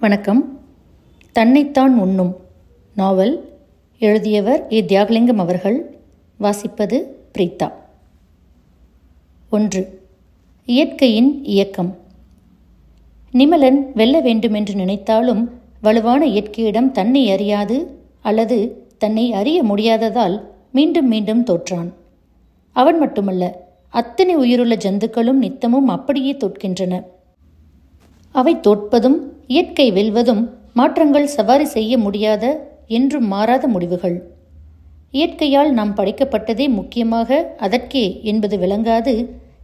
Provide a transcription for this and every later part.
வணக்கம். தன்னைத்தான் உண்ணும். நாவல் எழுதியவர் ஏ. தியாகலிங்கம் அவர்கள். வாசிப்பது பிரீதா ஒன்று. இயற்கையின் இயக்கம். நிமலன் வெல்ல வேண்டுமென்று நினைத்தாலும் வலுவான இயற்கையிடம் தன்னை அறியாது அல்லது தன்னை அறிய முடியாததால் மீண்டும் மீண்டும் தோற்றான். அவன் மட்டுமல்ல அத்தனை உயிருள்ள ஜந்துக்களும் நித்தமும் அப்படியே தோற்கின்றன. அவை தோற்பதும் இயற்கை வெல்வதும் மாற்றங்கள் சவாரி செய்ய முடியாத என்றும் மாறாத முடிவுகள். இயற்கையால் நாம் படைக்கப்பட்டதே முக்கியமாக அதற்கே என்பது விளங்காது.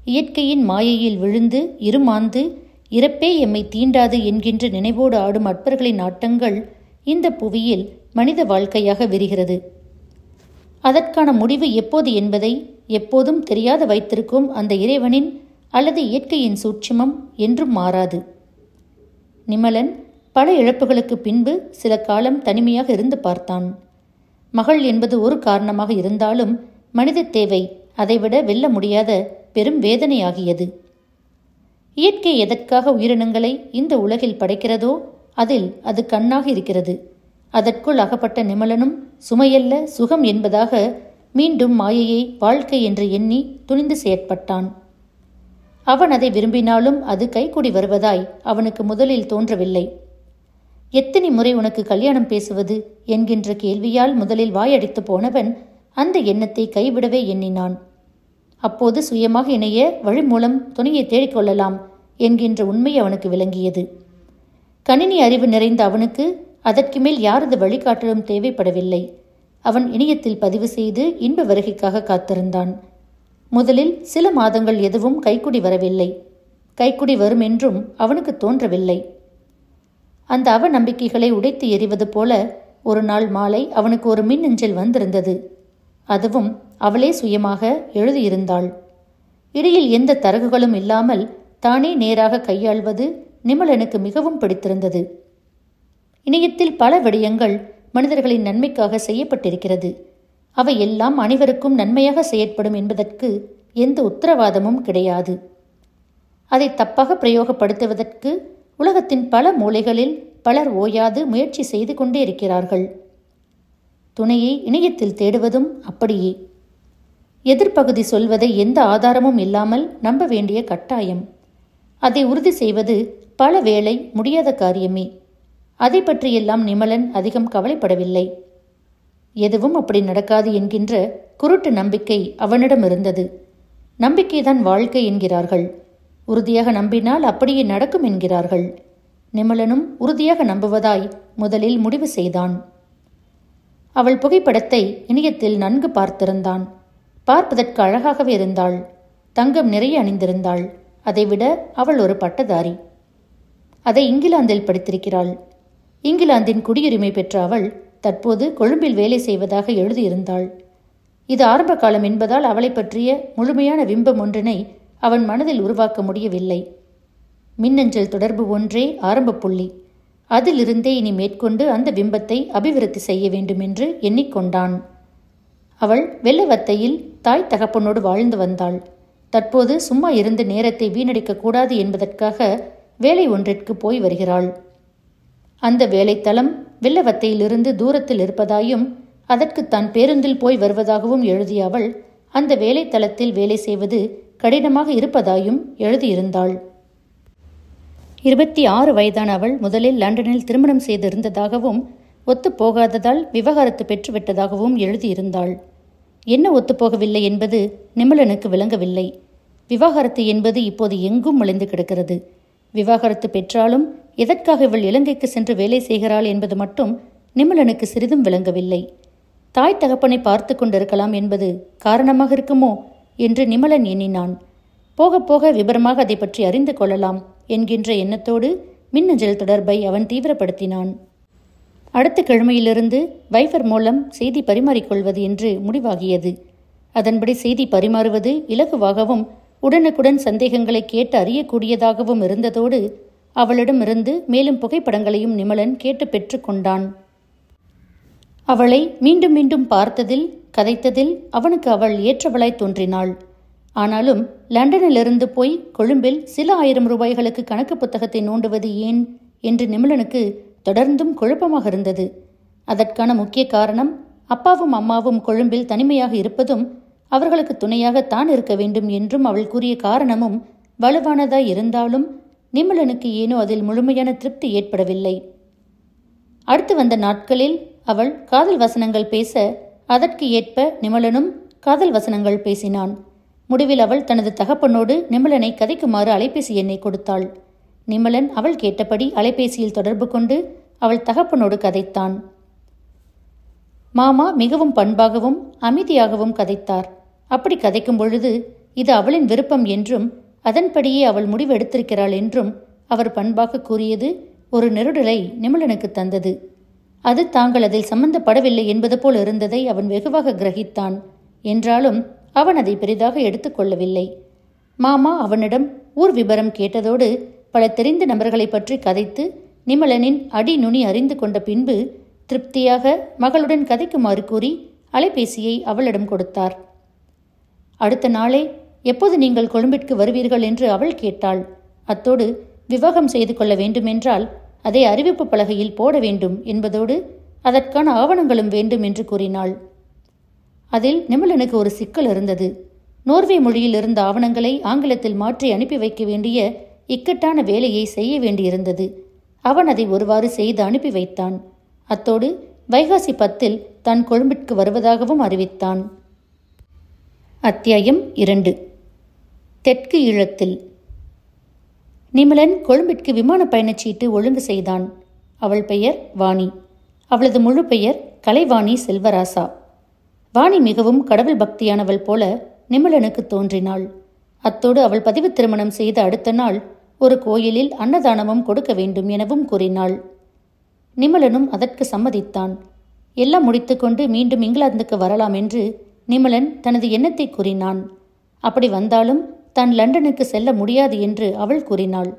இயற்கையின் மாயையில் விழுந்து இருமாந்து இறப்பே எம்மை தீண்டாது என்கின்ற நினைவோடு ஆடும் அற்பர்களின் ஆட்டங்கள் இந்த புவியில் மனித வாழ்க்கையாக விரிகிறது. அதற்கான முடிவு எப்போது என்பதை எப்போதும் தெரியாத வைத்திருக்கும் அந்த இறைவனின் அல்லது இயற்கையின் சூட்சுமம் என்றும் மாறாது. நிமலன் பல இழப்புகளுக்கு பின்பு சில காலம் தனிமையாக இருந்து பார்த்தான். மகள் என்பது ஒரு காரணமாக இருந்தாலும் மனித தேவை அதைவிட வெல்ல முடியாத பெரும் வேதனையாகியது. இயற்கை எதற்காக உயிரினங்களை இந்த உலகில் படைக்கிறதோ அதில் அது கண்ணாக இருக்கிறது. அதற்குள் அகப்பட்ட நிமலனும் சுமையல்ல சுகம் என்பதாக மீண்டும் மாயையை வாழ்க்கை என்று எண்ணி துணிந்து செயற்பட்டான். அவன் அதை விரும்பினாலும் அது கைகூடி வருவதாய் அவனுக்கு முதலில் தோன்றவில்லை. எத்தனை முறை உனக்கு கல்யாணம் பேசுவது என்கின்ற கேள்வியால் முதலில் வாயடித்து போனவன் அந்த எண்ணத்தை கைவிடவே எண்ணினான். அப்போது சுயமாக இணைய வழி மூலம் துணையை தேடிக்கொள்ளலாம் என்கின்ற உண்மை அவனுக்கு விளங்கியது. கணினி அறிவு நிறைந்த அவனுக்கு அதற்கு மேல் யாரது வழிகாட்டலும் தேவைப்படவில்லை. அவன் இணையத்தில் பதிவு செய்து இன்ப வருகைக்காக காத்திருந்தான். முதலில் சில மாதங்கள் எதுவும் கைக்குடி வரவில்லை. கைக்குடி வரும் என்றும் அவனுக்கு தோன்றவில்லை. அந்த அவ நம்பிக்கைகளை உடைத்து எறிவது போல ஒரு நாள் மாலை அவனுக்கு ஒரு மின்னஞ்சல் வந்திருந்தது. அதுவும் அவளே சுயமாக எழுதியிருந்தாள். இடையில் எந்த தரகுகளும் இல்லாமல் தானே நேராக கையாள்வது நிமலனுக்கு மிகவும் பிடித்திருந்தது. இணையத்தில் பல விடயங்கள் மனிதர்களின் நன்மைக்காக செய்யப்பட்டிருக்கிறது. அவை எல்லாம் அனைவருக்கும் நன்மையாக செயற்படும் என்பதற்கு எந்த உத்தரவாதமும் கிடையாது. அதை தப்பாக பிரயோகப்படுத்துவதற்கு உலகத்தின் பல மூலைகளில் பலர் ஓயாது முயற்சி செய்து கொண்டே இருக்கிறார்கள். துணையை இணையத்தில் தேடுவதும் அப்படியே. எதிர்ப்பகுதி சொல்வதை எந்த ஆதாரமும் இல்லாமல் நம்ப வேண்டிய கட்டாயம். அதை உறுதி செய்வது பல வேளை முடியாத காரியமே. அதை பற்றியெல்லாம் நிமலன் அதிகம் கவலைப்படவில்லை. எதுவும் அப்படி நடக்காது என்கின்ற குருட்டு நம்பிக்கை அவனிடம் இருந்தது. நம்பிக்கைதான் வாழ்க்கை என்கிறார்கள். உறுதியாக நம்பினால் அப்படியே நடக்கும் என்கிறார்கள். நிமலனும் உறுதியாக நம்புவதாய் முதலில் முடிவு செய்தான். அவள் புகைப்படத்தை இணையத்தில் நன்கு பார்த்திருந்தான். பார்ப்பதற்கு அழகாகவே இருந்தாள். தங்கம் நிறைய அணிந்திருந்தாள். அதைவிட அவள் ஒரு பட்டதாரி. அதை இங்கிலாந்தில் படித்திருக்கிறாள். இங்கிலாந்தின் குடியுரிமை பெற்ற அவள் தற்போது கொழும்பில் வேலை செய்வதாக எழுதியிருந்தாள். இது ஆரம்ப காலம் என்பதால் அவளை பற்றிய முழுமையான பிம்பம் ஒன்றினை அவன் மனதில் உருவாக்க முடியவில்லை. மின்னஞ்சல் தொடர்பு ஒன்றே ஆரம்ப புள்ளி. அதிலிருந்தே இனி மேற்கொண்டு அந்த பிம்பத்தை அபிவிருத்தி செய்ய வேண்டும் என்று எண்ணிக்கொண்டான். அவள் வெள்ளவத்தையில் தாய் தகப்பனோடு வாழ்ந்து வந்தாள். தற்போது சும்மா இருந்து நேரத்தை வீணடிக்கக்கூடாது என்பதற்காக வேலை ஒன்றிற்கு போய் வருகிறாள். அந்த வேலைத்தளம் வெள்ளவத்தையிலிருந்து தூரத்தில் இருப்பதாயும் அதற்கு தான் பேருந்தில் போய் வருவதாகவும் எழுதிய அவள் அந்த வேலைத்தளத்தில் வேலை செய்வது கடினமாக இருப்பதாயும் எழுதியிருந்தாள். இருபத்தி ஆறு வயதான அவள் முதலில் லண்டனில் திருமணம் செய்திருந்ததாகவும் ஒத்துப்போகாததால் விவகாரத்து பெற்றுவிட்டதாகவும் எழுதியிருந்தாள். என்ன ஒத்துப்போகவில்லை என்பது நிமலனுக்கு விளங்கவில்லை. விவாகரத்து என்பது இப்போது எங்கும் முளைந்து கிடக்கிறது. விவாகரத்து பெற்றாலும் எதற்காக இவள் இலங்கைக்கு சென்று வேலை செய்கிறாள் என்பது மட்டும் நிமலனுக்கு சிறிதும் விளங்கவில்லை. தாய் தகப்பனை பார்த்து கொண்டிருக்கலாம் என்பது காரணமாக இருக்குமோ என்று நிமலன் எண்ணினான். போக போக விபரமாக அதை பற்றி அறிந்து கொள்ளலாம் என்கின்ற எண்ணத்தோடு மின்னஞ்சல் தொடர்பை அவன் தீவிரப்படுத்தினான். அடுத்த கிழமையிலிருந்து வைஃபர் மூலம் செய்தி பரிமாறிக்கொள்வது என்று முடிவாகியது. அதன்படி செய்தி பரிமாறுவது இலகுவாகவும் உடனுக்குடன் சந்தேகங்களை கேட்டு அறியக்கூடியதாகவும் இருந்ததோடு அவளிடமிருந்து மேலும் புகைப்படங்களையும் நிமலன் கேட்டு பெற்றுக்கொண்டான் அவளை மீண்டும் மீண்டும் பார்த்ததில் கதைத்ததில் அவனுக்கு அவள் ஏற்றவளாய் தோன்றினாள். ஆனாலும் லண்டனிலிருந்து போய் கொழும்பில் சில ஆயிரம் ரூபாய்களுக்கு கணக்கு புத்தகத்தை நோண்டுவது ஏன் என்று நிமிலனுக்கு தொடர்ந்தும் குழப்பமாக இருந்தது. அதற்கான முக்கிய காரணம் அப்பாவும் அம்மாவும் கொழும்பில் தனிமையாக இருப்பதும் அவர்களுக்கு துணையாக தான் இருக்க வேண்டும் என்றும் அவள் கூறிய காரணமும் வலுவானதாய் இருந்தாலும் நிமலனுக்கு ஏனோ அதில் முழுமையான திருப்தி ஏற்படவில்லை. அடுத்து வந்த நாட்களில் அவள் காதல் வசனங்கள் பேச அதற்கு ஏற்ப நிமலனும் காதல் வசனங்கள் பேசினான். முடிவில் அவள் தனது தகப்பனோடு நிமலனை கதைக்குமாறு அலைபேசி எண்ணை கொடுத்தாள். நிமலன் அவள் கேட்டபடி அலைபேசியில் தொடர்பு கொண்டு அவள் தகப்பனோடு கதைத்தான். மாமா மிகவும் பண்பாகவும் அமைதியாகவும் கதைத்தார். அப்படி கதைக்கும் பொழுது இது அவளின் விருப்பம் என்றும் அதன்படியே அவள் முடிவு எடுத்திருக்கிறாள் என்றும் அவர் பண்பாக கூறியது ஒரு நெருடலை நிமலனுக்கு தந்தது. அது தாங்கள் அதில் சம்பந்தப்படவில்லை என்பது போல் இருந்ததை அவன் வெகுவாக கிரகித்தான். என்றாலும் அவன் அதை பெரிதாக எடுத்துக்கொள்ளவில்லை மாமா அவனிடம் ஊர் விபரம் கேட்டதோடு பல தெரிந்த நபர்களை பற்றி கதைத்து நிமலனின் அடி நுனி அறிந்து கொண்ட பின்பு திருப்தியாக மகளுடன் கதைக்குமாறு கூறி அலைபேசியை அவளிடம் கொடுத்தார். அடுத்த நாளே எப்போது நீங்கள் கொழும்பிற்கு வருவீர்கள் என்று அவள் கேட்டாள். அத்தோடு விவாகம் செய்து கொள்ள வேண்டுமென்றால் அதை அறிவிப்பு பலகையில் போட வேண்டும் என்பதோடு அதற்கான ஆவணங்களும் வேண்டும் என்று கூறினாள். அதில் நிமலனுக்கு ஒரு சிக்கல் இருந்தது. நோர்வே மொழியில் இருந்த ஆவணங்களை ஆங்கிலத்தில் மாற்றி அனுப்பி வைக்க வேண்டிய இக்கட்டான வேலையை செய்ய வேண்டியிருந்தது. அவன் அதை ஒருவாறு செய்து அனுப்பி வைத்தான். அத்தோடு வைகாசி பத்தில் தான் கொழும்பிற்கு வருவதாகவும் அறிவித்தான். அத்தியாயம் இரண்டு. தெற்கு ஈழத்தில். நிமலன் கொழும்பிற்கு விமான பயணச்சீட்டு ஒழுங்கு செய்தான். அவள் பெயர் வாணி. அவளது முழு பெயர் கலைவாணி செல்வராசா. வாணி மிகவும் கடவுள் பக்தியானவள் போல நிமலனுக்கு தோன்றினாள். அத்தோடு அவள் பதிவு திருமணம் செய்த அடுத்த நாள் ஒரு கோயிலில் அன்னதானமும் கொடுக்க வேண்டும் எனவும் கூறினாள். நிமலனும் அதற்கு சம்மதித்தான். எல்லாம் முடித்துக்கொண்டு மீண்டும் இங்கிலாந்துக்கு வரலாம் என்று நிமலன் தனது எண்ணத்தை கூறினான். அப்படி வந்தாலும் தான் லண்டனுக்கு செல்ல முடியாது என்று அவள் கூறினாள்.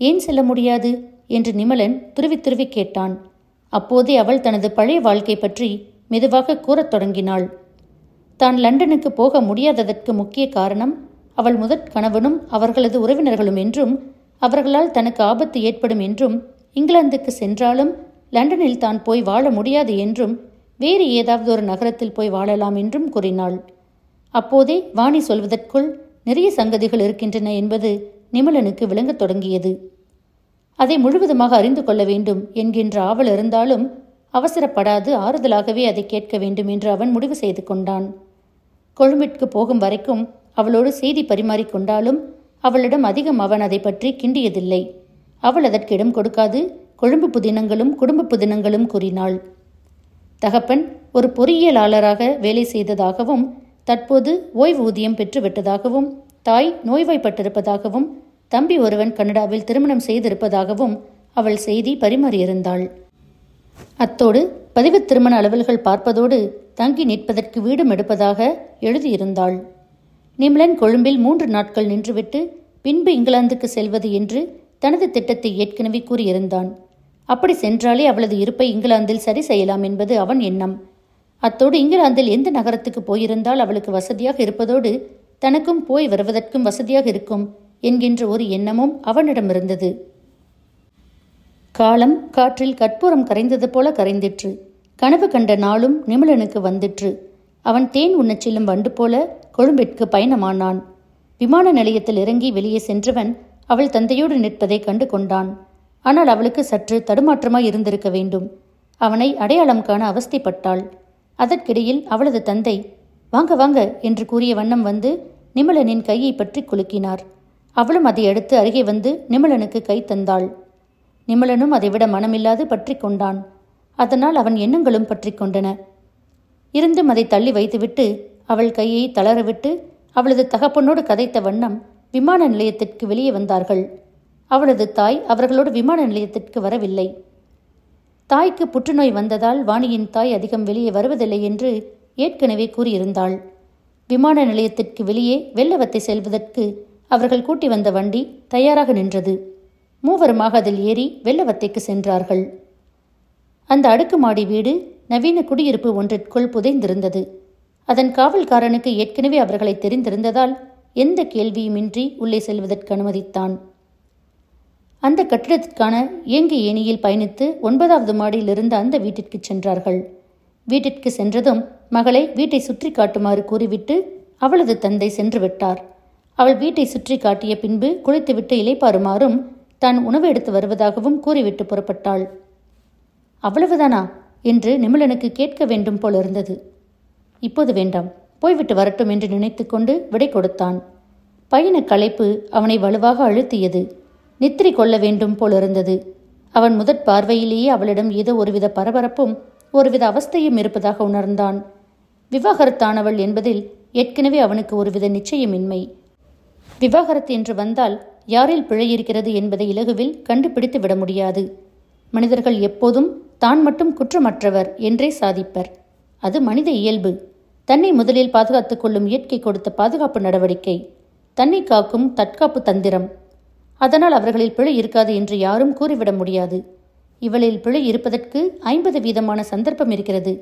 ஏன் செல்ல முடியாது? என்று நிமலன் துருவி துருவி கேட்டான். அப்போதே அவள் தனது பழைய வாழ்க்கை பற்றி மெதுவாக கூறத் தொடங்கினாள். தான் லண்டனுக்கு போக முடியாததற்கு முக்கிய காரணம் அவள் முதற் கணவனும் அவர்களது உறவினர்களும் என்றும் அவர்களால் தனக்கு ஆபத்து ஏற்படும் என்றும் இங்கிலாந்துக்கு சென்றாலும் லண்டனில் தான் போய் வாழ முடியாது என்றும் வேறு ஏதாவது ஒரு நகரத்தில் போய் வாழலாம் என்றும் கூறினாள். அப்போதே வாணி சொல்வதற்குள் நிறைய சங்கதிகள் இருக்கின்றன என்பது நிமலனுக்கு விளங்கத் தொடங்கியது. அதை முழுவதுமாக அறிந்து கொள்ள வேண்டும் என்கின்ற ஆவல் இருந்தாலும் அவசரப்படாது ஆறுதலாகவே அதை கேட்க வேண்டும் என்று அவன் முடிவு செய்து கொண்டான். கொழும்பிற்கு போகும் வரைக்கும் அவளோடு செய்தி பரிமாறிக்கொண்டாலும் அவளிடம் அதிகம் அவன் அதை பற்றி கிண்டியதில்லை. அவள் அதற்கு இடம் கொடுக்காது கொழும்பு புதினங்களும் குடும்ப புதினங்களும் கூறினாள். தகப்பன் ஒரு பொறியியலாளராக வேலை செய்ததாகவும் தற்போது ஓய்வூதியம் பெற்றுவிட்டதாகவும் தாய் நோய்வாய்ப்பட்டிருப்பதாகவும் தம்பி ஒருவன் கனடாவில் திருமணம் செய்திருப்பதாகவும் அவள் செய்தி பரிமாறியிருந்தாள். அத்தோடு பதிவு திருமண அலுவல்கள் பார்ப்பதோடு தங்கி நிற்பதற்கு வீடும் எடுப்பதாக எழுதியிருந்தாள். நிம்லன் கொழும்பில் மூன்று நாட்கள் நின்றுவிட்டு பின்பு இங்கிலாந்துக்கு செல்வது என்று தனது திட்டத்தை ஏற்கனவே கூறியிருந்தான். அப்படி சென்றாலே அவளது இருப்பை இங்கிலாந்தில் சரி செய்யலாம் என்பது அவன் எண்ணம். அத்தோடு இங்கிலாந்தில் எந்த நகரத்துக்கு போயிருந்தால் அவளுக்கு வசதியாக இருப்பதோடு தனக்கும் போய் வருவதற்கும் வசதியாக இருக்கும் என்கின்ற ஒரு எண்ணமும் அவனிடம் இருந்தது. காலம் காற்றில் கற்பூரம் கரைந்தது போல கரைந்திற்று. கனவு கண்ட நாளும் நிமலனுக்கு வந்துற்று. அவன் தேன் உண்ணச் செல்லும் வண்டு போல கொழும்பிற்கு பயணமானான். விமான நிலையத்தில் இறங்கி வெளியே சென்றவன் அவள் தந்தையோடு நிற்பதை கண்டு கொண்டான். ஆனால் அவளுக்கு சற்று தடுமாற்றமாய் இருந்திருக்க வேண்டும். அவனை அடையாளம் காண அவஸ்தைப்பட்டாள். அதற்கிடையில் அவளது தந்தை வாங்க வாங்க என்று கூறிய வண்ணம் வந்து நிமலனின் கையை பற்றி குலுக்கினார். அவளும் அதை அடுத்து அருகே வந்து நிமலனுக்கு கை தந்தாள். நிமலனும் அதைவிட மனமில்லாது பற்றி கொண்டான். அதனால் அவன் எண்ணங்களும் பற்றி கொண்டன. இருந்தும் அதை தள்ளி வைத்துவிட்டு அவள் கையை தளரவிட்டு அவளது தகப்பனோடு கதைத்த வண்ணம் விமான நிலையத்திற்கு வெளியே வந்தார்கள். அவளது தாய் அவர்களோடு விமான நிலையத்திற்கு வரவில்லை. தாய்க்கு புற்றுநோய் வந்ததால் வாணியின் தாய் அதிகம் வெளியே வருவதில்லை என்று ஏற்கனவே கூறியிருந்தாள். விமான நிலையத்திற்கு வெளியே வெள்ளவத்தை செல்வதற்கு அவர்கள் கூட்டி வந்த வண்டி தயாராக நின்றது. மூவருமாக அதில் ஏறி வெள்ளவத்தைக்கு சென்றார்கள். அந்த அடுக்குமாடி வீடு நவீன குடியிருப்பு ஒன்றிற்குள் புதைந்திருந்தது. அதன் காவல்காரனுக்கு ஏற்கனவே அவர்களை தெரிந்திருந்ததால் எந்த கேள்வியுமின்றி உள்ளே செல்வதற்கு அனுமதித்தான். அந்த கட்டிடத்திற்கான இயங்கு ஏணியில் பயணித்து ஒன்பதாவது மாடியில் இருந்த அந்த வீட்டிற்கு சென்றார்கள். வீட்டிற்கு சென்றதும் மகளை வீட்டை சுற்றி காட்டுமாறு கூறிவிட்டு அவளது தந்தை சென்று விட்டார். அவள் வீட்டை சுற்றி காட்டிய பின்பு குளித்துவிட்டு இலைப்பாருமாறும் தான் உணவு எடுத்து வருவதாகவும் கூறிவிட்டு புறப்பட்டாள். அவ்வளவுதானா? என்று நிமிழனுக்கு கேட்க வேண்டும் போல் இருந்தது இப்போது வேண்டாம். போய்விட்டு வரட்டும் என்று நினைத்துக்கொண்டு விடை கொடுத்தான். பயண களைப்பு அவனை வலுவாக அழுத்தியது. நித்திரை கொள்ள வேண்டும் போலிருந்தது. அவன் முதற் பார்வையிலேயே அவளிடம் ஏதோ ஒருவித பரபரப்பும் ஒருவித அவஸ்தையும் இருப்பதாக உணர்ந்தான். விவாகரத்தானவள் என்பதில் ஏற்கனவே அவனுக்கு ஒருவித நிச்சயமின்மை. விவாகரத்து என்று வந்தால் யாரில் பிழை இருக்கிறது என்பதை இலகுவில் கண்டுபிடித்து விட முடியாது. மனிதர்கள் எப்போதும் தான் மட்டும் குற்றமற்றவர் என்றே சாதிப்பர். அது மனித இயல்பு. தன்னை முதலில் பாதுகாத்துக் கொள்ளும் இயற்கை கொடுத்த பாதுகாப்பு நடவடிக்கை. தன்னை காக்கும் தற்காப்பு தந்திரம். அதனால் அவர்களில் பிழை இருக்காது என்று யாரும் கூறிவிட முடியாது. இவளில் பிழை இருப்பதற்கு ஐம்பது வீதமான சந்தர்ப்பம் இருக்கிறது.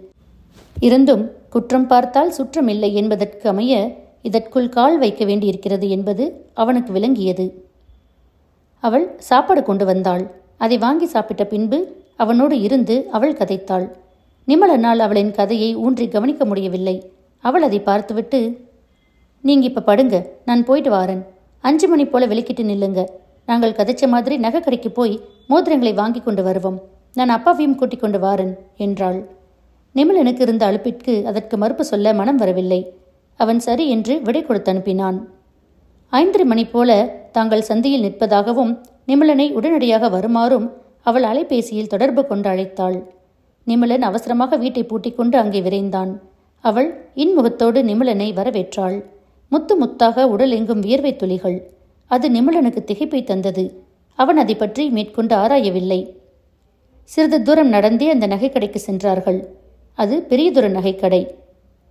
இருந்தும் குற்றம் பார்த்தால் சுற்றம் இல்லை என்பதற்கு அமைய இதற்குள் கால் வைக்க வேண்டியிருக்கிறது என்பது அவனுக்கு விளங்கியது. அவள் சாப்பாடு கொண்டு வந்தாள். அதை வாங்கி சாப்பிட்ட பின்பு அவனோடு இருந்து அவள் கதைத்தாள். நிமலனால் அவளின் கதையை ஊன்றி கவனிக்க முடியவில்லை. அவள் அதை பார்த்துவிட்டு நீங்க இப்ப படுங்க. நான் போயிட்டு வாரன். அஞ்சு மணி போல வெளிக்கிட்டு நில்லுங்க. நாங்கள் கதைச்ச மாதிரி நகை கடைக்கு போய் மோதிரங்களை வாங்கி கொண்டு வருவோம். நான் அப்பாவையும் கூட்டிக் கொண்டு வாரன் என்றாள். நிமலனுக்கு இருந்த அழுப்பிற்கு அதற்கு மறுப்பு சொல்ல மனம் வரவில்லை. அவன் சரி என்று விடை கொடுத்து அனுப்பினான். ஐந்தரை மணி போல தாங்கள் சந்தியில் நிற்பதாகவும் நிமலனை உடனடியாக வருமாறும் அவள் அலைபேசியில் தொடர்பு கொண்டு அழைத்தாள். நிமலன் அவசரமாக வீட்டை பூட்டிக்கொண்டு அங்கே விரைந்தான். அவள் இன்முகத்தோடு நிமலனை வரவேற்றாள். முத்து முத்தாக உடல் எங்கும் வியர்வை துளிகள். அது நிமலனுக்கு திகைப்பை தந்தது. அவன் அதை பற்றி மேற்கொண்டு ஆராயவில்லை. சிறிது தூரம் நடந்தே அந்த நகைக்கடைக்கு சென்றார்கள். அது பெரியதொரு நகைக்கடை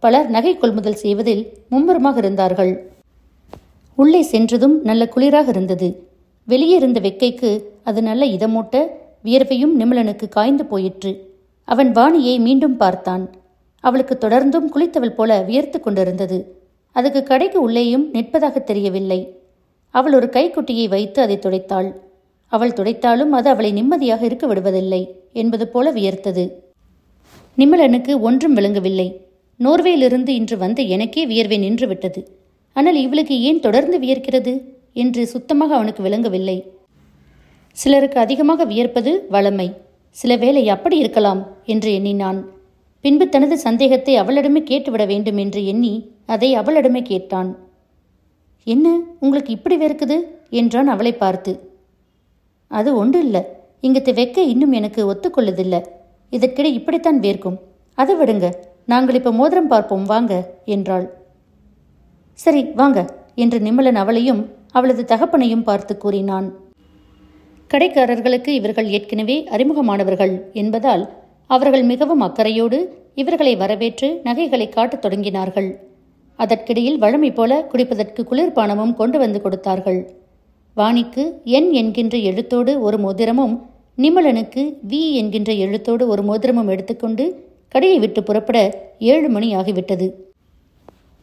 பலர் நகை கொள்முதல் செய்வதில் மும்முரமாக இருந்தார்கள். உள்ளே சென்றதும் நல்ல குளிராக இருந்தது. வெளியே இருந்த வெக்கைக்கு அது நல்ல இதமூட்ட வியர்வையும் நிமலனுக்கு காய்ந்து போயிற்று. அவன் வாணியை மீண்டும் பார்த்தான். அவளுக்கு தொடர்ந்தும் குளித்தவள் போல வியர்த்து கொண்டிருந்தது. அதுக்கு கடைக்கு உள்ளேயும் நிற்பதாக தெரியவில்லை. அவள் ஒரு கைக்குட்டியை வைத்து அதை துடைத்தாள். அவள் துடைத்தாலும் அது அவளை நிம்மதியாக இருக்க விடுவதில்லை என்பது போல வியர்த்தது. நிமலனுக்கு ஒன்றும் விளங்கவில்லை. நோர்வேயிலிருந்து இன்று வந்த எனக்கே வியர்வை நின்றுவிட்டது. ஆனால் இவளுக்கு ஏன் தொடர்ந்து வியர்க்கிறது? என்று சுத்தமாக அவனுக்கு விளங்கவில்லை. சிலருக்கு அதிகமாக வியர்ப்பது வளமை. சில வேளை அப்படி இருக்கலாம் என்று எண்ணினான். பின்பு தனது சந்தேகத்தை அவளிடமே கேட்டுவிட வேண்டும் என்று எண்ணி அதை அவளிடமே கேட்டான். என்ன உங்களுக்கு இப்படி வெறுக்குது? என்றான் அவளை பார்த்து. அது ஒன்று இல்லை இங்கத்து வெக்க இன்னும் எனக்கு ஒத்துக்கொள்ளுதில்லை. இதற்கிடை இப்படித்தான் வேர்க்கும். அதை விடுங்க. நாங்கள் இப்போ மோதிரம் பார்ப்போம். வாங்க என்றாள். சரி வாங்க என்று நிமலன் அவளையும் அவளது தகப்பனையும் பார்த்து கூறினான். கடைக்காரர்களுக்கு இவர்கள் ஏற்கனவே அறிமுகமானவர்கள் என்பதால் அவர்கள் மிகவும் அக்கறையோடு இவர்களை வரவேற்று நகைகளை காட்டத் தொடங்கினார்கள். அதற்கிடையில் வழமை போல குடிப்பதற்கு குளிர்பானமும் கொண்டு வந்து கொடுத்தார்கள். வாணிக்கு என் என்கின்ற எழுத்தோடு ஒரு மோதிரமும் நிமலனுக்கு வி என்கின்ற எழுத்தோடு ஒரு மோதிரமும் எடுத்துக்கொண்டு கடையை விட்டு புறப்பட ஏழு மணி ஆகிவிட்டது.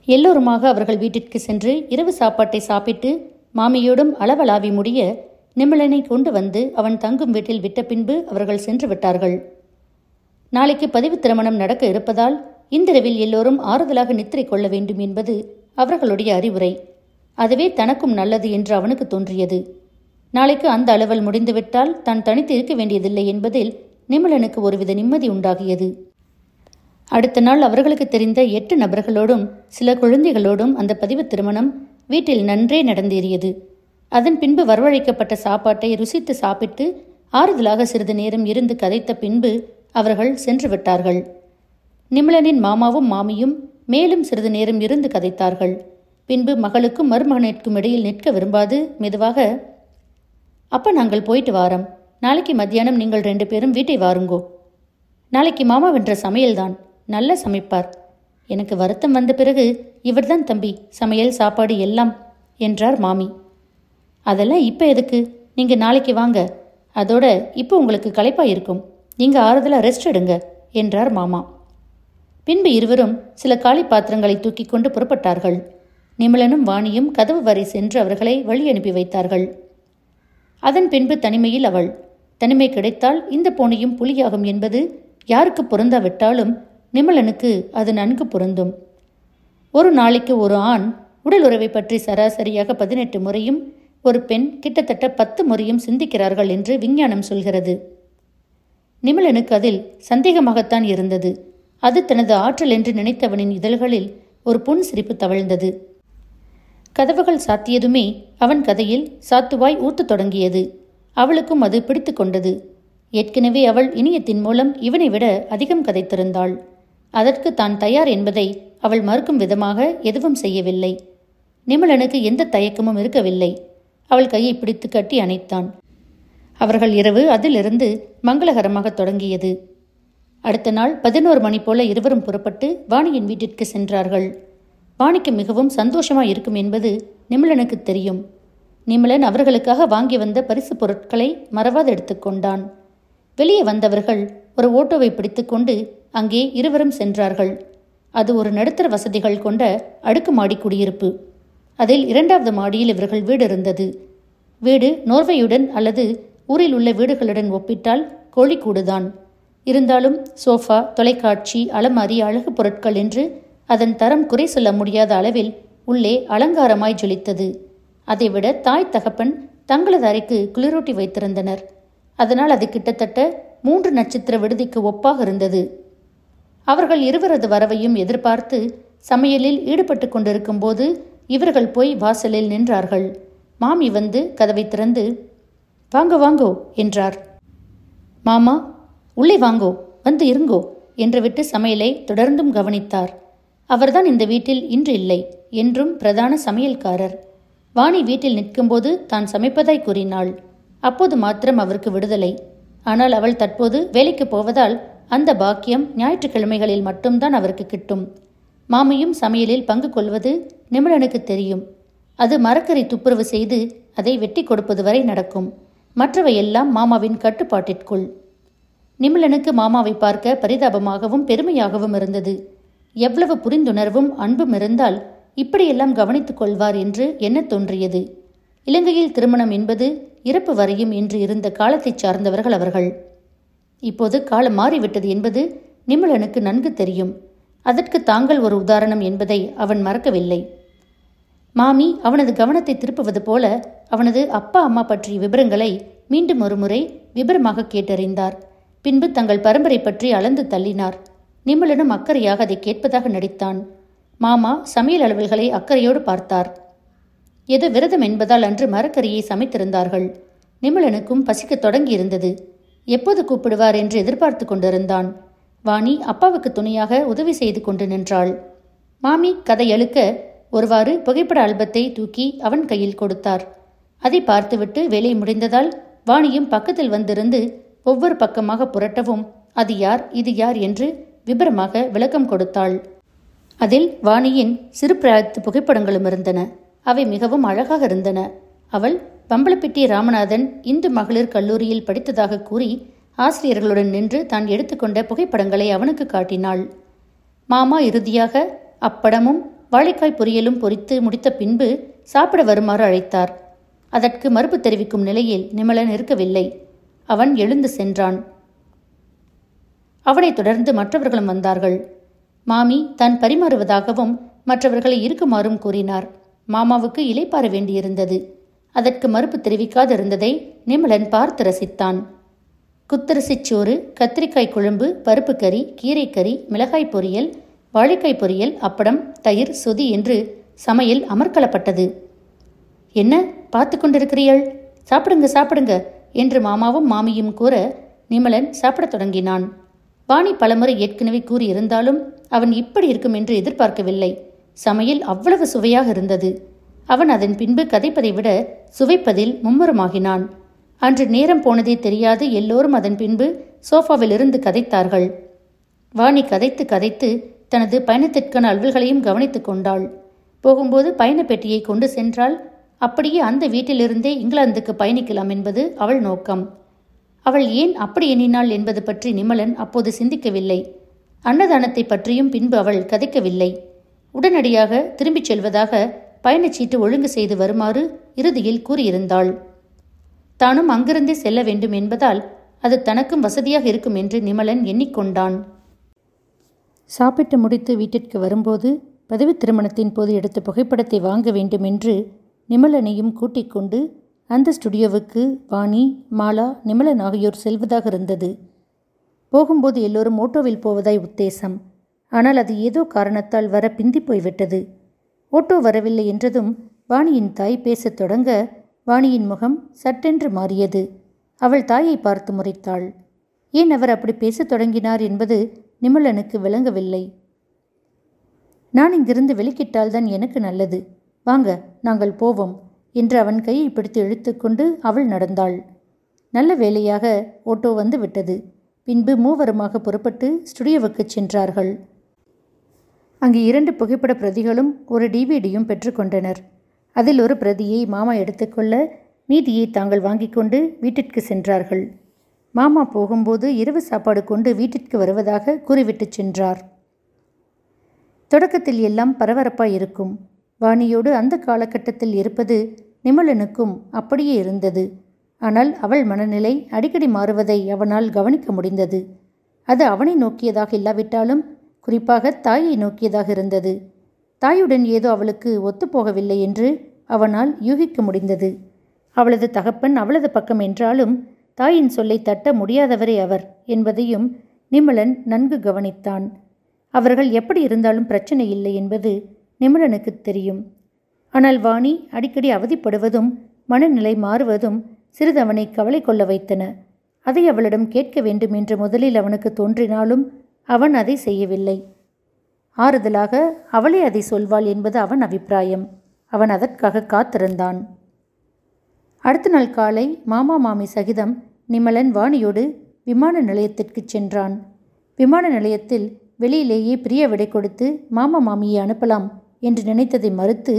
எல்லோருமாக அவர்கள் வீட்டிற்கு சென்று இரவு சாப்பாட்டை சாப்பிட்டு மாமியோடும் அளவலாவி முடிய நிமலனை கொண்டு வந்து அவன் தங்கும் வீட்டில் விட்ட பின்பு அவர்கள் சென்று விட்டார்கள். நாளைக்கு பதிவு திருமணம் நடக்க இருப்பதால் இந்திரவில் எல்லோரும் ஆறுதலாக நித்திரை கொள்ள வேண்டும் என்பது அவர்களுடைய அறிவுரை. அதுவே தனக்கும் நல்லது என்று அவனுக்கு தோன்றியது. நாளைக்கு அந்த அளவல் முடிந்துவிட்டால் தான் தனித்து இருக்க வேண்டியதில்லை என்பதில் நிமலனுக்கு ஒருவித நிம்மதி உண்டாகியது. அடுத்த நாள் அவர்களுக்கு தெரிந்த எட்டு நபர்களோடும் சில குழந்தைகளோடும் அந்த பதிவு திருமணம் வீட்டில் நன்றே நடந்தேறியது. அதன் பின்பு வரவழைக்கப்பட்ட சாப்பாட்டை ருசித்து சாப்பிட்டு ஆறுதலாக சிறிது நேரம் இருந்து கதைத்த பின்பு அவர்கள் சென்று விட்டார்கள். நிமலனின் மாமாவும் மாமியும் மேலும் சிறிது நேரம் இருந்து கதைத்தார்கள். பின்பு மகளுக்கும் மருமகனிற்கும் இடையில் நிற்க விரும்பாது. மெதுவாக அப்ப நாங்கள் போயிட்டு வாரம். நாளைக்கு மத்தியானம் நீங்கள் ரெண்டு பேரும் வீட்டை வாருங்கோ. நாளைக்கு மாமா வென்ற சமையல்தான். நல்ல சமைப்பார். எனக்கு வருத்தம் வந்த பிறகு இவர்தான் தம்பி. சமையல் சாப்பாடு எல்லாம் என்றார் மாமி. அதெல்லாம் இப்போ எதுக்கு? நீங்கள் நாளைக்கு வாங்க. அதோட இப்போ உங்களுக்கு களைப்பாயிருக்கும் நீங்கள் ஆறுதலாக ரெஸ்ட் எடுங்க என்றார் மாமா. பின்பு இருவரும் சில காலி பாத்திரங்களை தூக்கி கொண்டு புறப்பட்டார்கள். நிமலனும் வாணியும் கதவு வரை சென்று அவர்களை வழி அனுப்பி வைத்தார்கள். அதன் பின்பு தனிமையில் அவள் தனிமை கிடைத்தால் இந்த பூனையும் புலியாகும் என்பது யாருக்கு பொருந்தாவிட்டாலும் நிமலனுக்கு அது நன்கு பொருந்தும். ஒரு நாளைக்கு ஒரு ஆண் உடல் உறவை பற்றி சராசரியாக பதினெட்டு முறையும் ஒரு பெண் கிட்டத்தட்ட பத்து முறையும் சிந்திக்கிறார்கள் என்று விஞ்ஞானம் சொல்கிறது. நிமலனுக்கு அதில் சந்தேகமாகத்தான் இருந்தது. அது தனது ஆற்றல் என்று நினைத்தவனின் இதழ்களில் ஒரு புன் சிரிப்பு தவழ்ந்தது. கதவுகள் சாத்தியதுமே அவன் கதையில் சாத்துவாய் ஊத்து தொடங்கியது. அவளுக்கும் அது பிடித்து கொண்டது. ஏற்கனவே அவள் இனியத்தின் மூலம் இவனை விட அதிகம் கதைத்திருந்தாள். அதற்கு தான் தயார் என்பதை அவள் மறுக்கும் விதமாக எதுவும் செய்யவில்லை. நிமலனுக்கு எந்த தயக்கமும் இருக்கவில்லை. அவள் கையை பிடித்து கட்டி அணைத்தான். அவர்கள் இரவு அதிலிருந்து மங்களகரமாக தொடங்கியது. அடுத்த நாள் பதினோரு மணி போல இருவரும் புறப்பட்டு வாணியின் வீட்டிற்கு சென்றார்கள். வாணிக்கு மிகவும் சந்தோஷமா இருக்கும் என்பது நிமலனுக்கு தெரியும். நிமலன் அவர்களுக்காக வாங்கி வந்த பரிசு பொருட்களை மறவாது எடுத்துக்கொண்டான் வெளியே வந்தவர்கள் ஒரு ஓட்டோவை பிடித்துக்கொண்டு அங்கே இருவரும் சென்றார்கள். அது ஒரு நடுத்தர வசதிகள் கொண்ட அடுக்குமாடி குடியிருப்பு. அதில் இரண்டாவது மாடியில் இவர்கள் வீடு இருந்தது. வீடு நோர்வையுடன் அல்லது ஊரில் உள்ள வீடுகளுடன் ஒப்பிட்டால் கோழிக்கூடுதான். இருந்தாலும் சோஃபா தொலைக்காட்சி அலமாரி அழகு பொருட்கள் என்று அதன் தரம் குறை சொல்ல முடியாத அளவில் உள்ளே அலங்காரமாய் ஜொலித்தது. அதைவிட தாய் தகப்பன் தங்களது அறைக்கு குளிரூட்டி வைத்திருந்தனர். அதனால் அது கிட்டத்தட்ட மூன்று நட்சத்திர விடுதிக்கு ஒப்பாக இருந்தது. அவர்கள் இருவரது வரவையும் எதிர்பார்த்து சமையலில் ஈடுபட்டு கொண்டிருக்கும் போது இவர்கள் போய் வாசலில் நின்றார்கள். மாமி வந்து கதவை திறந்து வாங்கோ வாங்கோ என்றார். மாமா உள்ளே வாங்கோ வந்து இருங்கோ என்று விட்டு சமையலை தொடர்ந்தும் கவனித்தார். அவர்தான் இந்த வீட்டில் இன்று இல்லை என்றும் பிரதான சமையல்காரர். வாணி வீட்டில் நிற்கும்போது தான் சமைப்பதாய் கூறினாள். அப்போது மாத்திரம் அவருக்கு விடுதலை. ஆனால் அவள் தற்போது வேலைக்கு போவதால் அந்த பாக்கியம் ஞாயிற்றுக்கிழமைகளில் மட்டும்தான் அவருக்கு கிட்டும். மாமியும் சமையலில் பங்கு கொள்வது நிமலனுக்கு தெரியும். அது மரக்கரை துப்புரவு செய்து அதை வெட்டி கொடுப்பது வரை நடக்கும். மற்றவையெல்லாம் மாமாவின் கட்டுப்பாட்டிற்குள். நிமலனுக்கு மாமாவை பார்க்க பரிதாபமாகவும் பெருமையாகவும் இருந்தது. எவ்வளவு புரிந்துணர்வும் அன்பும் இருந்தால் இப்படியெல்லாம் கவனித்துக் கொள்வார் என்று என்ன தோன்றியது. இலங்கையில் திருமணம் என்பது இறப்பு வரையும் இன்று இருந்த காலத்தைச் சார்ந்தவர்கள் அவர்கள். இப்போது காலம் மாறிவிட்டது என்பது நிமலனுக்கு நன்கு தெரியும். அதற்கு தாங்கள் ஒரு உதாரணம் என்பதை அவன் மறக்கவில்லை. மாமி அவனது கவனத்தை திருப்புவது போல அவனது அப்பா அம்மா பற்றிய விவரங்களை மீண்டும் ஒருமுறை விபரமாக கேட்டறிந்தார். பின்பு தங்கள் பரம்பரை பற்றி அளந்து தள்ளினார். நிமலனும் அக்கறையாக அதை கேட்பதாக நடித்தான். மாமா சமையல் அளவல்களை அக்கறையோடு பார்த்தார். ஏதோ விரதம் என்பதால் அன்று மரக்கறியை சமைத்திருந்தார்கள். நிமலனுக்கும் பசிக்கத் தொடங்கியிருந்தது. எப்போது கூப்பிடுவார் என்று எதிர்பார்த்து கொண்டிருந்தான். வாணி அப்பாவுக்கு துணையாக உதவி செய்து கொண்டு நின்றாள். மாமி கதை அழுக்க. ஒருவாறு புகைப்பட ஆல்பத்தை தூக்கி அவன் கையில் கொடுத்தார். அதை பார்த்துவிட்டு வேலை முடிந்ததால் வாணியும் பக்கத்தில் வந்திருந்து ஒவ்வொரு பக்கமாக புரட்டவும் அது யார்? இது யார்? என்று விபரமாக விளக்கம் கொடுத்தாள். அதில் வாணியின் சிறு பிராயத்து புகைப்படங்களும் இருந்தன. அவை மிகவும் அழகாக இருந்தன. அவள் பம்பளப்பிட்டி ராமநாதன் இந்து மகளிர் கல்லூரியில் படித்ததாக கூறி ஆசிரியர்களுடன் நின்று தான் எடுத்துக்கொண்ட புகைப்படங்களை அவனுக்கு காட்டினாள். மாமா இறுதியாக அப்படமும் வாழைக்காய் பொரியலும் பொறித்து முடித்த பின்பு சாப்பிட வருமாறு அழைத்தார். அதற்கு மறுப்பு தெரிவிக்கும் நிலையில் நிமலன் இருக்கவில்லை. அவன் எழுந்து சென்றான். அவனைத் தொடர்ந்து மற்றவர்களும் வந்தார்கள். மாமி தான் பரிமாறுவதாகவும் மற்றவர்களை இருக்குமாறும் கூறினார். மாமாவுக்கு இலைப்பாற வேண்டியிருந்தது. அதற்கு மறுப்பு தெரிவிக்காதிருந்ததை நிமலன் பார்த்து ரசித்தான். குத்தரிசிச்சோறு கத்திரிக்காய் குழம்பு பருப்பு கறி கீரைக்கறி மிளகாய் பொரியல் வாழைக்காய் பொரியல் அப்படம் தயிர் சொதி என்று சமையல் அமர்க்கலப்பட்டது என்ன? பார்த்து கொண்டிருக்கிறீள் சாப்பிடுங்க சாப்பிடுங்க. என்று மாமாவும் மாமியும் கூற நிமலன் சாப்பிடத் தொடங்கினான். வாணி பலமுறை ஏற்கனவே கூறியிருந்தாலும் அவன் இப்படி இருக்கும் என்று எதிர்பார்க்கவில்லை. சமையல் அவ்வளவு சுவையாக இருந்தது. அவன் அதன் பின்பு கதைப்பதை விட சுவைப்பதில் மும்முரமாகினான். அன்று நேரம் போனதே தெரியாது எல்லோரும் அதன் பின்பு சோஃபாவிலிருந்து கதைத்தார்கள். வாணி கதைத்து கதைத்து தனது பயணத்திற்கான அலுவல்களையும் கவனித்துக் கொண்டாள். போகும்போது பயணப் பெட்டியை கொண்டு சென்றால் அப்படியே அந்த வீட்டிலிருந்தே இங்கிலாந்துக்கு பயணிக்கலாம் என்பது அவள் நோக்கம். அவள் ஏன் அப்படி எண்ணினாள் என்பது பற்றி நிமலன் அப்போது சிந்திக்கவில்லை. அன்னதானத்தை பற்றியும் பின்பு அவள் கதைக்கவில்லை. உடனடியாக திரும்பிச் செல்வதாக பயணச்சீட்டு ஒழுங்கு செய்து வருமாறு இறுதியில் கூறியிருந்தாள். தானும் அங்கிருந்தே செல்ல வேண்டும் என்பதால் அது தனக்கும் வசதியாக இருக்கும் என்று நிமலன் எண்ணிக்கொண்டான். சாப்பிட்டு முடித்து வீட்டிற்கு வரும்போது பதவி திருமணத்தின் போது எடுத்த புகைப்படத்தை வாங்க வேண்டும் என்று நிமலனையும் கூட்டிக் கொண்டு அந்த ஸ்டுடியோவுக்கு வாணி மாலா நிமலன் ஆகியோர் செல்வதாக இருந்தது. போகும்போது எல்லோரும் ஓட்டோவில் போவதாய் உத்தேசம். ஆனால் அது ஏதோ காரணத்தால் வர பிந்தி போய்விட்டது. ஓட்டோ வரவில்லை என்றதும் வாணியின் தாய் பேசத் தொடங்க வாணியின் முகம் சட்டென்று மாறியது. அவள் தாயை பார்த்து முறைத்தாள். ஏன் அவர் அப்படி பேசத் தொடங்கினார் என்பது நிமலனுக்கு விளங்கவில்லை. நான் இங்கிருந்து வெளிக்கிட்டால்தான் எனக்கு நல்லது. வாங்க நாங்கள் போவோம் என்று அவன் கையை பிடித்து இழுத்துக்கொண்டு அவள் நடந்தாள். நல்ல வேலையாக ஓட்டோ வந்து விட்டது. பின்பு மூவருமாக புறப்பட்டு ஸ்டுடியோவுக்கு சென்றார்கள். அங்கே இரண்டு புகைப்பட பிரதிகளும் ஒரு டிவிடியும் பெற்றுக்கொண்டனர் அதில் ஒரு பிரதியை மாமா எடுத்துக்கொள்ள மீதியை தாங்கள் வாங்கிக் கொண்டு வீட்டிற்கு சென்றார்கள். மாமா போகும்போது இரவு சாப்பாடு கொண்டு வீட்டிற்கு வருவதாக கூறிவிட்டு சென்றார். தொடக்கத்தில் எல்லாம் பரபரப்பாய் இருக்கும். வாணியோடு அந்த காலகட்டத்தில் இருப்பது நிமலனுக்கும் அப்படியே இருந்தது. ஆனால் அவள் மனநிலை அடிக்கடி மாறுவதை அவனால் கவனிக்க முடிந்தது. அது அவனை நோக்கியதாக இல்லாவிட்டாலும் குறிப்பாக தாயை நோக்கியதாக இருந்தது. தாயுடன் ஏதோ அவளுக்கு ஒத்துப்போகவில்லை என்று அவனால் யூகிக்க முடிந்தது. அவளது தகப்பன் அவளது பக்கம் என்றாலும் தாயின் சொல்லை தட்ட முடியாதவரே அவர் என்பதையும் நிமலன் நன்கு கவனித்தான். அவர்கள் எப்படி இருந்தாலும் பிரச்சனை இல்லை என்பது நிமலனுக்கு தெரியும். ஆனால் வாணி அடிக்கடி அவதிப்படுவதும் மனநிலை மாறுவதும் சிறிது அவனை கவலை கொள்ள வைத்தன. அதை அவளிடம் கேட்க வேண்டும் என்று முதலில் அவனுக்கு தோன்றினாலும் அவன் அதை செய்யவில்லை. ஆறுதலாக அவளே அதை சொல்வாள் என்பது அவன் அபிப்பிராயம். அவன் அதற்காக காத்திருந்தான். அடுத்த நாள் காலை மாமா மாமி சகிதம் நிமலன் வாணியோடு விமான நிலையத்திற்கு சென்றான். விமான நிலையத்தில் வெளியிலேயே பிரிய விடை கொடுத்து மாமா மாமியை அனுப்பலாம் என்று நினைத்ததை மறுத்து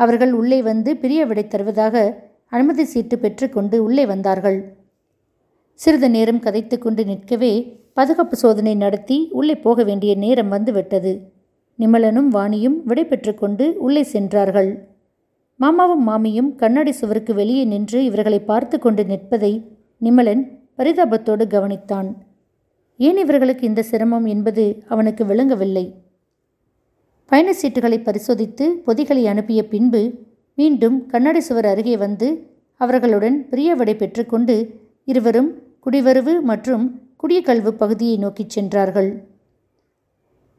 அவர்கள் உள்ளே வந்து பிரிய விடை தருவதாக அனுமதி சீட்டு பெற்றுக்கொண்டு உள்ளே வந்தார்கள். சிறிது நேரம் கதைத்து கொண்டு நிற்கவே பாதுகாப்பு சோதனை நடத்தி உள்ளே போக வேண்டிய நேரம் வந்துவிட்டது. நிமலனும் வாணியும் விடை பெற்றுக்கொண்டு உள்ளே சென்றார்கள். மாமாவும் மாமியும் கண்ணாடி சுவருக்கு வெளியே நின்று இவர்களை பார்த்து கொண்டு நிற்பதை நிமலன் பரிதாபத்தோடு கவனித்தான். ஏன் இவர்களுக்கு இந்த சிரமம் என்பது அவனுக்கு விளங்கவில்லை. பயண சீட்டுகளை பரிசோதித்து பொதிகளை அனுப்பிய பின்பு மீண்டும் கண்ணாடி சுவர் அருகே வந்து அவர்களுடன் பிரிய விடை பெற்றுக்கொண்டு இருவரும் குடிவரவு மற்றும் குடியக்கல்வு பகுதியை நோக்கிச் சென்றார்கள்.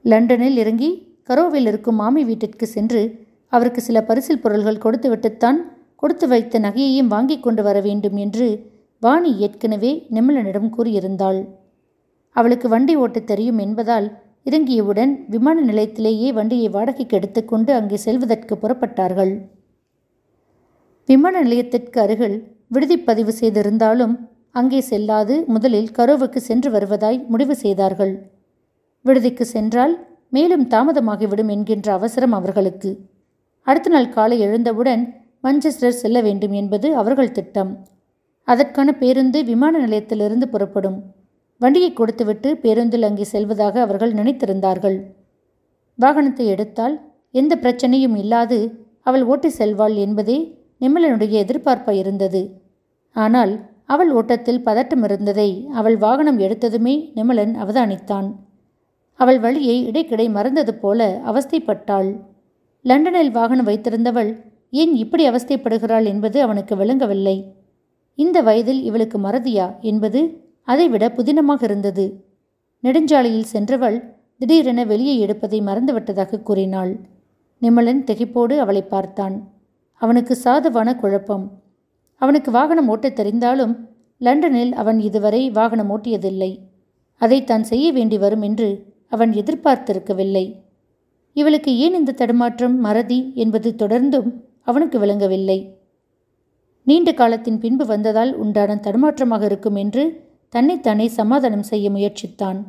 லண்டனில் இறங்கி கரோவில் இருக்கும் மாமி வீட்டிற்கு சென்று அவருக்கு சில பரிசில் பொருள்கள் கொடுத்துவிட்டுத்தான் கொடுத்து வைத்த நகையையும் வாங்கி கொண்டு வர வேண்டும் என்று வாணி ஏற்கனவே நிமலனிடம் கூறியிருந்தாள். அவளுக்கு வண்டி ஓட்டத் தெரியும் என்பதால் இறங்கியவுடன் விமான நிலையத்திலேயே வண்டியை வாடகைக்கு எடுத்துக்கொண்டு அங்கே செல்வதற்கு புறப்பட்டார்கள். விமான நிலையத்திற்கு அருகில் விடுதி பதிவு செய்திருந்தாலும் அங்கே செல்லாது முதலில் கரோவுக்கு சென்று வருவதாய் முடிவு செய்தார்கள். விடுதிக்கு சென்றால் மேலும் தாமதமாகிவிடும் என்கின்ற அவசரம் அவர்களுக்கு. அடுத்த நாள் காலை எழுந்தவுடன் மஞ்சஸ்டர் செல்ல வேண்டும் என்பது அவர்கள் திட்டம். அதற்கான பேருந்து விமான நிலையத்திலிருந்து புறப்படும். வண்டியை கொடுத்துவிட்டு பேருந்தில் அங்கே செல்வதாக அவர்கள் நினைத்திருந்தார்கள். வாகனத்தை எடுத்தால் எந்த பிரச்சனையும் இல்லாது அவள் ஓட்டி செல்வாள் என்பதே நிமலனுடைய எதிர்பார்ப்பாய் இருந்தது. ஆனால் அவள் ஓட்டத்தில் பதட்டம் இருந்ததை அவள் வாகனம் எடுத்ததுமே நிமலன் அவதானித்தான். அவள் வழியை இடைக்கிடை மறந்தது போல அவஸ்தைப்பட்டாள். லண்டனில் வாகனம் வைத்திருந்தவள் ஏன் இப்படி அவஸ்தைப்படுகிறாள் என்பது அவனுக்கு விளங்கவில்லை. இந்த வயதில் இவளுக்கு மறதியா என்பது அதைவிட புதினமாக இருந்தது. நெடுஞ்சாலையில் சென்றவள் திடீரென வெளியே எடுப்பதை மறந்துவிட்டதாக கூறினாள். நிமலன் திகைப்போடு அவளை பார்த்தான். அவனுக்கு சாதுவான குழப்பம். அவனுக்கு வாகனம் ஓட்டத் தெரிந்தாலும் லண்டனில் அவன் இதுவரை வாகனம் ஓட்டியதில்லை. அதை தான் செய்ய வேண்டி வரும் என்று அவன் எதிர்பார்த்திருக்கவில்லை. இவளுக்கு ஏன் இந்த தடுமாற்றம் மறதி என்பது தொடர்ந்தும் அவனுக்கு விளங்கவில்லை. நீண்ட காலத்தின் பின்பு வந்ததால் உண்டான தடுமாற்றமாக இருக்கும் என்று தன்னைத்தானே சமாதானம் செய்ய முயற்சித்தான்.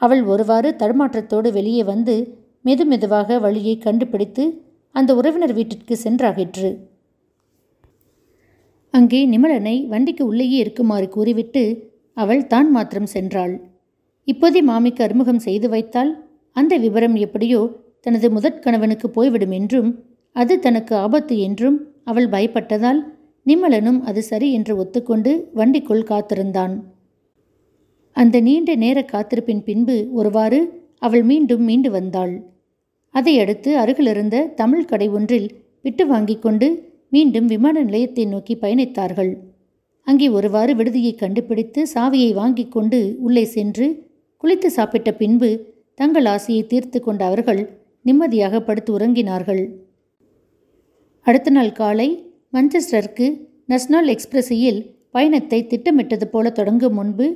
அவள் ஒருவாறு தடுமாற்றத்தோடு வெளியே வந்து மெதுமெதுவாக வழியை கண்டுபிடித்து அந்த உறவினர் வீட்டிற்கு சென்றாகிற்று. அங்கே நிமலனை வண்டிக்கு உள்ளேயே இருக்குமாறு கூறிவிட்டு அவள் தான் மாத்திரம் சென்றாள். இப்போதே மாமிக்கு அறிமுகம் செய்து வைத்தால் அந்த விவரம் எப்படியோ தனது முதற்கணவனுக்கு போய்விடும் என்றும் அது தனக்கு ஆபத்து என்றும் அவள் பயப்பட்டதால் நிமலனும் அது சரி என்று ஒத்துக்கொண்டு வண்டிக்குள் காத்திருந்தான். அந்த நீண்ட நேர காத்திருப்பின் பின்பு ஒருவாறு அவள் மீண்டும் மீண்டு வந்தாள். அதையடுத்து அருகிலிருந்த தமிழ் கடை ஒன்றில் விட்டு வாங்கிக் கொண்டு மீண்டும் விமான நிலையத்தை நோக்கி பயணித்தார்கள். அங்கே ஒருவாறு விடுதியை கண்டுபிடித்து சாவியை வாங்கிக் கொண்டு உள்ளே சென்று குளித்து சாப்பிட்ட பின்பு தங்கள் ஆசையை தீர்த்து கொண்ட அவர்கள் நிம்மதியாக படுத்து உறங்கினார்கள். அடுத்த நாள் காலை மஞ்சஸ்டருக்கு நஸ்னால் எக்ஸ்பிரஸியில் பயணத்தை திட்டமிட்டது போல தொடங்கும் முன்பு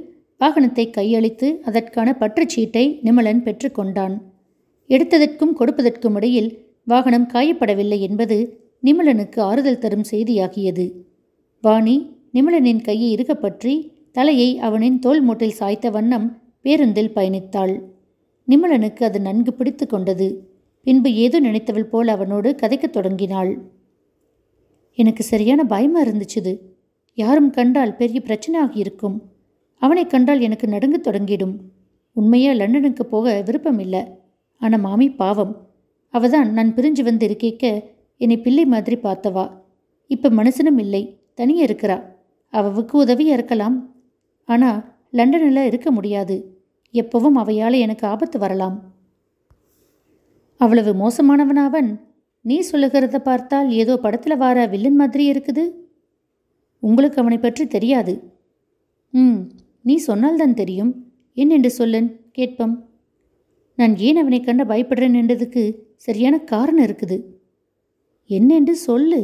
வாகனத்தை கையளித்து அதற்கான பற்றுச்சீட்டை நிமலன் பெற்றுக்கொண்டான் எடுத்ததற்கும் கொடுப்பதற்கும் இடையில் வாகனம் காயப்படவில்லை என்பது நிமலனுக்கு ஆறுதல் தரும் செய்தியாகியது. வாணி நிமலனின் கையை இறுகப்பற்றி தலையை அவனின் தோல் மூட்டில் சாய்த்த வண்ணம் பேருந்தில் பயணித்தாள். நிமலனுக்கு அது நன்கு பிடித்து கொண்டது. பின்பு ஏதோ நினைத்தவள் போல் அவனோடு கதைக்கத் தொடங்கினாள். எனக்கு சரியான பயமா இருந்துச்சுது. யாரும் கண்டால் பெரிய பிரச்சனை ஆகியிருக்கும் அவனை கண்டால் எனக்கு நடுங்க தொடங்கிடும். உண்மையாக லண்டனுக்கு போக விருப்பம் இல்லை ஆனால் மாமி பாவம். அவதான் நான் பிரிஞ்சு வந்து இருக்கேக்க என்னை பிள்ளை மாதிரி பார்த்தவா. இப்போ மனுஷனும் இல்லை தனியாக இருக்கிறா. அவவுக்கு உதவியாக இருக்கலாம். ஆனால் லண்டனில் இருக்க முடியாது. எப்பவும் அவையால் எனக்கு ஆபத்து வரலாம். அவ்வளவு மோசமானவனாவன். நீ சொல்லுகிறத பார்த்தால் ஏதோ படத்தில் வார வில்லன் மாதிரி இருக்குது. உங்களுக்கு அவனை பற்றி தெரியாது. ம். நீ சொன்னால்தான் தெரியும். என்னென்று சொல்லன். கேட்பம். நான் ஏன் அவனை கண்ட பயப்படுறேன் என்றதுக்கு சரியான காரணம் இருக்குது. என்னென்று சொல்லு.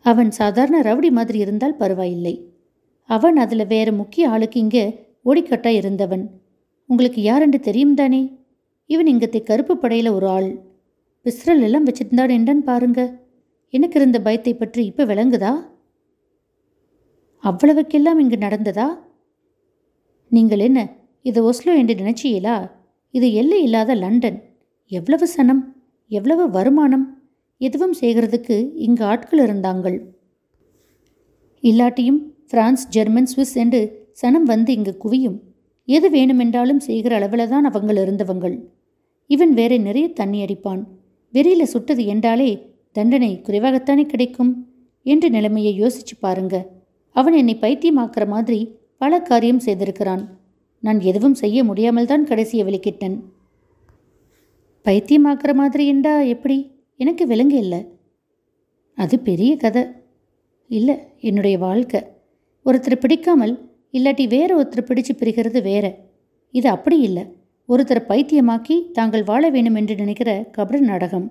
அவன் சாதாரண ரவுடி மாதிரி இருந்தால் பரவாயில்லை. அவன் அதில் வேற முக்கிய ஆளுக்கு இங்கே ஓடிக்கட்டா இருந்தவன். உங்களுக்கு யாரென்று தெரியும் தானே? இவன் இங்கத்தை கருப்பு படையில் ஒரு ஆள். பிஸ்ரல் எல்லாம் வச்சிருந்தான் என்றான் பாருங்க. எனக்கு இருந்த பயத்தை பற்றி இப்போ விளங்குதா? அவ்வளவுக்கெல்லாம் இங்கு நடந்ததா? நீங்கள் என்ன இது ஒஸ்லோ என்று நினைச்சியலா? இது எல்லை இல்லாத லண்டன். எவ்வளவு சனம் எவ்வளவு வருமானம்? எதுவும் செய்கிறதுக்கு இங்கு ஆட்கள் இருந்தாங்கள். இல்லாட்டியும் பிரான்ஸ் ஜெர்மன் சுவிஸ் என்று சனம் வந்து இங்கு குவியும். எது வேணுமென்றாலும் செய்கிற அளவில் தான் அவங்கள் இருந்தவங்கள். இவன் வேற நிறைய தண்ணி அடிப்பான். வெறியில் சுட்டது என்றாலே தண்டனை குறைவாகத்தானே கிடைக்கும்? என்ற நிலைமையை யோசிச்சு பாருங்க. அவன் என்னை பைத்தியமாக்குற மாதிரி பல காரியம் செய்திருக்கிறான். நான் எதுவும் செய்ய முடியாமல் தான் கடைசியை வெளிக்கிட்டேன் பைத்தியமாக்குற மாதிரி என்றா எப்படி? எனக்கு விலங்கு இல்லை. அது பெரிய கதை. இல்லை என்னுடைய வாழ்க்கை. ஒருத்தர் பிடிக்காமல் இல்லாட்டி வேற ஒருத்தர் பிடிச்சு பிரிகிறது வேற. இது அப்படி இல்லை. ஒருத்தரை பைத்தியமாக்கி தாங்கள் வாழ வேணும் என்று நினைக்கிற கபட நாடகம்.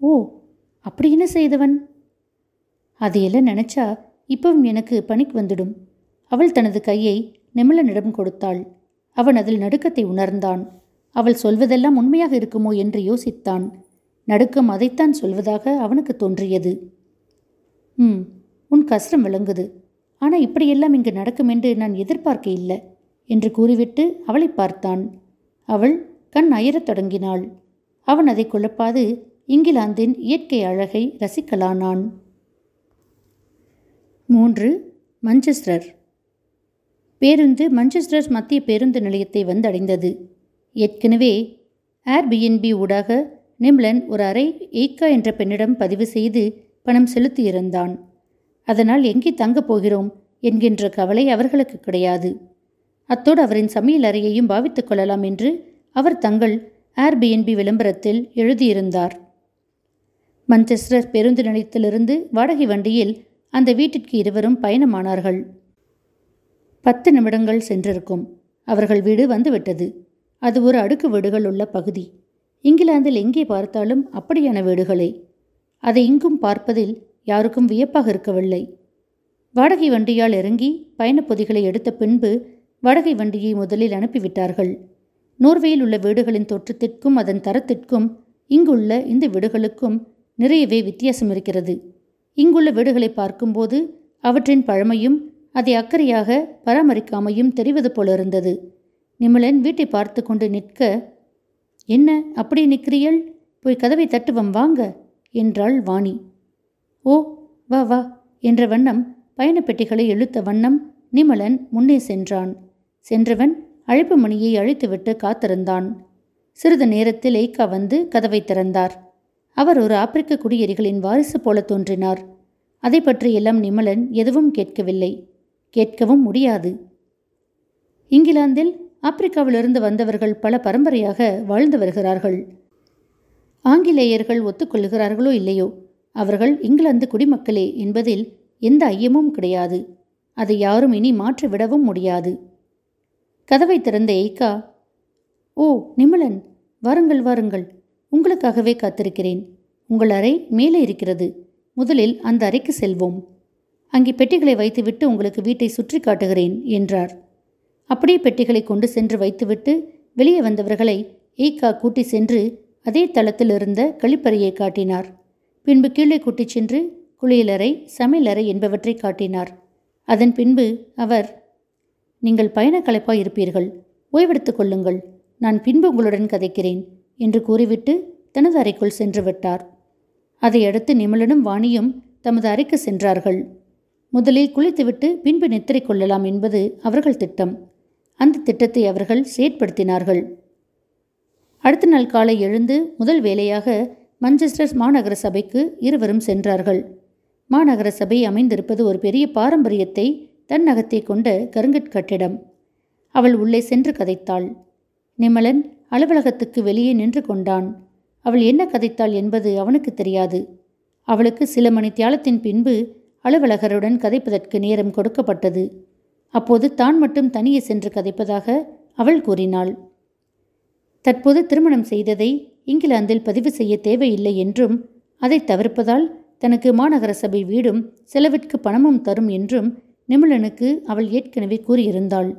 ஓ அப்படி என்ன செய்தவன்? அதையெல்லாம் நினச்சா இப்பவும் எனக்கு பணிக்கு வந்துடும். அவள் தனது கையை நிமலனிடம் கொடுத்தாள். அவன் அதில் நடுக்கத்தை உணர்ந்தான். அவள் சொல்வதெல்லாம் உண்மையாக இருக்குமோ என்று யோசித்தான். நடுக்கம் அதைத்தான் சொல்வதாக அவனுக்கு தோன்றியது. ம் உன் கஷ்டம் விளங்குது. ஆனால் இப்படியெல்லாம் இங்கு நடக்கும் என்று நான் எதிர்பார்க்க இல்லை என்று கூறிவிட்டு அவளை பார்த்தான். அவள் கண் அயரத் தொடங்கினாள். அவன் அதை குழப்பாது இங்கிலாந்தின் இயற்கை அழகை ரசிக்கலானான். மூன்று மஞ்சஸ்டர் பேருந்து மஞ்சஸ்டர் மத்திய பேருந்து நிலையத்தை வந்தடைந்தது. ஏற்கனவே ஏர்பிஎன்பி ஊடாக நிம்லன் ஒரு அறை ஏக்கா என்ற பெண்ணிடம் பதிவு செய்து பணம் செலுத்தியிருந்தான். அதனால் எங்கே தங்கப் போகிறோம் என்கின்ற கவலை அவர்களுக்கு கிடையாது. அத்தோடு அவரின் சமையல் அறையையும் பாவித்துக் கொள்ளலாம் என்று அவர் தங்கள் ஏர்பிஎன்பி விளம்பரத்தில் எழுதியிருந்தார். மஞ்செஸ்டர் பேருந்து நிலையத்திலிருந்து வாடகை வண்டியில் அந்த வீட்டிற்கு இருவரும் பயணமானார்கள். பத்து நிமிடங்கள் சென்றிருக்கும். அவர்கள் வீடு வந்துவிட்டது. அது ஒரு அடுக்கு வீடுகள் உள்ள பகுதி. இங்கிலாந்தில் எங்கே பார்த்தாலும் அப்படியான வீடுகளே. அதை இங்கும் பார்ப்பதில் யாருக்கும் வியப்பாக இருக்கவில்லை. வாடகை வண்டியால் இறங்கி பயணப்பொதிகளை எடுத்த பின்பு வாடகை வண்டியை முதலில் அனுப்பிவிட்டார்கள். நோர்வேயில் உள்ள வீடுகளின் தோற்றத்திற்கும் அதன் தரத்திற்கும் இங்குள்ள இந்த வீடுகளுக்கும் நிறையவே வித்தியாசம் இருக்கிறது. இங்குள்ள வீடுகளை பார்க்கும்போது அவற்றின் பழமையும் அதை அக்கறையாக பராமரிக்காமையும் தெரிவது போல இருந்தது நிமலன் வீட்டை பார்த்து கொண்டு நிற்க என்ன அப்படி நிற்கிறீள் போய் கதவை தட்டுவம் வாங்க என்றாள் வாணி. ஓ வா வா என்ற வண்ணம் பயணப்பெட்டிகளை இழுத்த வண்ணம் நிமலன் முன்னே சென்றான். சென்றவன் அழைப்பு மணியை அழைத்துவிட்டு காத்திருந்தான். சிறிது நேரத்தில் ஏக்கா வந்து கதவை திறந்தார். அவர் ஒரு ஆப்பிரிக்க குடியேறிகளின் வாரிசு போல தோன்றினார். அதை பற்றியெல்லாம் நிமலன் எதுவும் கேட்கவில்லை. கேட்கவும் முடியாது. இங்கிலாந்தில் ஆப்பிரிக்காவிலிருந்து வந்தவர்கள் பல பரம்பரையாக வாழ்ந்து வருகிறார்கள். ஆங்கிலேயர்கள் ஒத்துக்கொள்கிறார்களோ இல்லையோ அவர்கள் இங்கிலாந்து குடிமக்களே என்பதில் எந்த ஐயமும் கிடையாது. அதை யாரும் இனி மாற்றிவிடவும் முடியாது. கதவை திறந்த எய்கா ஓ நிமலன் வாருங்கள் வாருங்கள். உங்களுக்காகவே காத்திருக்கிறேன். உங்கள் அறை மேலே இருக்கிறது. முதலில் அந்த அறைக்கு செல்வோம். அங்கே பெட்டிகளை வைத்துவிட்டு உங்களுக்கு வீட்டை சுற்றி காட்டுகிறேன் என்றார். அப்படியே பெட்டிகளை கொண்டு சென்று வைத்துவிட்டு வெளியே வந்தவர்களை ஈக்கா கூட்டி சென்று அதே தளத்தில் இருந்த கழிப்பறையை காட்டினார். பின்பு கீழே கூட்டிச் சென்று குளியலறை சமையலறை என்பவற்றை காட்டினார். அதன் பின்பு அவர் நீங்கள் பயண களைப்பாய் இருப்பீர்கள் ஓய்வெடுத்துக் கொள்ளுங்கள். நான் பின்பு உங்களுடன் கதைக்கிறேன். என்று கூறிவிட்டு தனது அறைக்குள் சென்று விட்டார். அதையடுத்து நிமலனும் வாணியும் தமது அறைக்கு சென்றார்கள். முதலில் குளித்துவிட்டு பின்பு நித்திரை கொள்ளலாம் என்பது அவர்கள் திட்டம். அந்த திட்டத்தை அவர்கள் செயற்படுத்தினார்கள். அடுத்த நாள் காலை எழுந்து முதல் வேலையாக மஞ்செஸ்டர் மாநகர சபைக்கு இருவரும் சென்றார்கள். மாநகர சபை அமைந்திருப்பது ஒரு பெரிய பாரம்பரியத்தை தன்னகத்தை கொண்ட கருங்கட் கட்டிடம். அவள் உள்ளே சென்று கதைத்தாள். நிமலன் அலுவலகத்துக்கு வெளியே நின்று கொண்டான். அவள் என்ன கதைத்தாள் என்பது அவனுக்கு தெரியாது. அவளுக்கு சில மணி தியாலத்தின் பின்பு அலுவலகருடன் கதைப்பதற்கு நேரம் கொடுக்கப்பட்டது. அப்போது தான் மட்டும் தனியே சென்று கதைப்பதாக அவள் கூறினாள். தற்போது திருமணம் செய்ததை இங்கிலாந்தில் பதிவு செய்ய தேவையில்லை என்றும் அதை தவிர்ப்பதால் தனக்கு மாநகர சபை வீடும் செலவிற்கு பணமும் தரும் என்றும் நிமிழனுக்கு அவள் ஏற்கனவே கூறியிருந்தாள்.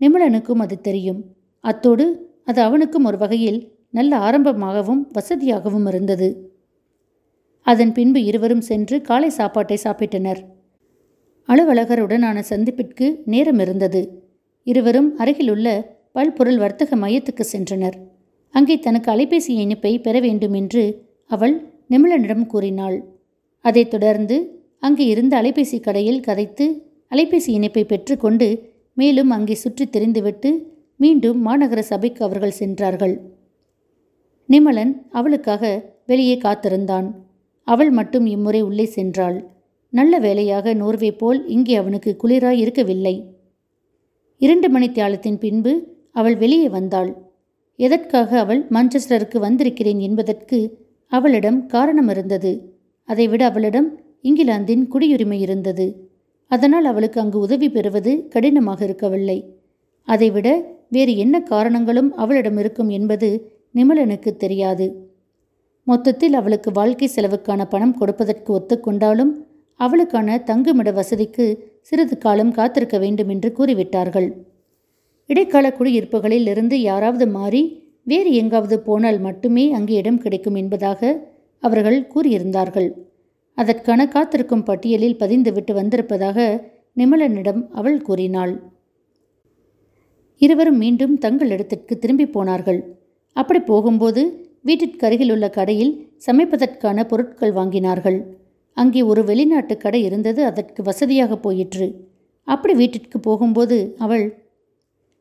நிமிழனுக்கும் அது தெரியும். அத்தோடு அது அவனுக்கும் ஒரு வகையில் நல்ல ஆரம்பமாகவும் வசதியாகவும் இருந்தது. அதன் பின்பு இருவரும் சென்று காலை சாப்பாட்டை சாப்பிட்டனர். அலுவலகருடனான சந்திப்பிற்கு நேரம் இருந்தது. இருவரும் அருகிலுள்ள பல்பொருள் வர்த்தக மையத்துக்கு சென்றனர். அங்கே தனக்கு அலைபேசி இணைப்பை பெற வேண்டும் என்று அவள் நிமிழனிடம் கூறினாள். அதைத் தொடர்ந்து அங்கே இருந்த அலைபேசி கடையில் கதைத்து அலைபேசி இணைப்பை பெற்றுக்கொண்டு மேலும் அங்கே சுற்றி தெரிந்துவிட்டு மீண்டும் மாநகர சபைக்கு அவர்கள் சென்றார்கள். நிமலன் அவளுக்காக வெளியே காத்திருந்தான். அவள் மட்டும் இம்முறை உள்ளே சென்றாள். நல்ல வேலையாக நோர்வே போல் இங்கே அவனுக்கு குளிராய் இருக்கவில்லை. இரண்டு மணி தியாலத்தின் பின்பு அவள் வெளியே வந்தாள். எதற்காக அவள் மான்செஸ்டருக்கு வந்திருக்கிறேன் என்பதற்கு அவளிடம் காரணம் இருந்தது. அதைவிட அவளிடம் இங்கிலாந்தின் குடியுரிமை இருந்தது. அதனால் அவளுக்கு அங்கு உதவி பெறுவது கடினமாக இருக்கவில்லை. அதைவிட வேறு என்ன காரணங்களும் அவளிடம் இருக்கும் என்பது நிமலனுக்கு தெரியாது. மொத்தத்தில் அவளுக்கு வாழ்க்கை செலவுக்கான பணம் கொடுப்பதற்கு ஒத்துக்கொண்டாலும் அவளுக்கான தங்குமிட வசதிக்கு சிறிது காலம் காத்திருக்க வேண்டும் என்று கூறிவிட்டார்கள். இடைக்கால குடியிருப்புகளில் இருந்து யாராவது மாறி வேறு எங்காவது போனால் மட்டுமே அங்கே இடம் கிடைக்கும் என்பதாக அவர்கள் கூறியிருந்தார்கள். அதற்கான காத்திருக்கும் பட்டியலில் பதிந்துவிட்டு வந்திருப்பதாக நிமலனிடம் அவள் கூறினாள். இருவரும் மீண்டும் தங்கள் இடத்திற்கு திரும்பி போனார்கள். அப்படி போகும்போது வீட்டிற்கு உள்ள கடையில் சமைப்பதற்கான பொருட்கள் வாங்கினார்கள். அங்கே ஒரு வெளிநாட்டு கடை இருந்தது அதற்கு வசதியாக போயிற்று. அப்படி வீட்டிற்கு போகும்போது அவள்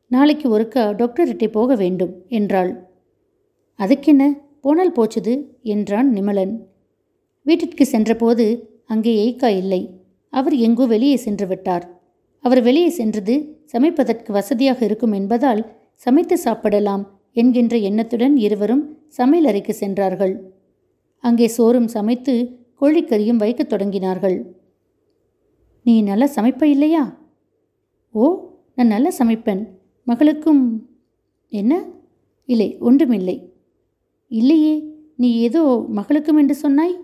நாளைக்கு ஒருக்கா டாக்டர்கிட்டே போக வேண்டும் என்றாள். அதுக்கென்ன? போனால் போச்சுது என்றான் நிமலன். வீட்டிற்கு சென்றபோது அங்கே எய்கா இல்லை. அவர் எங்கோ வெளியே சென்று விட்டார். அவர் வெளியே சென்றது சமைப்பதற்கு வசதியாக இருக்கும் என்பதால் சமைத்து சாப்பிடலாம் என்கின்ற எண்ணத்துடன் இருவரும் சமையலறைக்கு சென்றார்கள். அங்கே சோறும் சமைத்து கோழிக்கறியும் வைக்கத் தொடங்கினார்கள். நீ நல்லா சமைப்ப இல்லையா? ஓ நான் நல்லா சமைப்பேன். மகளுக்கும் என்ன? இல்லை ஒன்றுமில்லை. இல்லையே நீ ஏதோ மகளுக்கும் என்று சொன்னாய்?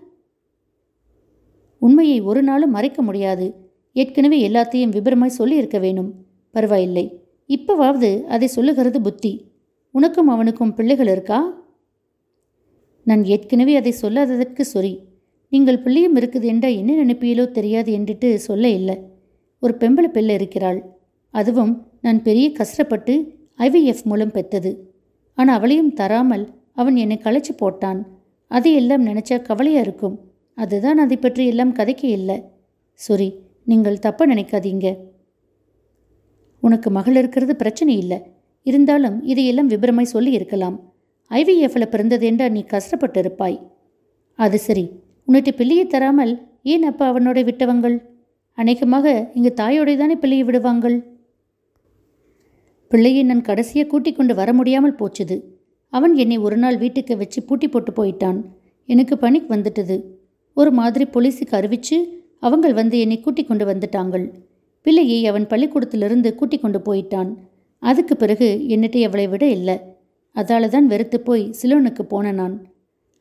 உண்மையை ஒரு நாளும் மறைக்க முடியாது. ஏற்கனவே எல்லாத்தையும் விபரமாய் சொல்லியிருக்க வேணும் பரவாயில்லை. இப்போவாவது அதை சொல்லுகிறது புத்தி. உனக்கும் அவனுக்கும் பிள்ளைகள் இருக்கா? நான் ஏற்கனவே அதை சொல்லாததற்கு சொறி. நீங்கள் பிள்ளையும் இருக்குது என்றால் என்ன நினைப்பீலோ தெரியாது என்றிட்டு சொல்ல இல்லை. ஒரு பெம்பளை பிள்ளை இருக்கிறாள். அதுவும் நான் பெரிய கஷ்டப்பட்டு ஐவிஎஃப் மூலம் பெற்றது. ஆனால் அவளையும் தராமல் அவன் என்னை களைச்சி போட்டான். அதையெல்லாம் நினச்சா கவலையாக இருக்கும். அதுதான் அதை பற்றி எல்லாம் கதைக்க இல்லை. சொரி நீங்கள் தப்ப நினைக்காதீங்க. உனக்கு மகள் இருக்கிறது பிரச்சனை இல்லை. இருந்தாலும் இதையெல்லாம் விபரமாய் சொல்லி இருக்கலாம். ஐவிஎஃப்ல பிறந்ததேண்டா நீ கஷ்டப்பட்டு இருப்பாய்? அது சரி. உன்னிட்டு பிள்ளையை தராமல் ஏன் அப்பா அவனோட விட்டவங்கள்? அநேகமாக இங்கு தாயோடைய தானே பிள்ளையை விடுவாங்கள்? பிள்ளையை நான் கடைசியாக கூட்டிக் கொண்டு வர முடியாமல் போச்சுது. அவன் என்னை ஒரு நாள் வீட்டுக்கு வச்சு பூட்டி போட்டு போயிட்டான். எனக்கு பனிக் வந்துட்டது. ஒரு மாதிரி போலீஸுக்கு அறிவிச்சு அவங்கள் வந்து என்னை கூட்டிக் கொண்டு வந்துட்டாங்கள். பிள்ளையை அவன் பள்ளிக்கூடத்திலிருந்து கூட்டிக் கொண்டு போயிட்டான். அதுக்கு பிறகு என்னிட்ட அவளை விட இல்லை. அதால தான் வெறுத்து போய் சிலோனுக்கு போன நான்.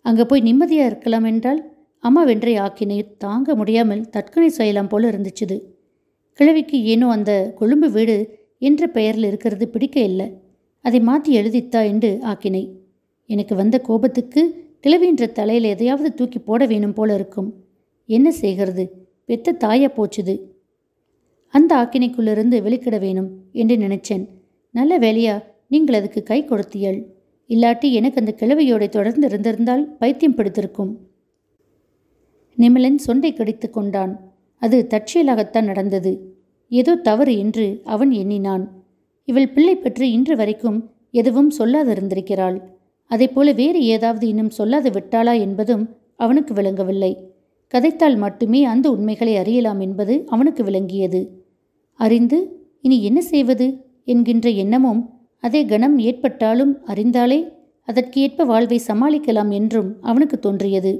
அங்கே போய் நிம்மதியாக இருக்கலாம் என்றால் அம்மா வென்றை ஆக்கினை தாங்க முடியாமல் தற்கொலை செய்யலாம் போல இருந்துச்சுது. கிழவிக்கு ஏனோ அந்த கொழும்பு வீடு என்ற பெயரில் இருக்கிறது பிடிக்க இல்லை. அதை மாற்றி எழுதித்தா என்று ஆக்கினை. எனக்கு வந்த கோபத்துக்கு கிழவின்ற தலையில் எதையாவது தூக்கி போட வேணும் போல இருக்கும். என்ன செய்கிறது? பெத்த தாயா போச்சுது. அந்த ஆக்கினைக்குள்ளிருந்து வெளிக்கிட வேணும் என்று நினைச்சேன். நல்ல வேலையா நீங்கள் அதுக்கு கை கொடுத்தியள் இல்லாட்டி எனக்கு அந்த கிழவியோட தொடர்ந்து இருந்திருந்தால் பைத்தியம் பிடித்திருக்கும். நிமலன் சொண்டை கடித்து கொண்டான். அது தற்செயலாகத்தான் நடந்தது. ஏதோ தவறு என்று அவன் எண்ணினான். இவள் பிள்ளை பெற்று இன்று வரைக்கும் எதுவும் சொல்லாதிருந்திருக்கிறாள். போல வேறு ஏதாவது இன்னும் சொல்லாது விட்டாளா என்பதும் அவனுக்கு விளங்கவில்லை. கதைத்தால் மட்டுமே அந்த உண்மைகளை அறியலாம் என்பது அவனுக்கு விளங்கியது. அறிந்து இனி என்ன செய்வது? என்கின்ற எண்ணமும் அதே கணம் ஏற்பட்டாலும் அறிந்தாலே அதற்கு ஏற்ப வாழ்வை சமாளிக்கலாம் என்றும் அவனுக்கு தோன்றியது.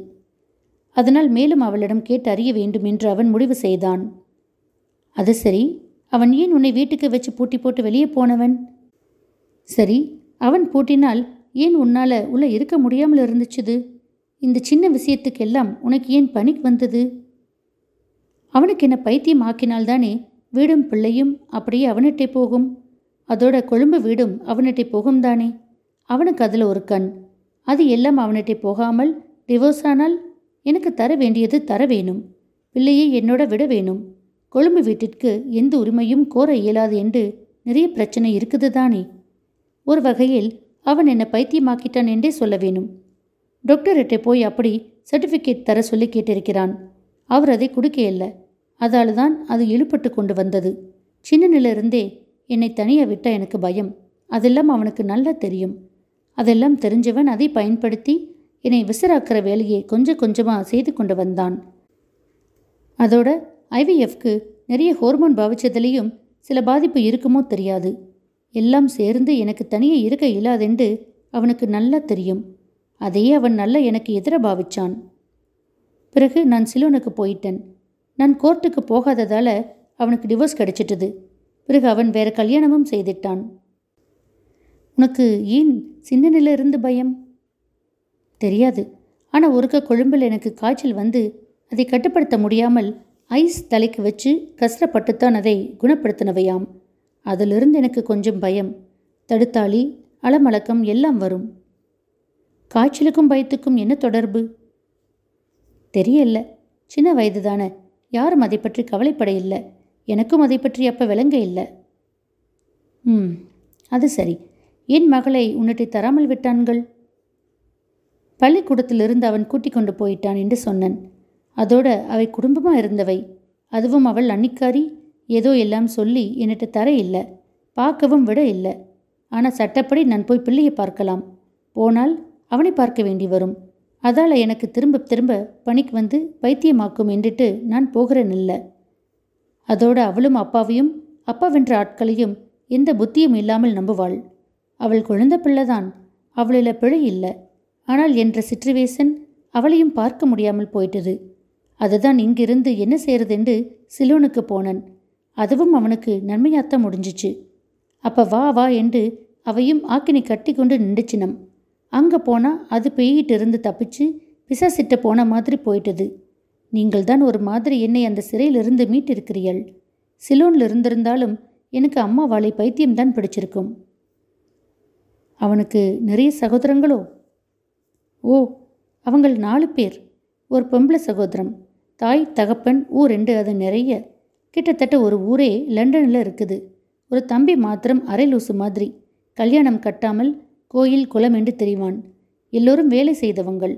அதனால் மேலும் அவளிடம் கேட்டு அறிய வேண்டும் என்று அவன் முடிவு செய்தான். அது சரி அவன் ஏன் உன்னை வீட்டுக்கு வச்சு பூட்டி போட்டு வெளியே போனவன்? சரி அவன் பூட்டினால் ஏன் உன்னால உள்ள இருக்க முடியாமல் இருந்துச்சுது இந்த சின்ன விஷயத்துக்கெல்லாம் உனக்கு ஏன் பணிக்கு வந்தது? அவனுக்கு என்ன பைத்தியம் ஆக்கினால்தானே வீடும் பிள்ளையும் அப்படியே அவனிட்டே போகும்? அதோட கொழும்பு வீடும் அவனிட்டே போகும் தானே? அவனுக்கு அதில் ஒரு கண். அது எல்லாம் அவனிட்டே போகாமல் டிவோர்ஸ் ஆனால் எனக்கு தர வேண்டியது தர வேணும். பிள்ளையை என்னோட விட வேணும். கொழும்பு வீட்டிற்கு எந்த உரிமையும் கோர இயலாது என்று நிறைய பிரச்சனை இருக்குது தானே ஒரு வகையில் அவன் என்னை பைத்தியமாக்கிட்டான் என்றே சொல்ல வேணும். டாக்டர்கிட்ட போய் அப்படி சர்டிஃபிகேட் தர சொல்லி கேட்டிருக்கிறான். அவர் அதை கொடுக்க இல்லை. அதால் தான் அது இழுப்பட்டு கொண்டு வந்தது. சின்னனிலிருந்தே என்னை தனியாக விட்ட எனக்கு பயம். அதெல்லாம் அவனுக்கு நல்லா தெரியும். அதெல்லாம் தெரிஞ்சவன் அதை பயன்படுத்தி என்னை விசிறாக்கிற வேலையை கொஞ்சம் கொஞ்சமாக செய்து கொண்டு வந்தான். அதோட ஐவிஎஃப்க்கு நிறைய ஹோர்மோன் பாவிச்சதுலேயும் சில பாதிப்பு இருக்குமோ தெரியாது. எல்லாம் சேர்ந்து எனக்கு தனியே இருக்க இயலாதென்று அவனுக்கு நல்லா தெரியும். அதையே அவன் நல்ல எனக்கு எதிர பாவிச்சான். பிறகு நான் சிலோனுக்கு போயிட்டேன். நான் கோர்ட்டுக்கு போகாததால் அவனுக்கு டிவோர்ஸ் கிடைச்சிட்டது. பிறகு அவன் வேற கல்யாணமும் செய்திட்டான். உனக்கு ஏன் சின்னனிலிருந்து பயம்? தெரியாது. ஆனால் ஒருக்க கொழும்பில் எனக்கு காய்ச்சல் வந்து அதை கட்டுப்படுத்த முடியாமல் ஐஸ் தலைக்கு வச்சு கஷ்டப்பட்டுத்தான் அதை குணப்படுத்தினவையாம். அதிலிருந்து எனக்கு கொஞ்சம் பயம். தடுத்தாளி அளமளக்கம் எல்லாம் வரும். காய்ச்சலுக்கும் பயத்துக்கும் என்ன தொடர்பு? தெரியல சின்ன வயது தானே யாரும் அதை பற்றி கவலைப்பட இல்லை. எனக்கும் அதை பற்றி அப்போ விளங்க இல்லை. ம் அது சரி. என் மகளை உன்னிட்டு தராமல் விட்டான்கள்? பள்ளிக்கூடத்திலிருந்து அவன் கூட்டிக் கொண்டு போயிட்டான் என்று சொன்னன். அதோட அவை குடும்பமாக இருந்தவை. அதுவும் அவள் அன்னிக்காரி. ஏதோ எல்லாம் சொல்லி என்னிட்ட தர இல்லை. பார்க்கவும் விட இல்லை. ஆனால் சட்டப்படி நான் போய் பிள்ளையை பார்க்கலாம். போனால் அவனை பார்க்க வேண்டி வரும். அதால் எனக்கு திரும்ப திரும்ப பணிக்கு வந்து பைத்தியமாக்கும் என்றிட்டு நான் போகிறேன் இல்லை அதோடு அவளும் அப்பாவையும் அப்பாவென்ற ஆட்களையும் எந்த புத்தியும் இல்லாமல் நம்புவாள். அவள் குழந்த பிள்ளைதான் அவளில் பிழை இல்லை. ஆனால் என்ற சிற்றுவேசன் அவளையும் பார்க்க முடியாமல் போயிட்டது. அதுதான் இங்கிருந்து என்ன செய்யறதென்று சிலோனுக்கு போனன். அதுவும் அவனுக்கு நன்மையாத்தான் முடிஞ்சிச்சு. அப்ப வா வா என்று அவையும் ஆக்கினை கட்டி கொண்டு நின்றுச்சினம். அங்கே போனால் அது பேயிட்டு இருந்து தப்பிச்சு பிசாசிட்ட போன மாதிரி போயிட்டது. நீங்கள் தான் ஒரு மாதிரி என்னை அந்த சிறையிலிருந்து மீட்டிருக்கிறீள் சிலோனில் இருந்திருந்தாலும் எனக்கு அம்மா வாழை பைத்தியம்தான் பிடிச்சிருக்கும். அவனுக்கு நிறைய சகோதரங்களோ? ஓ அவங்கள் நாலு பேர். ஒரு பொம்பளை சகோதரம் தாய் தகப்பன் ஊர் ரெண்டு அது நிறைய. கிட்டத்தட்ட ஒரு ஊரே லண்டனில் இருக்குது. ஒரு தம்பி மாத்திரம் அரை லூசு மாதிரி. கல்யாணம் கட்டாமல் கோயில் குளம் என்று தெரிவான். எல்லோரும் வேலை செய்தவங்கள்.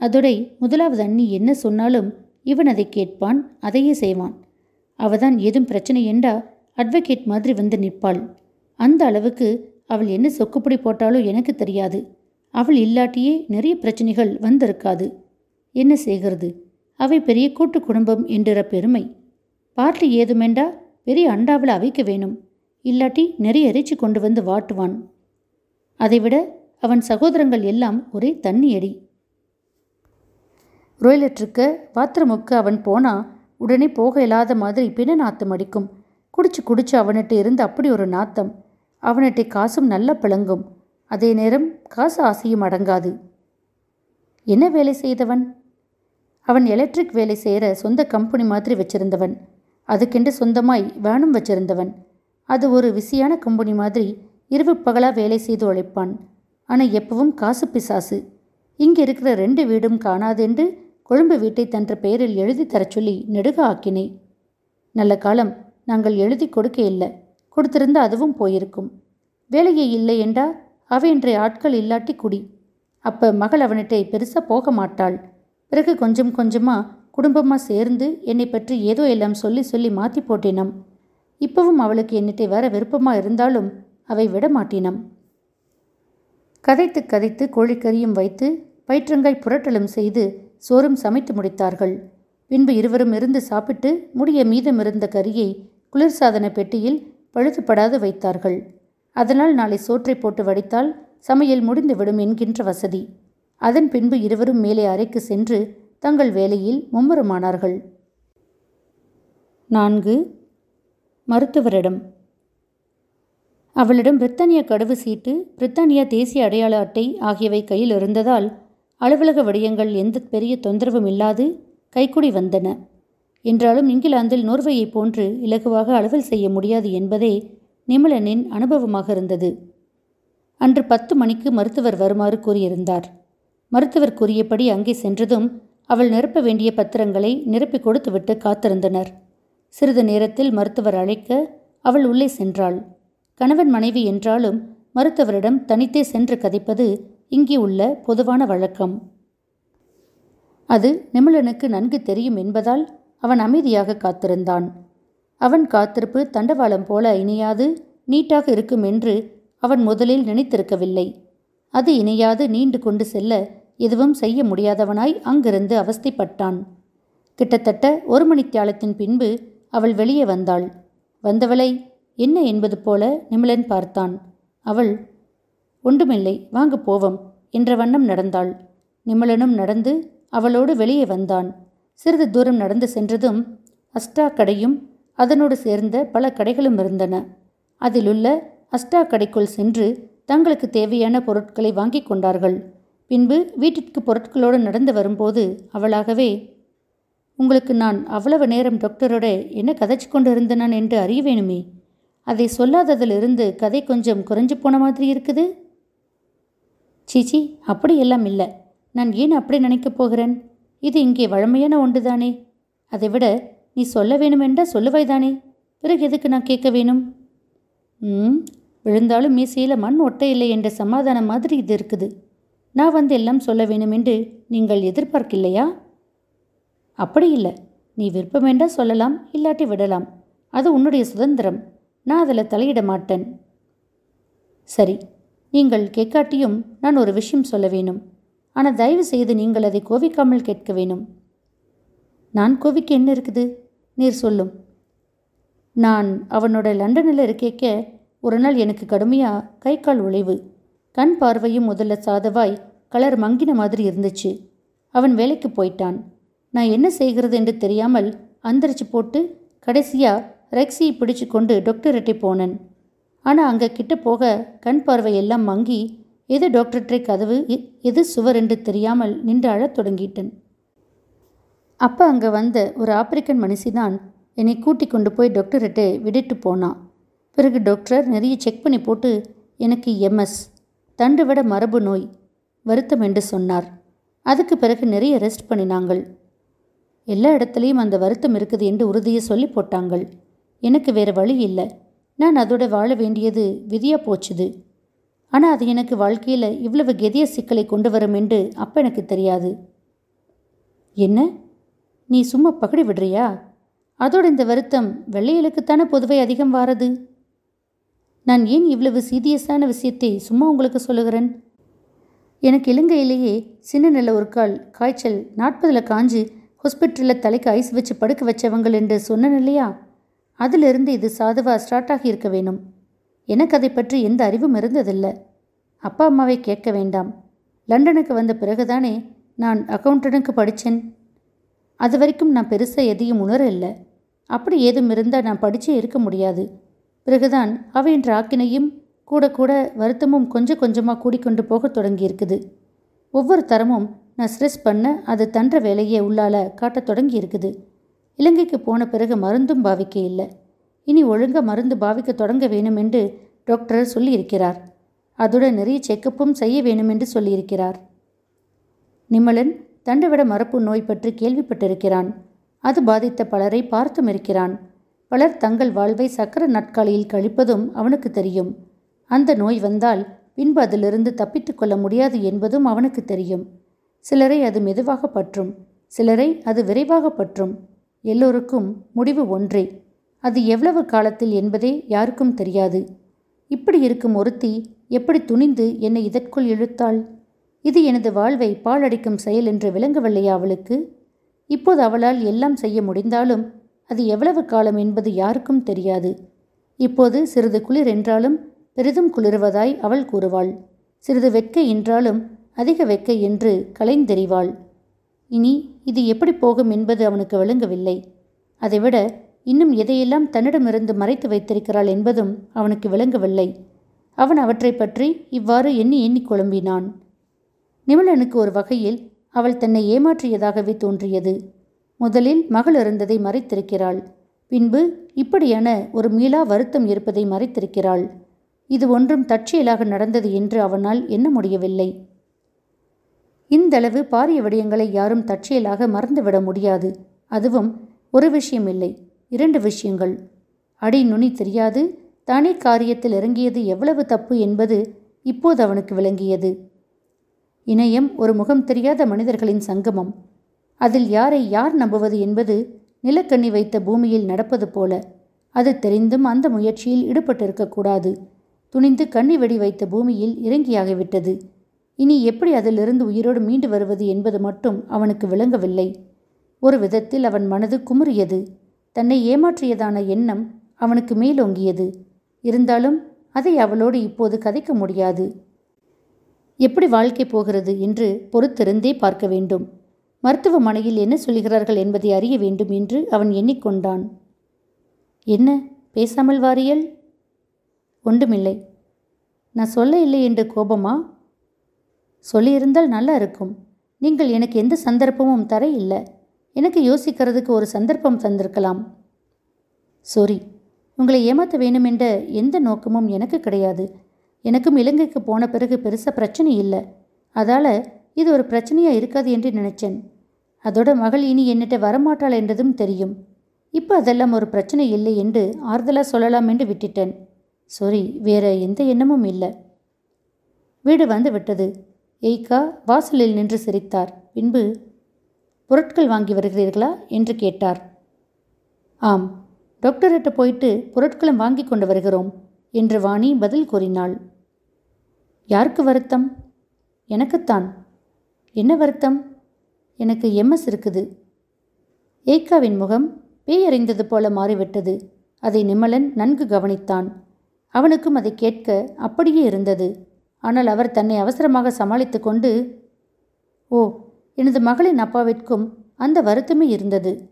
அதோடை முதலாவது அண்ணி என்ன சொன்னாலும் இவன் அதை கேட்பான் அதையே செய்வான். அவதான் ஏதும் பிரச்சனை என்றா அட்வொகேட் மாதிரி வந்து நிற்பாள். அந்த அளவுக்கு அவள் என்ன சொக்குப்படி போட்டாலோ எனக்கு தெரியாது. அவள் இல்லாட்டியே நிறைய பிரச்சனைகள் வந்திருக்காது. என்ன செய்கிறது? அவை பெரிய கூட்டு குடும்பம் என்கிற பெருமை. பார்ட்டி ஏதுமெண்டா பெரிய அண்டாவில் அவைக்க வேணும். இல்லாட்டி நிறைய எரிச்சி கொண்டு வந்து வாட்டுவான். அதைவிட அவன் சகோதரங்கள் எல்லாம் ஒரே தண்ணி அடி ரோய்லெட்டுருக்க பாத்ரூமுக்கு அவன் போனா உடனே போக இல்லாத மாதிரி பின்ன நாத்தம் அடிக்கும். குடிச்சு குடிச்சு அவன்கிட்ட இருந்து அப்படி ஒரு நாத்தம். அவன்கிட்ட காசும் நல்ல பிளங்கும். அதே நேரம் காசு ஆசையும் அடங்காது. என்ன வேலை செய்தவன்? அவன் எலக்ட்ரிக் வேலை செய்கிற சொந்த கம்பெனி மாதிரி வச்சிருந்தவன். அதுக்கென்று சொந்தமாய் வேனும் வச்சிருந்தவன். அது ஒரு விசியான கம்பெனி மாதிரி இரவு பகலாக வேலை செய்து உழைப்பான். ஆனால் எப்பவும் காசு பிசாசு. இங்கே இருக்கிற ரெண்டு வீடும் காணாதென்று கொழும்பு வீட்டை தன்ற பெயரில் எழுதி தரச் சொல்லி நெடுக ஆக்கினே நல்ல காலம் நாங்கள் எழுதி கொடுக்க இல்லை. கொடுத்திருந்த அதுவும் போயிருக்கும். வேலையே இல்லை என்றா இன்றைய ஆட்கள் இல்லாட்டி குடி. அப்ப மகள் அவனிட்டை பெருசாக போக மாட்டாள். பிறகு கொஞ்சம் கொஞ்சமாக குடும்பமாக சேர்ந்து என்னை பற்றி ஏதோ எல்லாம் சொல்லி சொல்லி மாற்றி போட்டினம். இப்பவும் அவளுக்கு என்னிட்டை வர விருப்பமாக இருந்தாலும் அவை விட மாட்டினம் கதைத்து கதைத்து கோழிக்கறியும் வைத்து பயிற்றங்காய் புரட்டலும் செய்து சோறும் சமைத்து முடித்தார்கள். பின்பு இருவரும் இருந்து சாப்பிட்டு முடிய மீதமிருந்த கறியை குளிர்சாதன பெட்டியில் பழுதுபடாது வைத்தார்கள். அதனால் நாளை சோற்றை போட்டு வடித்தால் சமையல் முடிந்துவிடும் என்கின்ற வசதி. அதன் பின்பு இருவரும் மேலே அறைக்கு சென்று தங்கள் வேலையில் மும்முரமானார்கள். நான்கு. மருத்துவரிடம் அவளிடம் பிரித்தானிய கடவு சீட்டு பிரித்தானியா தேசிய அடையாள அட்டை ஆகியவை கையில் இருந்ததால் அலுவலக விடயங்கள் எந்த பெரிய தொந்தரவும் இல்லாது கைக்குடி வந்தன. என்றாலும் இங்கிலாந்தில் நோர்வையைப் போன்று இலகுவாக அலுவல் செய்ய முடியாது என்பதே நிமலனின் அனுபவமாக இருந்தது. அன்று பத்து மணிக்கு மருத்துவர் வருமாறு கூறியிருந்தார். மருத்துவர் கூறியபடி அங்கே சென்றதும் அவள் நிரப்ப வேண்டிய பத்திரங்களை நிரப்பி கொடுத்துவிட்டு காத்திருந்தனர். சிறிது நேரத்தில் மருத்துவர் அழைக்க அவள் உள்ளே சென்றாள். கணவன் மனைவி என்றாலும் மருத்துவரிடம் தனித்தே சென்று கதைப்பது இங்கே உள்ள பொதுவான வழக்கம். அது நிமிழனுக்கு நன்கு தெரியும் என்பதால் அவன் அமைதியாக காத்திருந்தான். அவன் காத்திருப்பு தண்டவாளம் போல இணையாது நீட்டாக இருக்கும் என்று அவன் முதலில் நினைத்திருக்கவில்லை. அது இணையாது நீண்டு கொண்டு செல்ல எதுவும் செய்ய முடியாதவனாய் அங்கிருந்து அவஸ்தைப்பட்டான். கிட்டத்தட்ட ஒரு மணித்தியாலத்தின் பின்பு அவள் வெளியே வந்தாள். வந்தவளை என்ன என்பது போல நிமிலன் பார்த்தான். அவள் ஒன்றுமில்லை வாங்க போவோம் என்ற வண்ணம் நடந்தாள். நிமலனும் நடந்து அவளோடு வெளியே வந்தான். சிறிது தூரம் நடந்து சென்றதும் அஸ்டா கடையும் அதனோடு சேர்ந்த பல கடைகளும் இருந்தன. அதிலுள்ள அஸ்டா கடைக்குள் சென்று தங்களுக்கு தேவையான பொருட்களை வாங்கி கொண்டார்கள். பின்பு வீட்டிற்கு பொருட்களோடு நடந்து வரும்போது அவளாகவே உங்களுக்கு நான் அவ்வளவு நேரம் டாக்டரோட என்ன கதைச்சு கொண்டு இருந்தனான் என்று அறிய வேணுமே? அதை சொல்லாததிலிருந்து கதை கொஞ்சம் குறைஞ்சு போன மாதிரி இருக்குது? சீச்சி அப்படியெல்லாம் இல்லை. நான் ஏன் அப்படி நினைக்கப் போகிறேன்? இது இங்கே வழமையான ஒன்றுதானே? அதை விட நீ சொல்ல வேணுமென்றா சொல்லுவாய்தானே? பிறகு எதுக்கு நான் கேட்க வேணும்? ம் விழுந்தாலும் மீசையில் மண் ஒட்ட இல்லை என்ற சமாதானம் மாதிரி இது இருக்குது. நான் வந்து எல்லாம் சொல்ல வேணும் என்று நீங்கள் எதிர்பார்க்கலையா? அப்படி இல்லை. நீ விருப்பமேண்டா சொல்லலாம் இல்லாட்டி விடலாம். அது உன்னுடைய சுதந்திரம். நான் அதில் தலையிட மாட்டேன். சரி நீங்கள் கேட்காட்டியும் நான் ஒரு விஷயம் சொல்ல வேணும். ஆனால் தயவு செய்து நீங்கள் அதை கோவிக்காமல் கேட்க வேணும். நான் கோவிக்க என்ன இருக்குது? நீர் சொல்லும். நான் அவனோட லண்டனில் இருக்கேக்க ஒரு நாள் எனக்கு கடுமையாக கை கால் உழைவு. கண் பார்வையும் முதல்ல சாதவாய் கலர் மங்கின மாதிரி இருந்துச்சு. அவன் வேலைக்கு போயிட்டான். நான் என்ன செய்கிறது என்று தெரியாமல் அந்தரிச்சு போட்டு கடைசியாக ரெக்ஸியை பிடிச்சு கொண்டு டாக்டர்கிட்ட போனேன். ஆனால் அங்கே கிட்ட போக கண் பார்வையெல்லாம் மங்கி எது டாக்டர்கிட்ட கதவு எது சுவர் என்று தெரியாமல் நின்று அழத் தொடங்கிட்டேன். அப்போ அங்கே வந்த ஒரு ஆப்பிரிக்கன் மனுஷி தான் என்னை கூட்டி கொண்டு போய் டாக்டர்கிட்ட விட்டுட்டு போனான் பிறகு டாக்டர் நிறைய செக் பண்ணி போட்டு எனக்கு எம்எஸ் தண்டு விட மரபு நோய் வருத்தம் என்று சொன்னார். அதுக்கு பிறகு நிறைய ரெஸ்ட் பண்ணினாங்கள். எல்லா இடத்துலையும் அந்த வருத்தம் இருக்குது என்று உறுதியை சொல்லி போட்டாங்கள். எனக்கு வேறு வழி இல்லை. நான் அதோட வாழ வேண்டியது விதியாக போச்சுது. ஆனால் அது எனக்கு வாழ்க்கையில் இவ்வளவு கெதிய சிக்கலை கொண்டு வரும் என்று அப்போ எனக்கு தெரியாது. என்ன? நீ சும்மா பகடி விடுறியா? அதோட இந்த வருத்தம் வெள்ளையலுக்குத்தானே பொதுவை அதிகம் வாரது? நான் ஏன் இவ்வளவு சீரியஸான விஷயத்தை சும்மா உங்களுக்கு சொல்லுகிறேன்? எனக்கு இலங்கையிலேயே சின்ன நில ஒரு கால் காய்ச்சல் நாற்பதில் காஞ்சு ஹாஸ்பிட்டலில் தலைக்கு ஐஸ் வச்சு படுக்க வச்சவங்கள் என்று சொன்னேன் இல்லையா? அதிலிருந்து இது சாதுவா ஸ்டார்ட் ஆகியிருக்க இருக்க வேணும். எனக்கு அதை பற்றி எந்த அறிவும் இருந்ததில்லை. அப்பா அம்மாவை கேட்க வேண்டாம். லண்டனுக்கு வந்த பிறகுதானே நான் அக்கௌண்டனுக்கு படித்தேன். அது வரைக்கும் நான் பெருசாக எதையும் உணர இல்லை. அப்படி ஏதும் இருந்தால் நான் படித்தே இருக்க முடியாது. பிறகுதான் அவையின் என்ற ஆக்கினையும் கூட கூட வருத்தமும் கொஞ்சம் கொஞ்சமாக கூடிக்கொண்டு போக தொடங்கியிருக்குது. ஒவ்வொரு தரமும் நான் ஸ்ட்ரெஸ் பண்ண அது தன்ற வேலையை உள்ளால காட்டத் தொடங்கி இருக்குது இலங்கைக்கு போன பிறகு மருந்தும் பாவிக்க இல்லை இனி ஒழுங்காக மருந்து பாவிக்க தொடங்க வேணும் என்று டாக்டர் சொல்லியிருக்கிறார். அதுடன் நிறைய செக்கப்பும் செய்ய வேணும் என்று சொல்லியிருக்கிறார். நிமலன் தண்டுவிட மரப்பு நோய் பற்றி கேள்விப்பட்டிருக்கிறான். அது பாதித்த பலரை பார்த்தும் இருக்கிறான். பலர் தங்கள் வாழ்வை சக்கர நாட்காலியில் கழிப்பதும் அவனுக்கு தெரியும். அந்த நோய் வந்தால் பின்பு அதிலிருந்து தப்பித்து கொள்ள முடியாது என்பதும் அவனுக்கு தெரியும். சிலரை அது மெதுவாக பற்றும் சிலரை அது விரைவாக பற்றும். எல்லோருக்கும் முடிவு ஒன்றே. அது எவ்வளவு காலத்தில் என்பதே யாருக்கும் தெரியாது. இப்படி இருக்கும் ஒருத்தி எப்படி துணிந்து என்னை இதற்குள் இழுத்தாள்? இது எனது வாழ்வை பாழடிக்கும் செயல் என்று விளங்கவில்லையா அவளுக்கு? இப்போது அவளால் எல்லாம் செய்ய முடிந்தாலும் அது எவ்வளவு காலம் என்பது யாருக்கும் தெரியாது. இப்போது சிறிது குளிர் என்றாலும் பெரிதும் குளிர்வதாய் அவள் கூறுவாள். சிறிது வெட்கை என்றாலும் அதிக வெட்கை என்று கலைந்தெறிவாள். இனி இது எப்படி போகும் என்பது அவனுக்கு விளங்கவில்லை. அதைவிட இன்னும் எதையெல்லாம் தன்னிடமிருந்து மறைத்து வைத்திருக்கிறாள் என்பதும் அவனுக்கு விளங்கவில்லை. அவன் அவற்றை பற்றி இவ்வாறு எண்ணி எண்ணி குழம்பினான். நிமலனுக்கு ஒரு வகையில் அவள் தன்னை ஏமாற்றியதாகவே தோன்றியது. முதலில் மகள் இருந்ததை மறைத்திருக்கிறாள். பின்பு இப்படியான ஒரு மீளா வருத்தம் இருப்பதை மறைத்திருக்கிறாள். இது ஒன்றும் தற்செயலாக நடந்தது என்று அவனால் எண்ண முடியவில்லை. இந்தளவு பாரிய விடயங்களை யாரும் தற்செயலாக மறந்துவிட முடியாது. அதுவும் ஒரு விஷயம் இல்லை இரண்டு விஷயங்கள். அடி நுனி தெரியாது தானே காரியத்தில் இறங்கியது எவ்வளவு தப்பு என்பது இப்போது அவனுக்கு விளங்கியது. இணையம் ஒரு முகம் தெரியாத மனிதர்களின் சங்கமம். அதில் யாரை யார் நம்புவது என்பது நிலக்கண்ணி வைத்த பூமியில் நடப்பது போல. அது தெரிந்தும் அந்த முயற்சியில் ஈடுபட்டிருக்கக்கூடாது. துணிந்து கண்ணி வெடி வைத்த பூமியில் இறங்கியாகிவிட்டது. இனி எப்படி அதிலிருந்து உயிரோடு மீண்டு வருவது என்பது மட்டும் அவனுக்கு விளங்கவில்லை. ஒரு விதத்தில் அவன் மனது குமுறியது. தன்னை ஏமாற்றியதான எண்ணம் அவனுக்கு மேலோங்கியது. இருந்தாலும் அதை அவளோடு இப்போது கதைக்க முடியாது. எப்படி வாழ்க்கை போகிறது என்று பொறுத்திருந்தே பார்க்க வேண்டும். மருத்துவமனையில் என்ன சொல்கிறார்கள் என்பதை அறிய வேண்டும் என்று அவன் எண்ணிக்கொண்டான். என்ன? பேசாமல் வாரியல்? ஒன்றுமில்லை. நான் சொல்ல இல்லை என்று கோபமா? சொல்லியிருந்தால் நல்லா இருக்கும். நீங்கள் எனக்கு எந்த சந்தர்ப்பமும் தர இல்லை எனக்கு யோசிக்கிறதுக்கு ஒரு சந்தர்ப்பம் தந்திருக்கலாம். சாரி உங்களை ஏமாற்ற வேணுமென்ற எந்த நோக்கமும் எனக்கு கிடையாது. எனக்கும் இலங்கைக்கு போன பிறகு பெருசாக பிரச்சனை இல்லை. அதால் இது ஒரு பிரச்சனையாக இருக்காது என்று நினச்சேன். அதோட மகள் இனி என்னிட்ட வரமாட்டாள் என்றதும் தெரியும். இப்போ அதெல்லாம் ஒரு பிரச்சனை இல்லை என்று ஆறுதலாக சொல்லலாம் என்று விட்டுட்டேன். சாரி வேற எந்த எண்ணமும் இல்லை. வீடு வந்து விட்டது. எய்கா வாசலில் நின்று சிரித்தார். பின்பு பொருட்கள் வாங்கி வருகிறீர்களா? என்று கேட்டார். ஆம் டாக்டர்கிட்ட போயிட்டு பொருட்களும் வாங்கி கொண்டு வருகிறோம் என்று வாணி பதில் கூறினாள். யாருக்கு வருத்தம்? எனக்குத்தான். என்ன வருத்தம்? எனக்கு எம்எஸ் இருக்குது. ஏக்காவின் முகம் பேயறிந்தது போல மாறிவிட்டது. அதை நிமலன் நன்கு கவனித்தான். அவனுக்கும் அதை கேட்க அப்படியே இருந்தது. ஆனால் அவர் தன்னை அவசரமாக சமாளித்து கொண்டு ஓ எனது மகளின் அப்பாவிற்கும் அந்த வருத்தமே இருந்தது.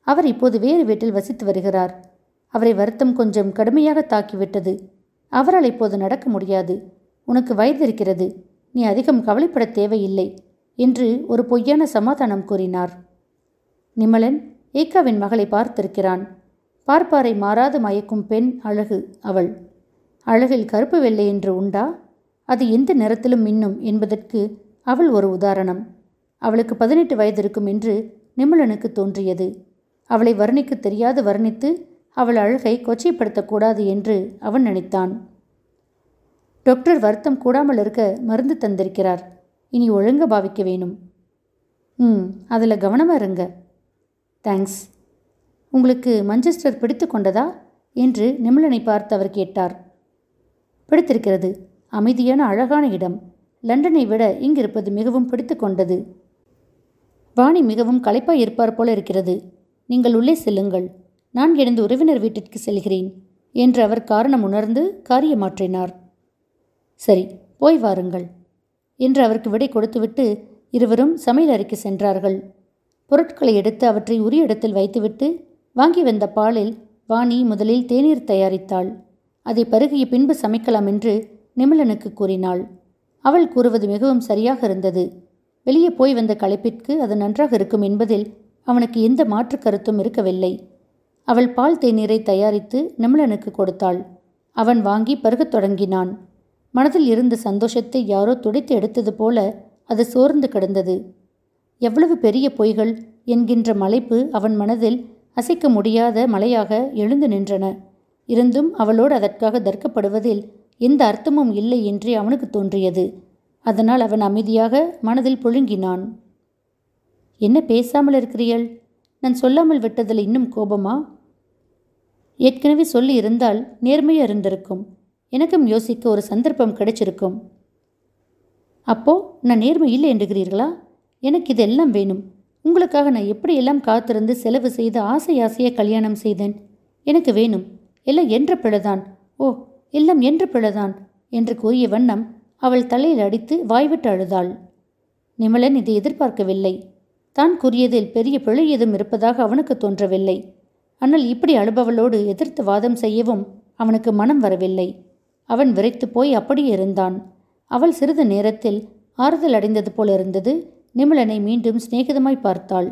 அவர் இப்போது வேறு வீட்டில் வசித்து வருகிறார். அவரை வருத்தம் கொஞ்சம் கடுமையாக தாக்கிவிட்டது. அவரால் இப்போது நடக்க முடியாது. உனக்கு வயது இருக்கிறது. நீ அதிகம் கவலைப்பட தேவையில்லை என்று ஒரு பொய்யான சமாதானம் கூறினார். நிமலன் ஏக்காவின் மகளை பார்த்திருக்கிறான். பார்ப்பாரை மாறாது மயக்கும் பெண் அழகு அவள். அழகில் கருப்பு வெள்ளை என்று உண்டா? அது எந்த நேரத்திலும் மின்னும் என்பதற்கு அவள் ஒரு உதாரணம். அவளுக்கு பதினெட்டு வயது இருக்கும் என்று நிமலனுக்கு தோன்றியது. அவளை வர்ணிக்க தெரியாது வர்ணித்து அவள் அழகை கொச்சைப்படுத்தக்கூடாது என்று அவன் நினைத்தான். டாக்டர் வருத்தம் கூடாமல் இருக்க மருந்து தந்திருக்கிறார். இனி ஒழுங்க பாவிக்க வேணும். ம் அதில் கவனமாக இருங்க. தேங்க்ஸ். உங்களுக்கு மஞ்சஸ்டர் பிடித்து கொண்டதா? என்று நிமலனை பார்த்து அவர் கேட்டார். பிடித்திருக்கிறது. அமைதியான அழகான இடம். லண்டனை விட இங்கிருப்பது மிகவும் பிடித்து கொண்டது. வாணி மிகவும் களைப்பாய் இருப்பார் போல இருக்கிறது. நீங்கள் உள்ளே செல்லுங்கள். நான் எனது உறவினர் வீட்டிற்கு செல்கிறேன் என்று அவர் காரணம் உணர்ந்து காரியமாற்றினார். சரி போய் வாருங்கள் என்று அவருக்கு விடை கொடுத்துவிட்டு இருவரும் சமையல் அறைக்கு சென்றார்கள். பொருட்களை எடுத்து அவற்றை உரிய இடத்தில் வைத்துவிட்டு வாங்கி வந்த பாலில் வாணி முதலில் தேநீர் தயாரித்தாள். அதை பருகிய பின்பு சமைக்கலாம் என்று நிமலனுக்கு கூறினாள். அவள் கூறுவது மிகவும் சரியாக இருந்தது. வெளியே போய் வந்த களைப்பிற்கு அது நன்றாக இருக்கும் என்பதில் அவனுக்கு எந்த மாற்று கருத்தும் இருக்கவில்லை. அவள் பால் தேநீரை தயாரித்து நிமலனுக்கு கொடுத்தாள். அவன் வாங்கி பருகத் தொடங்கினான். மனதில் இருந்த சந்தோஷத்தை யாரோ துடைத்து எடுத்தது போல அது சோர்ந்து கிடந்தது. எவ்வளவு பெரிய பொய்கள் என்கின்ற மலைப்பு அவன் மனதில் அசைக்க முடியாத மலையாக எழுந்து நின்றன. இருந்தும் அவளோடு அதற்காக தர்க்கப்படுவதில் எந்த அர்த்தமும் இல்லை என்றே அவனுக்கு தோன்றியது. அதனால் அவன் அமைதியாக மனதில் புழுங்கினான். என்ன பேசாமல் இருக்கிறீள் நான் சொல்லாமல் விட்டதில் இன்னும் கோபமா? ஏற்கனவே சொல்லி இருந்தால் நேர்மையாக இருந்திருக்கும். எனக்கும் யோசிக்க ஒரு சந்தர்ப்பம் கிடைச்சிருக்கும். அப்போ நான் நேர்மை இல்லை என்றுகிறீர்களா எனக்கு இதெல்லாம் வேணும். உங்களுக்காக நான் எப்படியெல்லாம் காத்திருந்து செலவு செய்து ஆசை ஆசையாக கல்யாணம் செய்தேன்? எனக்கு வேணும். எல்லாம் என்ற பிழைதான். ஓ எல்லாம் என்று பிழைதான் என்று கூறிய வண்ணம் அவள் தலையில் அடித்து வாய்விட்டு அழுதாள். நிமலன் இதை எதிர்பார்க்கவில்லை. தான் கூறியதில் பெரிய பிழை ஏதும் இருப்பதாக அவனுக்கு தோன்றவில்லை. ஆனால் இப்படி அழுபவளோடு எதிர்த்து வாதம் செய்யவும் அவனுக்கு மனம் வரவில்லை. அவன் விரைத்து போய் அப்படியே இருந்தான். அவள் சிறிது நேரத்தில் ஆறுதல் அடைந்தது போலிருந்தது நிமலனை மீண்டும் சிநேகிதமாய் பார்த்தாள்.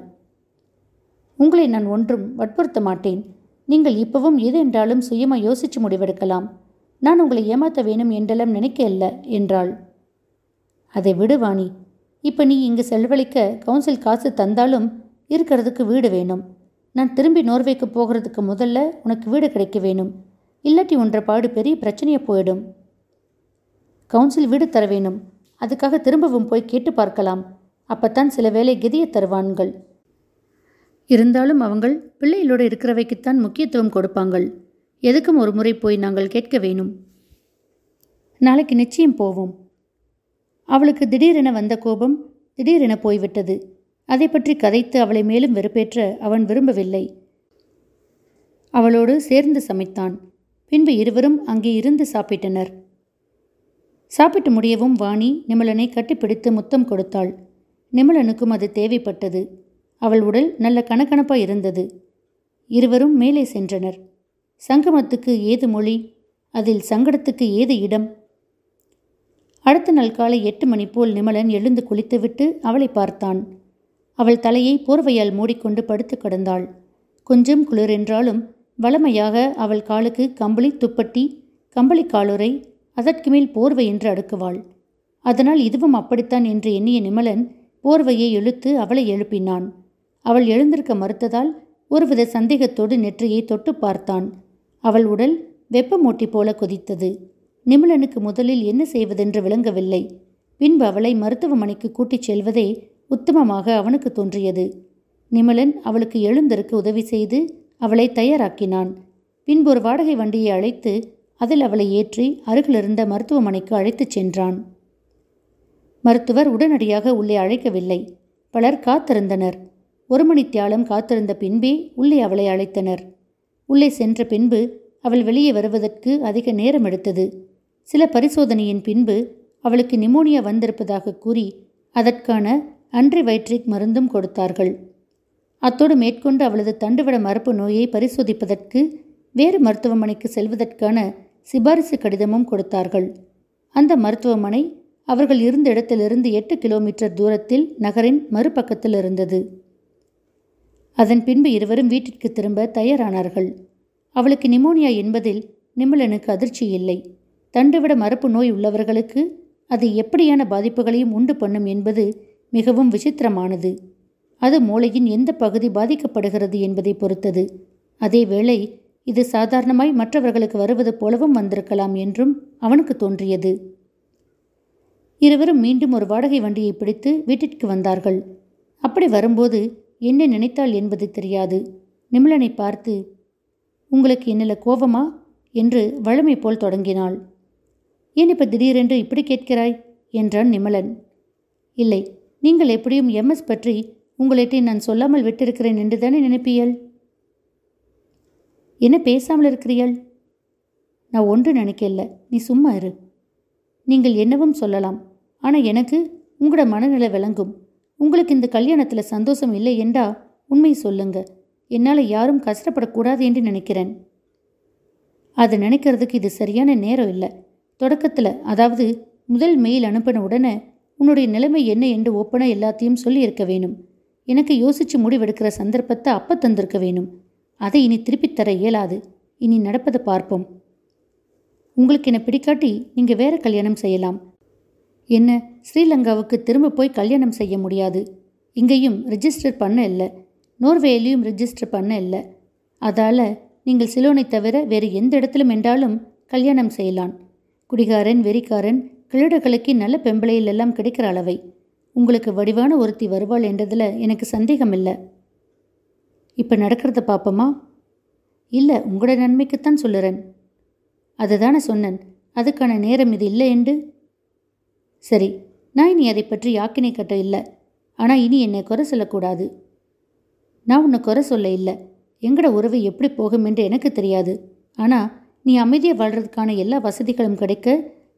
உங்களை நான் ஒன்றும் வற்புறுத்த மாட்டேன். நீங்கள் இப்பவும் எது என்றாலும் சுயமாக யோசிச்சு முடிவெடுக்கலாம். நான் உங்களை ஏமாற்ற வேணும் என்றெல்லாம் நினைக்க இல்லை என்றாள். அதை விடு வாணி. இப்போ நீ இங்கு செலவழிக்க கவுன்சில் காசு தந்தாலும் இருக்கிறதுக்கு வீடு வேணும். நான் திரும்பி நோர்வேக்கு போகிறதுக்கு முதல்ல உனக்கு வீடு கிடைக்க வேணும். இல்லாட்டி ஒன்ற பாடு பெரிய பிரச்சனையை போயிடும். கவுன்சில் வீடு தர வேணும். அதுக்காக திரும்பவும் போய் கேட்டு பார்க்கலாம். அப்பத்தான் சில வேலை கெதிய தருவான்கள். இருந்தாலும் அவங்கள் பிள்ளைகளோடு இருக்கிறவைக்குத்தான் முக்கியத்துவம் கொடுப்பாங்கள். எதுக்கும் ஒரு முறை போய் நாங்கள் கேட்க வேணும். நாளைக்கு நிச்சயம் போவோம். அவளுக்கு திடீரென வந்த கோபம் திடீரென போய்விட்டது. அதை பற்றி கதைத்து அவளை மேலும் வெறுப்பேற்ற அவன் விரும்பவில்லை. அவளோடு சேர்ந்து சமைத்தான். பின்பு இருவரும் அங்கே இருந்து சாப்பிட்டனர். சாப்பிட்டு முடியவும் வாணி நிமலனை கட்டிப்பிடித்து முத்தம் கொடுத்தாள். நிமலனுக்கும் அது தேவைப்பட்டது. அவள் உடல் நல்ல கணக்கணப்பாக இருந்தது. இருவரும் மேலே சென்றனர். சங்கமத்துக்கு ஏது மொழி? அதில் சங்கடத்துக்கு ஏது இடம்? அடுத்த நாள் காலை எட்டு மணி போல் நிமலன் எழுந்து குளித்துவிட்டு அவளை பார்த்தான். அவள் தலையை போர்வையால் மூடிக்கொண்டு படுத்து கிடந்தாள். கொஞ்சம் குளிர் என்றாலும் வளமையாக அவள் காலுக்கு கம்பளி துப்பட்டி கம்பளி காலுரை அதற்கு மேல் போர்வை என்று அடுக்குவாள். அதனால் இதுவும் அப்படித்தான் என்று எண்ணிய நிமலன் போர்வையை இழுத்து அவளை எழுப்பினான். அவள் எழுந்திருக்க மறுத்ததால் ஒருவித சந்தேகத்தோடு நெற்றியை தொட்டு பார்த்தான். அவள் உடல் வெப்பமூட்டி போல கொதித்தது. நிமலனுக்கு முதலில் என்ன செய்வதென்று விளங்கவில்லை. பின்பு அவளை மருத்துவமனைக்கு கூட்டிச் செல்வதே உத்தமமாக அவனுக்கு தோன்றியது. நிமலன் அவளுக்கு எழுந்திருக்க உதவி செய்து அவளை தயாராக்கினான். பின்பு ஒரு வாடகை வண்டியை அழைத்து அதில் அவளை ஏற்றி அருகிலிருந்த மருத்துவமனைக்கு அழைத்துச் சென்றான். மருத்துவர் உடனடியாக உள்ளே அழைக்கவில்லை. பலர் காத்திருந்தனர். ஒரு மணி தியாலம் காத்திருந்த பின்பே உள்ளே அவளை அழைத்தனர். உள்ளே சென்ற பின்பு அவள் வெளியே வருவதற்கு அதிக நேரம் எடுத்தது. சில பரிசோதனையின் பின்பு அவளுக்கு நிமோனியா வந்திருப்பதாக கூறி அதற்கான அன்றிவைட்ரிக் மருந்தும் கொடுத்தார்கள். அத்தோடு மேற்கொண்டு அவளது தண்டுவட மரப்பு நோயை பரிசோதிப்பதற்கு வேறு மருத்துவமனைக்கு செல்வதற்கான சிபாரிசு கடிதமும் கொடுத்தார்கள். அந்த மருத்துவமனை அவர்கள் இருந்த இடத்திலிருந்து எட்டு கிலோமீட்டர் தூரத்தில் நகரின் மறுபக்கத்தில் இருந்தது அதன் பின்பு இருவரும் வீட்டிற்கு திரும்ப தயாரானார்கள். அவளுக்கு நிமோனியா என்பதில் நிமலனுக்கு அதிர்ச்சி இல்லை. தண்டுவிட மரப்பு நோய் உள்ளவர்களுக்கு அது எப்படியான பாதிப்புகளையும் உண்டு பண்ணும் என்பது மிகவும் விசித்திரமானது. அது மூளையின் எந்த பகுதி பாதிக்கப்படுகிறது என்பதை பொறுத்தது. அதேவேளை இது சாதாரணமாய் மற்றவர்களுக்கு வருவது போலவும் வந்திருக்கலாம் என்றும் அவனுக்கு தோன்றியது. இருவரும் மீண்டும் ஒரு வாடகை வண்டியை பிடித்து வீட்டிற்கு வந்தார்கள். அப்படி வரும்போது என்ன நினைத்தாள் என்பது தெரியாது. நிமலனை பார்த்து உங்களுக்கு என்னில் கோபமா? என்று வழமை போல் தொடங்கினாள். ஏன் இப்போ திடீரென்று இப்படி கேட்கிறாய்? என்றான் நிமலன். இல்லை நீங்கள் எப்படியும் எம்எஸ் பற்றி உங்களிட்டே நான் சொல்லாமல் விட்டிருக்கிறேன் என்று தானே நினைப்பியல் என்ன பேசாமல் இருக்கிறீள் நான் ஒன்று நினைக்கல. நீ சும்மா இரு. நீங்கள் என்னவும் சொல்லலாம். ஆனால் எனக்கு உங்களோட மனநிலை விளங்கும். உங்களுக்கு இந்த கல்யாணத்தில் சந்தோஷம் இல்லை என்றா உண்மை சொல்லுங்க. என்னால் யாரும் கஷ்டப்படக்கூடாது என்று நினைக்கிறேன். அதை நினைக்கிறதுக்கு இது சரியான நேரம் இல்லை. தொடக்கத்தில் அதாவது முதல் மெயில் அனுப்பின உடனே உன்னுடைய நிலைமை என்ன என்று ஒப்பனாக எல்லாத்தையும் சொல்லியிருக்க வேணும். எனக்கு யோசித்து முடிவெடுக்கிற சந்தர்ப்பத்தை அப்போ தந்திருக்க வேணும். அதை இனி திருப்பித் தர இயலாது. இனி நடப்பதை பார்ப்போம். உங்களுக்கு என்னை பிடிக்காட்டி நீங்கள் வேற கல்யாணம் செய்யலாம். என்ன? ஸ்ரீலங்காவுக்கு திரும்ப போய் கல்யாணம் செய்ய முடியாது. இங்கேயும் ரிஜிஸ்டர் பண்ண இல்லை. நோர்வேலையும் ரிஜிஸ்டர் பண்ண இல்லை. அதால் நீங்கள் சிலோனை தவிர வேறு எந்த இடத்திலும் என்றாலும் கல்யாணம் செய்யலாம். குடிகாரன் வெறிக்காரன் கிழடுகளுக்கு நல்ல பெம்பளையிலெல்லாம் கிடைக்கிற அளவை. உங்களுக்கு வடிவான ஒருத்தி வருவாள் என்றதில் எனக்கு சந்தேகம் இல்லை இப்போ நடக்கிறத பார்ப்போமா இல்லை உங்களோட நன்மைக்குத்தான் சொல்லுறேன். அதை தானே சொன்னேன். அதுக்கான நேரம் இது இல்லை என்று சரி நான் இனி அதை பற்றி யாக்கினை கட்ட இல்லை. ஆனால் இனி என்னை குறை சொல்லக்கூடாது. நான் உன்னை குறை சொல்ல இல்லை. எங்கட உறவு எப்படி போகும் என்று எனக்கு தெரியாது. ஆனால் நீ அமைதியாக வாழ்கிறதுக்கான எல்லா வசதிகளும் கிடைக்க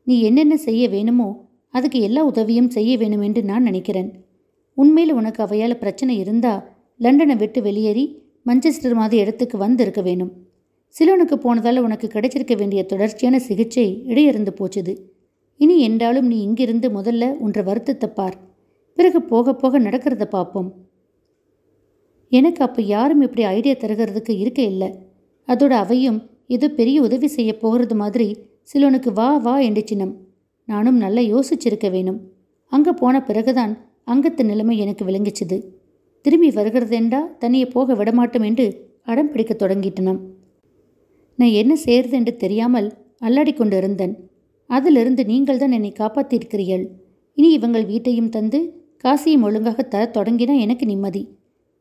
நீ என்னென்ன செய்ய வேணுமோ அதுக்கு எல்லா உதவியும் செய்ய வேணும் என்று நான் நினைக்கிறேன். உண்மையில் உனக்கு அவையால் பிரச்சனை இருந்தா லண்டனை விட்டு வெளியேறி மஞ்சஸ்டர் மாதிரி இடத்துக்கு வந்திருக்க வேணும். சிலோனுக்கு போனதால் உனக்கு கிடைச்சிருக்க வேண்டிய தொடர்ச்சியான சிகிச்சை இடையிருந்து போச்சுது. இனி என்றாலும் நீ இங்கிருந்து முதல்ல ஒன்றை வருத்தத்தை பார். பிறகு போக போக நடக்கிறத பார்ப்போம் எனக்கு அப்போ யாரும் இப்படி ஐடியா தருகிறதுக்கு இருக்க இல்லை. அதோட அவையும் ஏதோ பெரிய உதவி செய்ய போகிறது மாதிரி சிலோனுக்கு வா வா என்றுச்சினம் சின்னம் நானும் நல்லா யோசிச்சிருக்க வேணும். அங்கே போன பிறகுதான் அங்கத்து நிலைமை எனக்கு விளங்கிச்சுது. திரும்பி வருகிறதெண்டா தனியை போக விடமாட்டோம் என்று அடம் பிடிக்க தொடங்கிட்டனம். நான் என்ன செய்யறது என்று தெரியாமல் அல்லாடி கொண்டு இருந்தேன் அதிலிருந்து நீங்கள் தான் என்னை காப்பாற்றியிருக்கிறீர்கள் இனி இவங்கள் வீட்டையும் தந்து காசியும் ஒழுங்காக தர தொடங்கினா எனக்கு நிம்மதி.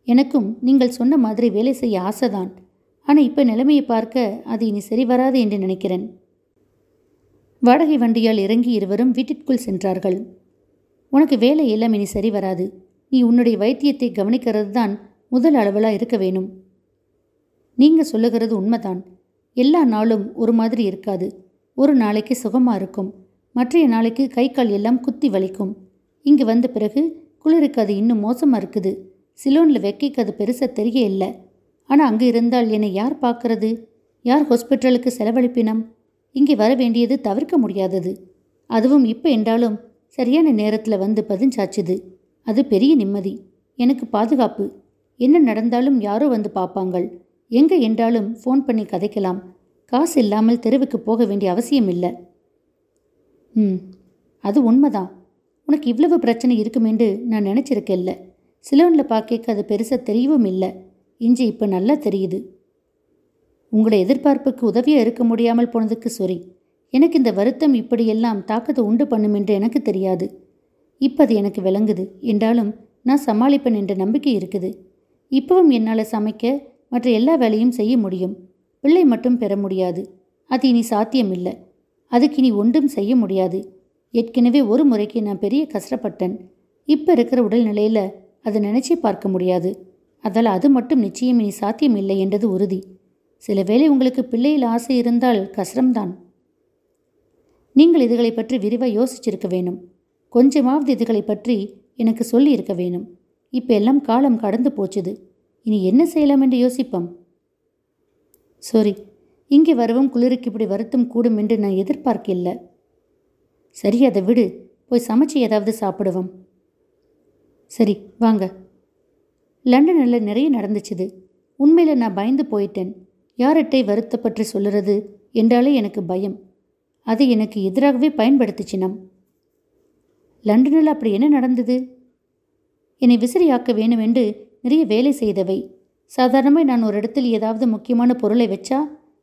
எனக்கும் நீங்கள் சொன்ன மாதிரி வேலை செய்ய ஆசைதான். ஆனால் இப்போ நிலைமையை பார்க்க அது இனி சரி வராது என்று நினைக்கிறேன். வாடகை வண்டியால் இறங்கி இருவரும் வீட்டிற்குள் சென்றார்கள். உனக்கு வேலை எல்லாம் இனி சரி வராது. நீ உன்னுடைய வைத்தியத்தை கவனிக்கிறது தான் முதல் அளவலாக இருக்க வேணும். நீங்கள் சொல்லுகிறது உண்மைதான். எல்லா நாளும் ஒரு மாதிரி இருக்காது. ஒரு நாளைக்கு சுகமாக இருக்கும். மற்றைய நாளைக்கு கை கால் எல்லாம் குத்தி வலிக்கும். இங்கே வந்த பிறகு குளிருக்கு அது இன்னும் மோசமாக இருக்குது. சிலோனில் வெக்கைக்கு அது பெருசாக தெரிய இல்லை. ஆனால் அங்கே இருந்தால் என்னை யார் பார்க்கறது? யார் ஹாஸ்பிட்டலுக்கு செலவழிப்பினம்? இங்கே வர வேண்டியது தவிர்க்க முடியாதது. அதுவும் இப்போ என்றாலும் சரியான நேரத்தில் வந்து பதிஞ்சாச்சுது அது பெரிய நிம்மதி. எனக்கு பாதுகாப்பு. என்ன நடந்தாலும் யாரோ வந்து பார்ப்பாங்கள். எங்கே என்றாலும் ஃபோன் பண்ணி கதைக்கலாம். காசு இல்லாமல் தெருவுக்கு போக வேண்டிய அவசியம் இல்லை. ம் அது உண்மைதான். உனக்கு இவ்வளவு பிரச்சனை இருக்குமென்று நான் நினச்சிருக்கேல்ல சிலோனில் பார்க்க அது பெருசாக தெரியவும் இல்லை. இஞ்சி இப்போ நல்லா தெரியுது. உங்களை எதிர்பார்ப்புக்கு உதவியாக இருக்க முடியாமல் போனதுக்கு சொரி எனக்கு இந்த வருத்தம் இப்படியெல்லாம் தாக்கத்தை உண்டு பண்ணும் என்று எனக்கு தெரியாது. இப்போ அது எனக்கு விளங்குது. என்றாலும் நான் சமாளிப்பேன் என்ற நம்பிக்கை இருக்குது. இப்பவும் என்னால் சமைக்க மற்ற எல்லா வேலையும் செய்ய முடியும். பிள்ளை மட்டும் பெற முடியாது. அது இனி சாத்தியமில்லை. அதுக்கு இனி ஒன்றும் செய்ய முடியாது. ஏற்கனவே ஒரு முறைக்கு நான் பெரிய கஷ்டப்பட்டேன். இப்போ இருக்கிற உடல்நிலையில் அதை நினச்சி பார்க்க முடியாது. அதால் அது மட்டும் நிச்சயம் இனி சாத்தியம் இல்லை என்றது உறுதி. சில வேளை உங்களுக்கு பிள்ளையில் ஆசை இருந்தால் கஷ்டம்தான். நீங்கள் இதுகளை பற்றி விரிவாக யோசிச்சிருக்க வேணும் கொஞ்சமாவது இதுகளை பற்றி எனக்கு சொல்லியிருக்க வேணும் இப்போ எல்லாம் காலம் கடந்து போச்சுது. இனி என்ன செய்யலாம் என்று யோசிப்போம். சாரி இங்கே வரவும் குளிருக்கு இப்படி வருத்தம் கூடும் என்று நான் எதிர்பார்க்கல சரி அதை விடு. போய் சமைச்சு ஏதாவது சாப்பிடுவோம். சரி வாங்க. லண்டனில் நிறைய நடந்துச்சுது. உண்மையில் நான் பயந்து போயிட்டேன். யார்கிட்டை வருத்த பற்றி சொல்லுறது என்றாலே எனக்கு பயம். அது எனக்கு எதிராகவே பயன்படுத்துச்சினம் லண்டனில் அப்படி என்ன நடந்தது? என்னை விசிறியாக்க வேணும் என்று நிறைய வேலை செய்தவை. சாதாரணமாக நான் ஒரு இடத்தில் ஏதாவது முக்கியமான பொருளை வச்சா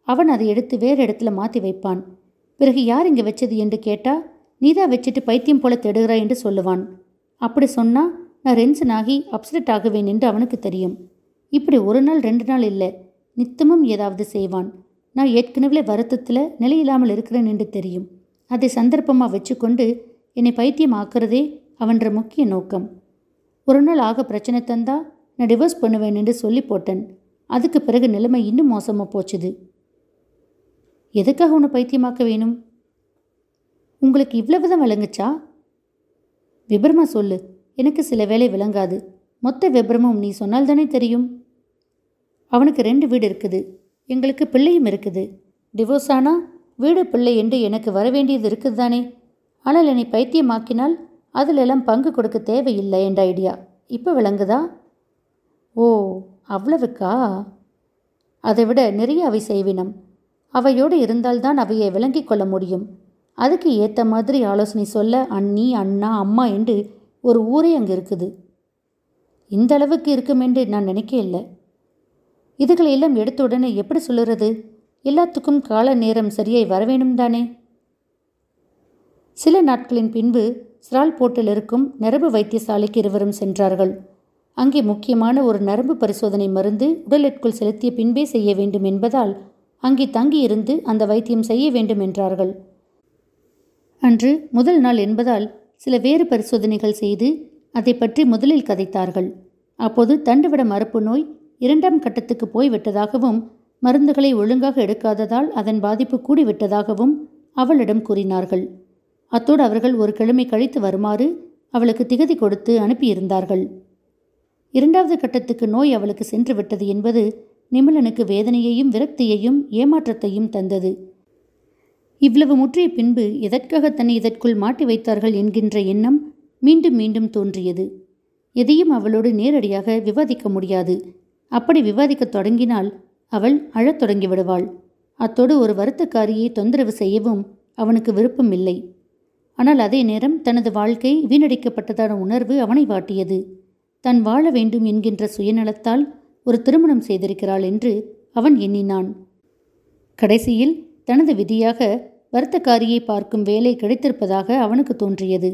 அவன் அதை எடுத்து வேறு இடத்துல மாற்றி வைப்பான். பிறகு யார் இங்கே வச்சது என்று கேட்டால் நீதான் வச்சுட்டு பைத்தியம் போல தேடுகிறாய் என்று சொல்லுவான். அப்படி சொன்னால் நான் ரென்சன் ஆகி அப்செட் ஆகுவேன் என்று அவனுக்கு தெரியும். இப்படி ஒரு நாள் ரெண்டு நாள் இல்லை நித்தமும் ஏதாவது செய்வான். நான் ஏற்கனவே வருத்தத்தில் நிலையில்லாமல் இருக்கிறேன் என்று தெரியும். அதை சந்தர்ப்பமாக வச்சுக்கொண்டு என்னை பைத்தியம் ஆக்கிறதே அவன்ற முக்கிய நோக்கம். ஒரு நாள் ஆக பிரச்சனை தந்தா நான் டிவோர்ஸ் பண்ணுவேன் என்று சொல்லி போட்டேன். அதுக்கு பிறகு நிலைமை இன்னும் மோசமாக போச்சுது. எதுக்காக உன்னை பைத்தியமாக்க வேணும்? உங்களுக்கு இவ்வளவு தான் விளங்குச்சா? விபரமா சொல்லு. எனக்கு சில வேலை விளங்காது. மொத்த விபரமும் நீ சொன்னால் தானே தெரியும். அவனுக்கு ரெண்டு வீடு இருக்குது. எங்களுக்கு பிள்ளையும் இருக்குது. டிவோர்ஸ் ஆனால் வீடு பிள்ளை என்று எனக்கு வரவேண்டியது இருக்குது தானே ஆனால் என்னை பைத்தியமாக்கினால் அதிலெல்லாம் பங்கு கொடுக்க தேவையில்லை என்ற ஐடியா இப்போ விளங்குதா? ஓ அவ்வளவுக்கா? அதை விட நிறைய அவை செய்வினம். அவையோடு இருந்தால்தான் அவையை விளங்கிக் கொள்ள முடியும். அதுக்கு ஏற்ற மாதிரி ஆலோசனை சொல்ல அண்ணி அண்ணா அம்மா என்று ஒரு ஊரே அங்கே இருக்குது. இந்த அளவுக்கு இருக்கும் என்று நான் நினைக்க இல்லை இதுகளை எல்லாம் எடுத்த உடனே எப்படி சொல்லுறது? எல்லாத்துக்கும் கால நேரம் சரியாய் வரவேணும் தானே? சில நாட்களின் பின்பு போட்டில் இருக்கும் நரம்பு வைத்தியசாலைக்கு இருவரும் சென்றார்கள். அங்கே முக்கியமான ஒரு நரம்பு பரிசோதனை மருந்து உடலிற்குள் செலுத்திய பின்பே செய்ய வேண்டும் என்பதால் அங்கே தங்கியிருந்து அந்த வைத்தியம் செய்ய வேண்டும் என்றார்கள். அன்று முதல் நாள் என்பதால் சில வேறு பரிசோதனைகள் செய்து அதை பற்றி முதலில் கதைத்தார்கள். அப்போது தண்டுவிட மறுப்பு நோய் இரண்டாம் கட்டத்துக்கு போய்விட்டதாகவும் மருந்துகளை ஒழுங்காக எடுக்காததால் அதன் பாதிப்பு கூடிவிட்டதாகவும் அவளிடம் கூறினார்கள். அத்தோடு அவர்கள் ஒரு கிழமை கழித்து வருமாறு அவளுக்கு திகதி கொடுத்து அனுப்பியிருந்தார்கள். இரண்டாவது கட்டத்துக்கு நோய் அவளுக்கு சென்று விட்டது என்பது நிமலனுக்கு வேதனையையும் விரக்தியையும் ஏமாற்றத்தையும் தந்தது. இவ்வளவு முற்றிய பின்பு எதற்காக தன்னை இதற்குள் மாட்டி வைத்தார்கள் என்கின்ற எண்ணம் மீண்டும் மீண்டும் தோன்றியது. எதையும் அவளோடு நேரடியாக விவாதிக்க முடியாது. அப்படி விவாதிக்கத் தொடங்கினால் அவள் அழத் தொடங்கி விடுவாள். அத்தோடு ஒரு வருத்தக்காரியை தொந்தரவு செய்யவும் அவனுக்கு விருப்பம் இல்லை ஆனால் அதே நேரம் தனது வாழ்க்கை வீணடிக்கப்பட்டதான உணர்வு அவனை வாட்டியது. தான் வாழ வேண்டும் என்கின்ற சுயநலத்தால் ஒரு திருமணம் செய்திருக்கிறாள் என்று அவன் எண்ணினான். கடைசியில் தனது விதியாக வருத்தக்காரியை பார்க்கும் வேலை கிடைத்திருப்பதாக அவனுக்கு தோன்றியது.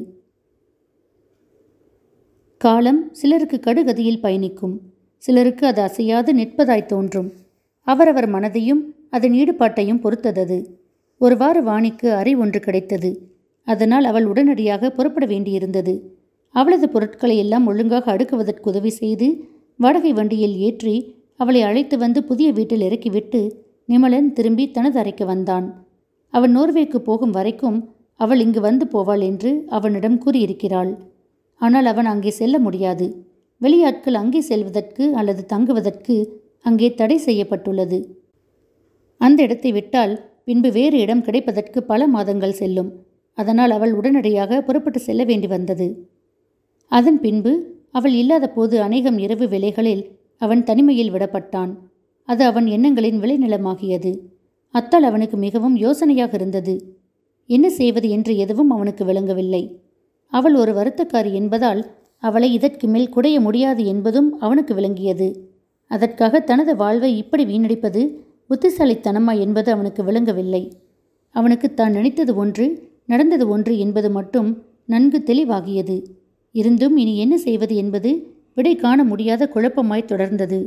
காலம் சிலருக்கு கடுகதியில் பயணிக்கும் சிலருக்கு அது அசையாது நிற்பதாய் தோன்றும். அவரவர் மனதையும் அதன் ஈடுபாட்டையும் பொறுத்ததது. ஒருவாறு வாணிக்கு அறை ஒன்று கிடைத்தது. அதனால் அவள் உடனடியாக புறப்பட வேண்டியிருந்தது. அவளது பொருட்களை எல்லாம் ஒழுங்காக அடுக்குவதற்கு உதவி செய்து வாடகை வண்டியில் ஏற்றி அவளை அழைத்து வந்து புதிய வீட்டில் இறக்கிவிட்டு நிமலன் திரும்பி தனது அறைக்கு வந்தான். அவன் நோர்வேக்கு போகும் வரைக்கும் அவள் இங்கு வந்து போவாள் என்று அவனிடம் கூறியிருக்கிறாள். ஆனால் அவன் அங்கே செல்ல முடியாது. வெளியாட்கள் அங்கே செல்வதற்கு அல்லது தங்குவதற்கு அங்கே தடை செய்யப்பட்டுள்ளது. அந்த இடத்தை விட்டால் பின்பு வேறு இடம் கிடைப்பதற்கு பல மாதங்கள் செல்லும். அதனால் அவள் உடனடியாக புறப்பட்டு செல்ல வேண்டி வந்தது. அதன் பின்பு அவள் இல்லாத போது அநேகம் இரவு வேலைகளில் அவன் தனிமையில் விடப்பட்டான். அது அவன் எண்ணங்களின் விளைநிலமாகியது. அத்தால் அவனுக்கு மிகவும் யோசனையாக இருந்தது. என்ன செய்வது என்று எதுவும் அவனுக்கு விளங்கவில்லை. அவள் ஒரு வருத்தக்காரி என்பதால் அவளை இதற்கு மேல் குடைய முடியாது என்பதும் அவனுக்கு விளங்கியது. அதற்காக தனது வாழ்வை இப்படி வீணடிப்பது புத்திசாலித்தனமா என்பது அவனுக்கு விளங்கவில்லை. அவனுக்கு தான் நினைத்தது ஒன்று நடந்தது ஒன்று என்பது மட்டும் நன்கு தெளிவாகியது. இருந்தும் இனி என்ன செய்வது என்பது விடை காண முடியாத குழப்பமாய் தொடர்ந்தது.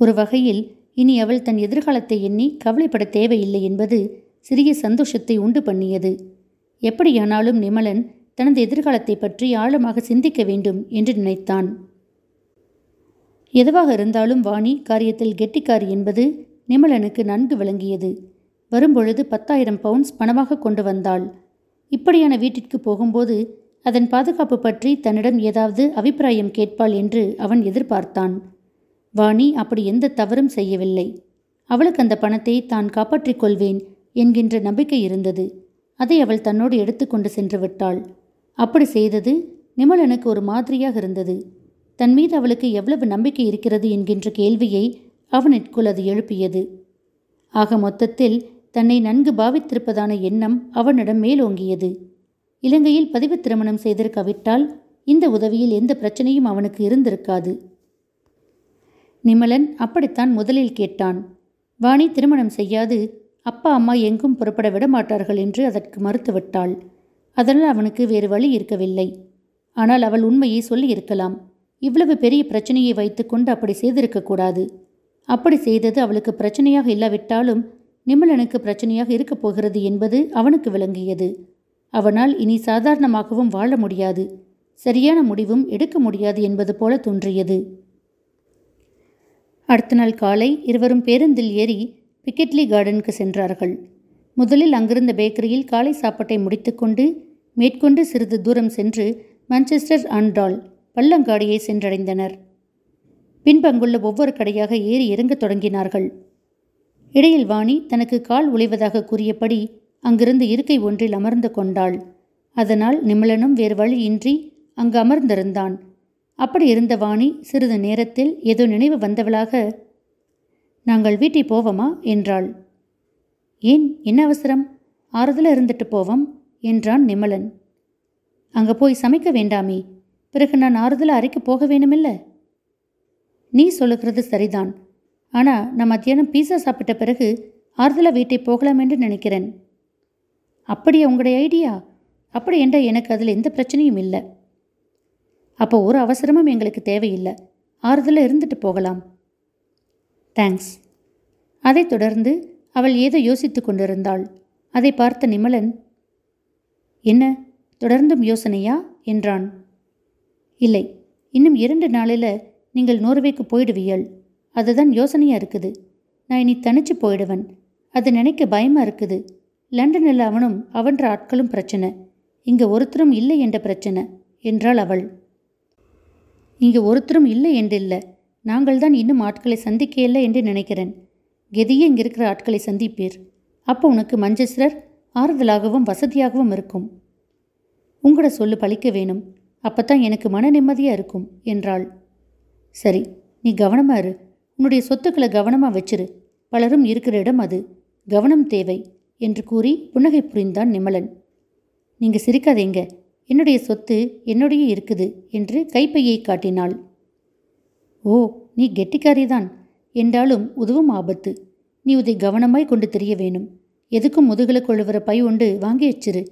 ஒரு வகையில் இனி அவள் தன் எதிர்காலத்தை எண்ணி கவலைப்பட தேவையில்லை என்பது சிறிய சந்தோஷத்தை உண்டு பண்ணியது. எப்படியானாலும் நிமலன் தனது எதிர்காலத்தை பற்றி ஆழமாக சிந்திக்க வேண்டும் என்று நினைத்தான். எதுவாக இருந்தாலும் வாணி காரியத்தில் கெட்டிக்காரி என்பது நிமலனுக்கு நன்கு விளங்கியது. வரும்பொழுது பத்தாயிரம் பவுண்ட்ஸ் பணமாக கொண்டு வந்தாள். இப்படியான வீட்டிற்கு போகும்போது அதன் பாதுகாப்பு பற்றி தன்னிடம் ஏதாவது அபிப்பிராயம் கேட்பாள் என்று அவன் எதிர்பார்த்தான். வாணி அப்படி எந்த தவறும் செய்யவில்லை. அவளுக்கு அந்த பணத்தை தான் காப்பாற்றிக் கொள்வேன் என்கின்ற நம்பிக்கை இருந்தது. அதை அவள் தன்னோடு எடுத்துக்கொண்டு சென்று விட்டாள். அப்படி செய்தது நிமலனுக்கு ஒரு மாதிரியாக இருந்தது. தன் மீது அவளுக்கு எவ்வளவு நம்பிக்கை இருக்கிறது என்கின்ற கேள்வியை அவனிற்குள் அது எழுப்பியது. ஆக மொத்தத்தில் தன்னை நன்கு பாவித்திருப்பதான எண்ணம் அவனிடம் மேலோங்கியது. இலங்கையில் பதிவு திருமணம் செய்திருக்காவிட்டால் இந்த உதவியில் எந்த பிரச்சனையும் அவனுக்கு இருந்திருக்காது. நிமலன் அப்படித்தான் முதலில் கேட்டான். வாணி திருமணம் செய்யாது அப்பா அம்மா எங்கும் புறப்பட விட மாட்டார்கள் என்று அதற்கு மறுத்துவிட்டாள் அதனால் அவனுக்கு வேறு வழி இருக்கவில்லை. ஆனால் அவள் உண்மையை சொல்லியிருக்கலாம் இவ்வளவு பெரிய பிரச்சனையை வைத்துக்கொண்டு அப்படி செய்திருக்கக்கூடாது அப்படி செய்தது அவளுக்கு பிரச்சனையாக இல்லாவிட்டாலும் நிமலனுக்கு பிரச்சனையாக இருக்கப் போகிறது என்பது அவனுக்கு விளங்கியது. அவனால் இனி சாதாரணமாகவும் வாழ முடியாது. சரியான முடிவும் எடுக்க முடியாது என்பது போல தோன்றியது. அடுத்த நாள் காலை இருவரும் பேருந்தில் ஏறி பிக்கெட்லி கார்டனுக்கு சென்றார்கள். முதலில் அங்கிருந்த பேக்கரியில் காலை சாப்பாட்டை முடித்துக்கொண்டு மேற்கொண்டு சிறிது தூரம் சென்று மான்செஸ்டர் அண்டால் பள்ளங்காடியை சென்றடைந்தனர். பின்பங்குள்ள ஒவ்வொரு கடையாக ஏறி இறங்க தொடங்கினார்கள். இடையில் வாணி தனக்கு கால் உழைவதாக கூறியபடி அங்கிருந்து இருக்கை ஒன்றில் அமர்ந்து கொண்டாள். அதனால் நிமலனும் வேறு வழியின்றி அங்கு அமர்ந்திருந்தான். அப்படி இருந்த வாணி சிறிது நேரத்தில் ஏதோ நினைவு வந்தவளாக நாங்கள் வீட்டை போவோமா? என்றாள். ஏன்? என்ன அவசரம்? ஆறுதல இருந்துட்டு போவோம் என்றான் நிமலன். அங்கே போய் சமைக்க வேண்டாமே. பிறகு நான் ஆறுதல அறைக்கு போக வேணுமில்ல? நீ சொல்லுகிறது சரிதான். ஆனால் நான் மத்தியானம் பீஸா சாப்பிட்ட பிறகு ஆறுதலா வீட்டை போகலாம் என்று நினைக்கிறேன். அப்படியா உங்களுடைய ஐடியா? அப்படி என்ற எனக்கு அதில் எந்த பிரச்சனையும் இல்லை. அப்போ ஒரு அவசரமும் எங்களுக்கு தேவையில்லை. ஆறுதலாக இருந்துட்டு போகலாம். தேங்க்ஸ் அதைத் தொடர்ந்து அவள் ஏதோ யோசித்து கொண்டிருந்தாள். அதை பார்த்த நிமலன் என்ன? தொடர்ந்தும் யோசனையா? என்றான். இல்லை. இன்னும் இரண்டு நாளில் நீங்கள் நோர்வேக்கு போயிடுவீள் அதுதான் யோசனையாக இருக்குது. நான் இனி தனிச்சு போயிடுவன். அது நினைக்க பயமாக இருக்குது. லண்டனில் அவனும் அவன்ற ஆட்களும் பிரச்சனை. இங்கே ஒருத்தரும் இல்லை என்ற பிரச்சனை என்றாள் அவள். இங்கே ஒருத்தரும் இல்லை என்றில்லை நாங்கள் தான் இன்னும் ஆட்களை சந்திக்க இல்லை என்று நினைக்கிறேன். கெதியே இங்கே இருக்கிற ஆட்களை சந்திப்பீர். அப்போ உனக்கு மஞ்சஸ்ரர் ஆறுதலாகவும் வசதியாகவும் இருக்கும். உங்களோட சொல்லு பழிக்க வேணும் அப்போத்தான் எனக்கு மன நிம்மதியாக இருக்கும் என்றாள். சரி நீ கவனமாக இரு. உன்னுடைய சொத்துக்களை கவனமாக வச்சிரு. பலரும் இருக்கிற இடம் அது. கவனம் தேவை. என்று கூறி புன்னகை புரிந்தான் நிமலன். நீங்கள் சிரிக்காதீங்க என்னுடைய சொத்து என்னுடைய இருக்குது என்று கைப்பையை காட்டினாள். ஓ நீ கெட்டிக்காரிதான். என்றாலும் உதவும் ஆபத்து. நீ உதை கவனமாய் கொண்டு தெரிய வேணும். எதுக்கும் முதுகல கொழுவுற பை உண்டு வாங்கி வச்சிரு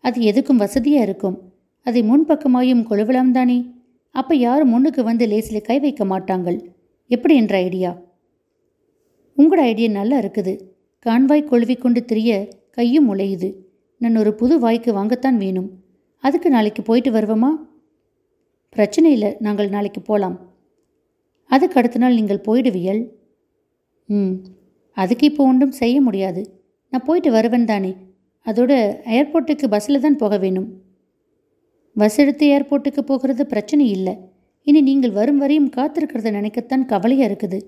அது எதுக்கும் வசதியா இருக்கும்? அதை முன்பக்கமாயும் கொழுவலாம் தானே? அப்ப யாரும் முன்னுக்கு வந்து லேசில் கை வைக்க மாட்டாங்கள். எப்படி என்ற ஐடியா? உங்களோட ஐடியா நல்லா இருக்குது. கான்வாய் கொழுவிக்கொண்டு திரிய கையும் உழையுது நான் ஒரு புது வாய்க்கு வாங்கத்தான் வேணும். அதுக்கு நாளைக்கு போயிட்டு வருவோமா? பிரச்சனை இல்லை நாங்கள் நாளைக்கு போகலாம் அதுக்கு அடுத்த நாள் நீங்கள் போயிடுவியல்? ம் அதுக்கு இப்போ ஒன்றும் செய்ய முடியாது. நான் போயிட்டு வருவேன் தானே. அதோட ஏர்போர்ட்டுக்கு பஸ்ஸில் தான் போக வேணும். பஸ் எடுத்து ஏர்போர்ட்டுக்கு போகிறது பிரச்சனை இல்லை. இனி நீங்கள் வரும் வரையும் காத்திருக்கிறத நினைக்கத்தான் கவலையாக இருக்குது.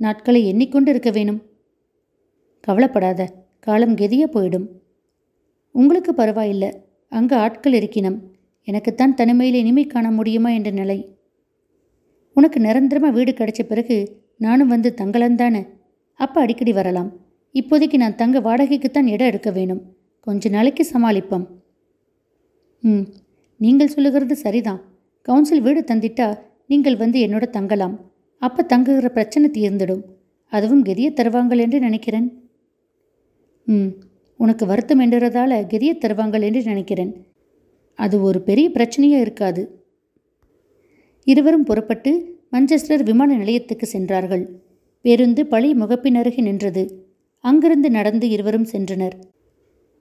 நாட்களை எண்ணிக்கொண்டு இருக்க வேணும். கவலைப்படாத காலம் கெதிய போயிடும். உங்களுக்கு பரவாயில்லை அங்கே ஆட்கள் இருக்கினம். எனக்குத்தான் தனிமையில் இனிமை காண முடியுமா என்ற நிலை. உனக்கு நிரந்தரமாக வீடு கிடைச்ச பிறகு நானும் வந்து தங்கலந்தானே அப்போ அடிக்கடி வரலாம். இப்போதைக்கு நான் தங்க வாடகைக்குத்தான் இடம் எடுக்க வேணும். கொஞ்ச நாளைக்கு சமாளிப்போம். ம் நீங்கள் சொல்லுகிறது சரிதான். கவுன்சில் வீடு தந்திட்டா நீங்கள் வந்து என்னோட தங்கலாம். அப்போ தங்குகிற பிரச்சனை தீர்ந்துடும். அதுவும் கெதிய தருவாங்கள் என்று நினைக்கிறேன். ம் உனக்கு வருத்தம் என்றதால கெதியை தருவாங்கள் என்று நினைக்கிறேன். அது ஒரு பெரிய பிரச்சனையாக இருக்காது. இருவரும் புறப்பட்டு மஞ்செஸ்டர் விமான நிலையத்துக்கு சென்றார்கள். பேருந்து பழைய முகப்பின் அருகே நின்றது. அங்கிருந்து நடந்து இருவரும் சென்றனர்.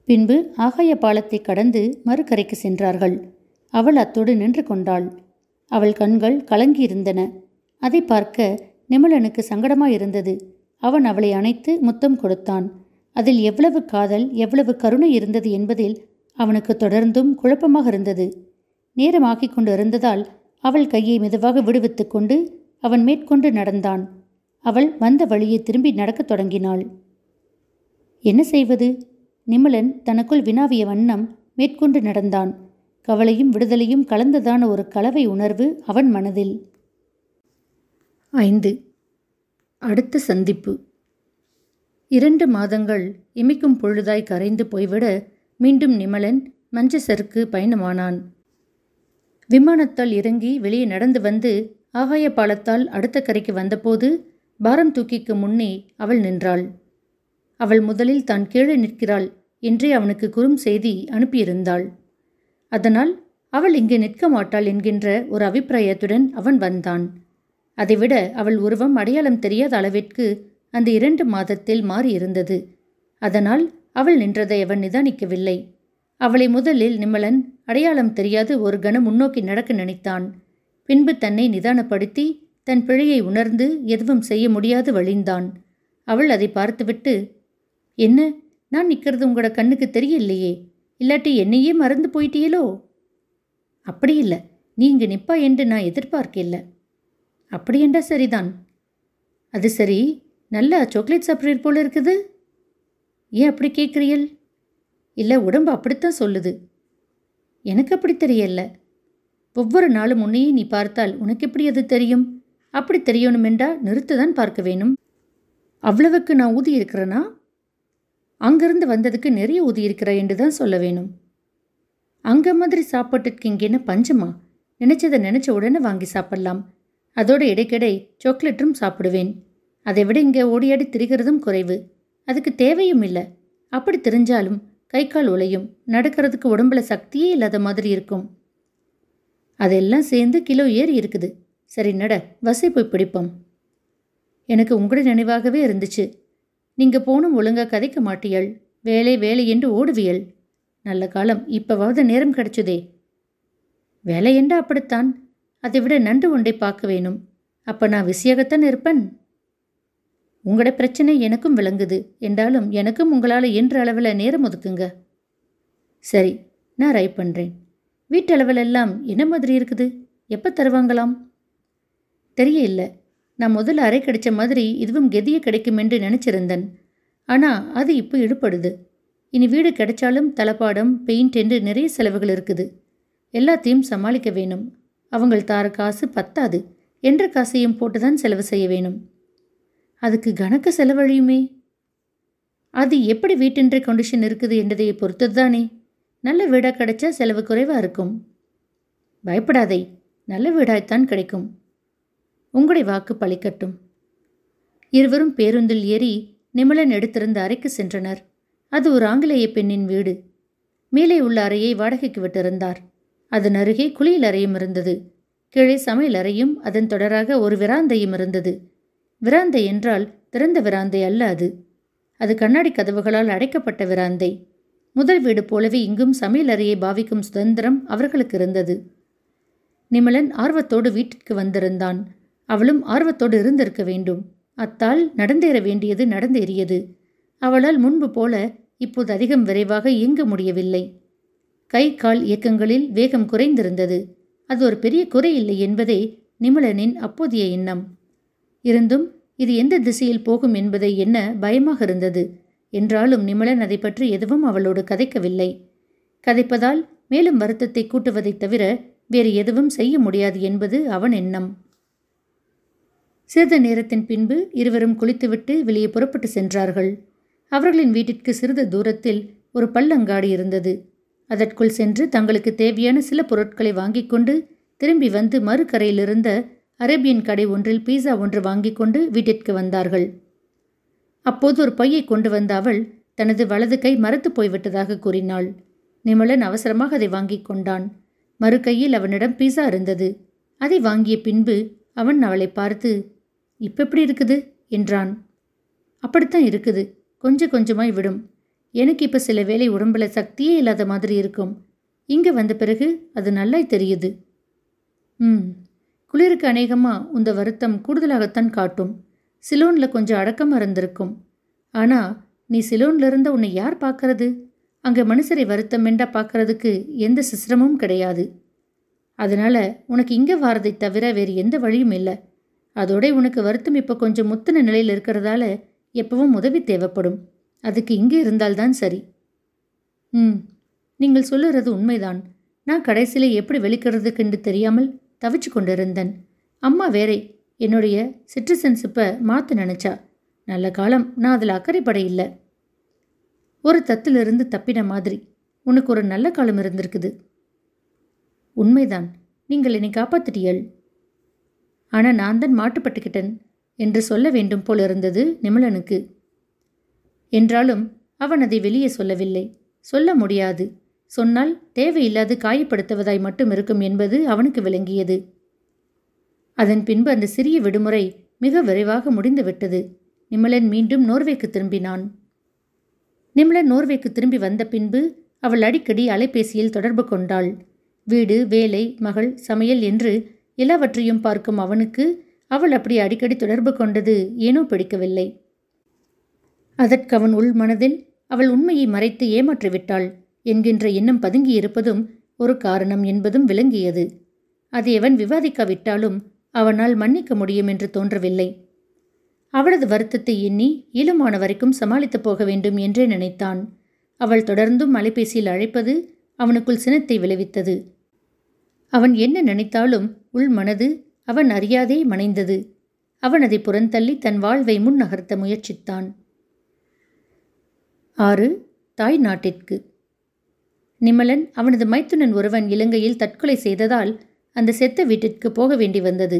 பின்பு ஆகாய பாலத்தை கடந்து மறுக்கரைக்கு சென்றார்கள். அவள் அத்தோடு நின்று கொண்டாள். அவள் கண்கள் கலங்கியிருந்தன. அதை பார்க்க நிமலனுக்கு சங்கடமாயிருந்தது. அவன் அவளை அணைத்து முத்தம் கொடுத்தான். அதில் எவ்வளவு காதல் எவ்வளவு கருணை இருந்தது என்பதில் அவனுக்கு தொடர்ந்தும் குழப்பமாக இருந்தது. நேரமாக்கிக் கொண்டு இருந்ததால் அவள் கையை மெதுவாக விடுவித்து கொண்டு அவன் மேற்கொண்டு நடந்தான். அவள் வந்த வழியை திரும்பி நடக்கத் தொடங்கினாள். என்ன செய்வது நிமலன் தனக்குள் வினாவிய வண்ணம் மேற்கொண்டு நடந்தான். கவலையும் விடுதலையும் கலந்ததான ஒரு கலவை உணர்வு அவன் மனதில். ஐந்து. அடுத்த சந்திப்பு. இரண்டு மாதங்கள் இமைக்கும் பொழுதாய் கரைந்து போய்விட மீண்டும் நிமலன் மஞ்சசருக்கு பயணமானான். விமானத்தால் இறங்கி வெளியே நடந்து வந்து ஆகாய பாலத்தால் அடுத்த கரைக்கு வந்தபோது பாரம் தூக்கிக்கு முன்னே அவள் நின்றாள். அவள் முதலில் தான் கீழே நிற்கிறாள் என்றே அவனுக்கு குறும் செய்தி அனுப்பியிருந்தாள். அதனால் அவள் இங்கே நிற்க மாட்டாள் என்கின்ற ஒரு அபிப்பிராயத்துடன் அவன் வந்தான். அதைவிட அவள் உருவம் அடையாளம் தெரியாத அளவிற்கு அந்த இரண்டு மாதத்தில் மாறியிருந்தது. அதனால் அவள் நின்றதை அவன் நிதானிக்கவில்லை. அவளை முதலில் நிமலன் அடையாளம் தெரியாது ஒரு கணம் முன்னோக்கி நடக்க நினைத்தான். பின்பு தன்னை நிதானப்படுத்தி தன் பிழையை உணர்ந்து எதுவும் செய்ய முடியாது வழிந்தான். அவள் அதை பார்த்துவிட்டு என்ன? நான் நிற்கிறது உங்களோட கண்ணுக்கு தெரியலையே இல்லாட்டி என்னையே மறந்து போயிட்டீங்களோ அப்படி இல்லை. நீங்க நிப்பா என்று நான் எதிர்பார்க்கல அப்படி சரிதான். அது சரி. நல்லா சாக்லேட் சாப்பிட்றது போல இருக்குது. ஏன் அப்படி கேட்குறீள் இல்லை உடம்பு அப்படித்தான் சொல்லுது. எனக்கு அப்படி தெரியல. ஒவ்வொரு நாளும் உன்னையே நீ பார்த்தால் உனக்கு எப்படி அது தெரியும்? அப்படி தெரியணுமென்றா நிறுத்து தான் பார்க்க வேணும். அவ்வளவுக்கு நான் ஊதி இருக்கிறேன்னா அங்கிருந்து வந்ததுக்கு நிறைய ஊதி இருக்கிறா என்று தான் சொல்ல வேணும். அங்கே மாதிரி சாப்பாட்டுக்கு இங்கே என்ன பஞ்சமா? நினைச்சதை நினச்ச உடனே வாங்கி சாப்பிடலாம். அதோட இடைக்கிடை சாக்லேட்டும் சாப்பிடுவேன். அதை விட இங்கே ஓடியாடி திரிகிறதும் குறைவு. அதுக்கு தேவையும் இல்லை. அப்படி தெரிஞ்சாலும் கை கால் உலையும் நடக்கிறதுக்கு உடம்புல சக்தியே இல்லாத மாதிரி இருக்கும். அதெல்லாம் சேர்ந்து கிலோ ஏறி இருக்குது. சரி நட வசை போய் பிடிப்போம். எனக்கு உங்களுடைய நினைவாகவே இருந்துச்சு. நீங்கள் போனும் ஒழுங்காக கதைக்க மாட்டியள். வேலை வேலை என்று ஓடுவியல். நல்ல காலம் இப்போவாவது நேரம் கிடைச்சுதே. வேலை என்றா அப்படித்தான். அதை விட நண்டு ஒன்றை பார்க்க வேணும். அப்போ நான் விசியாகத்தான் இருப்பேன். உங்களோட பிரச்சனை எனக்கும் விளங்குது. என்றாலும் எனக்கும் உங்களால் என்ற அளவில் நேரம் ஒதுக்குங்க. சரி நான் ரைப் பண்ணுறேன் வீட்டளவில் எல்லாம் என்ன மாதிரி இருக்குது? எப்போ தருவாங்களாம்? தெரியல நான் முதல்ல அறை கிடைச்ச மாதிரி இதுவும் கெதிய கிடைக்கும் என்று நினச்சிருந்தேன். ஆனால் அது இப்போ இழுப்படுது இனி வீடு கிடைச்சாலும் தளப்பாடம் பெயிண்ட் என்று நிறைய செலவுகள் இருக்குது. எல்லாத்தையும் சமாளிக்க வேணும். அவங்கள் தார காசு பத்தாது. என்ற காசையும் போட்டுதான் செலவு செய்ய வேணும். அதுக்கு கணக்கு செலவழியுமே? அது எப்படி வீட்டின்ற கண்டிஷன் இருக்குது என்றதை பொறுத்தது தானே நல்ல வீடாக கிடைச்சா செலவு குறைவாக இருக்கும். பயப்படாதே நல்ல வீடாய்த்தான் கிடைக்கும். உங்களுடைய வாக்கு பழிக்கட்டும். இருவரும் பேருந்தில் ஏறி நிமலன் எடுத்திருந்த அறைக்கு சென்றனர். அது ஒரு ஆங்கிலேய பெண்ணின் வீடு. மேலே உள்ள அறையை வாடகைக்கு விட்டிருந்தார். அதன் அருகே குளியல் அறையும் இருந்தது. கீழே சமையல் அறையும் அதன் தொடராக ஒரு விராந்தையும் இருந்தது. விராந்தை என்றால் திறந்த விராந்தை அல்ல அது. அது கண்ணாடி கதவுகளால் அடைக்கப்பட்ட விராந்தை. முதல் வீடு போலவே இங்கும் சமையல் அறையை பாவிக்கும் சுதந்திரம் அவர்களுக்கு இருந்தது. நிமலன் ஆர்வத்தோடு வீட்டிற்கு வந்திருந்தான். அவளும் ஆர்வத்தோடு இருந்திருக்க வேண்டும். அத்தால் நடந்தேற வேண்டியது நடந்தேறியது. அவளால் முன்பு போல இப்போது அதிகம் விரைவாக இயங்க முடியவில்லை. கை கால் இயக்கங்களில் வேகம் குறைந்திருந்தது. அது ஒரு பெரிய குறை இல்லை என்பதே நிமலனின் அப்போதைய எண்ணம். இருந்தும் இது எந்த திசையில் போகும் என்பதை என்ன பயமாக இருந்தது? என்றாலும் நிமலன் அதை பற்றி எதுவும் அவளோடு கதைக்கவில்லை. கதைப்பதால் மேலும் வருத்தத்தை கூட்டுவதைத் தவிர வேறு எதுவும் செய்ய முடியாது என்பது அவன் எண்ணம். சிறிது நேரத்தின் பின்பு இருவரும் குளித்துவிட்டு வெளியே புறப்பட்டு சென்றார்கள். அவர்களின் வீட்டிற்கு சிறிது தூரத்தில் ஒரு பள்ளங்காடு இருந்தது. அதற்குள் சென்று தங்களுக்கு தேவையான சில பொருட்களை வாங்கிக் கொண்டு திரும்பி வந்து மறுக்கரையிலிருந்த அரேபியன் கடை ஒன்றில் பீஸா ஒன்று வாங்கி கொண்டு வீட்டிற்கு வந்தார்கள். அப்போது ஒரு பையை கொண்டு வந்த அவள் தனது வலது கை மரத்து போய்விட்டதாக கூறினாள். நிமலன் அவசரமாக அதை வாங்கி கொண்டான். மறு கையில் அவனிடம் பீஸா இருந்தது. அதை வாங்கிய பின்பு அவன் அவளை பார்த்து இப்போ எப்படி இருக்குது? என்றான். அப்படித்தான் இருக்குது. கொஞ்சம் கொஞ்சமாய் விடும். எனக்கு இப்போ சில வேலை உடம்புல சக்தியே இல்லாத மாதிரி இருக்கும். இங்கே வந்த பிறகு அது நல்லாய் தெரியுது. ம். குளிருக்கு அநேகமாக உந்த வருத்தம் கூடுதலாகத்தான் காட்டும். சிலோனில் கொஞ்சம் அடக்கமாக இருந்திருக்கும் ஆனால் நீ சிலோனில் இருந்த உன்னை யார் பார்க்கறது? அங்கே மனுஷரை வருத்தம் வேண்டா பார்க்கறதுக்கு எந்த சிசிரமும் கிடையாது. அதனால் உனக்கு இங்கே வாரதை தவிர வேறு எந்த வழியும் இல்லை. அதோட உனக்கு வருத்தம் இப்போ கொஞ்சம் முத்தின நிலையில் இருக்கிறதால எப்பவும் உதவி தேவைப்படும். அதுக்கு இங்கே இருந்தால்தான் சரி. ம். நீங்கள் சொல்லுறது உண்மைதான். நான் கடைசியில் எப்படி வெளிக்கிறதுக்குன்னு தெரியாமல் தவிச்சு கொண்டிருந்தேன். அம்மா வேறே என்னுடைய சிட்டிசன்ஷிப்பை மாற்ற நினச்சா நல்ல காலம் நான் அதில் அக்கறைப்பட இல்லை. ஒரு தத்திலிருந்து தப்பின மாதிரி உனக்கு ஒரு நல்ல காலம் இருந்திருக்குது. உண்மைதான் நீங்கள் என்னை காப்பாத்திட்டியல் ஆனால் நான் தான் மாட்டுப்பட்டுக்கிட்டேன் என்று சொல்ல வேண்டும் போல் இருந்தது நிமலனுக்கு. என்றாலும் அவன் அதை வெளியே சொல்லவில்லை. சொல்ல முடியாது. சொன்னால் தேவையில்லாது காயப்படுத்துவதாய் மட்டும் இருக்கும் என்பது அவனுக்கு விளங்கியது. அதன் பின்பு அந்த சிறிய விடுமுறை மிக விரைவாக முடிந்துவிட்டது. நிமலன் மீண்டும் நோர்வேக்கு திரும்பினான். நிமலன் நோர்வேக்கு திரும்பி வந்த பின்பு அவள் அடிக்கடி அலைபேசியில் தொடர்பு கொண்டாள். வீடு வேலை மகள் சமையல் என்று எல்லாவற்றையும் பார்க்கும் அவனுக்கு அவள் அப்படி அடிக்கடி தொடர்பு கொண்டது ஏனோ பிடிக்கவில்லை. அதற்கு அவன் உள் மனதில் அவள் உண்மையை மறைத்து ஏமாற்றிவிட்டாள். என்கின்ற எண்ணம் பதுங்கியிருப்பதும் ஒரு காரணம் என்பதும் விளங்கியது. அது எவன் விவாதிக்காவிட்டாலும் அவனால் மன்னிக்க முடியும் என்று தோன்றவில்லை. அவளது வருத்தத்தை எண்ணி இயலுமான வரைக்கும் சமாளித்துப் போக வேண்டும் என்றே நினைத்தான். அவள் தொடர்ந்தும் அலைபேசியில் அழைப்பது அவனுக்குள் சினத்தை விளைவித்தது. அவன் என்ன நினைத்தாலும் உள் மனது அவன் அறியாதே மனைந்தது. அவன் அதை புறந்தள்ளி தன் வாழ்வை முன் நகர்த்த முயற்சித்தான். ஆறு தாய் நாட்டிற்கு. நிமலன் அவனது மைத்துனன் ஒருவன் இலங்கையில் தற்கொலை செய்ததால் அந்த செத்த வீட்டிற்கு போக வேண்டி வந்தது.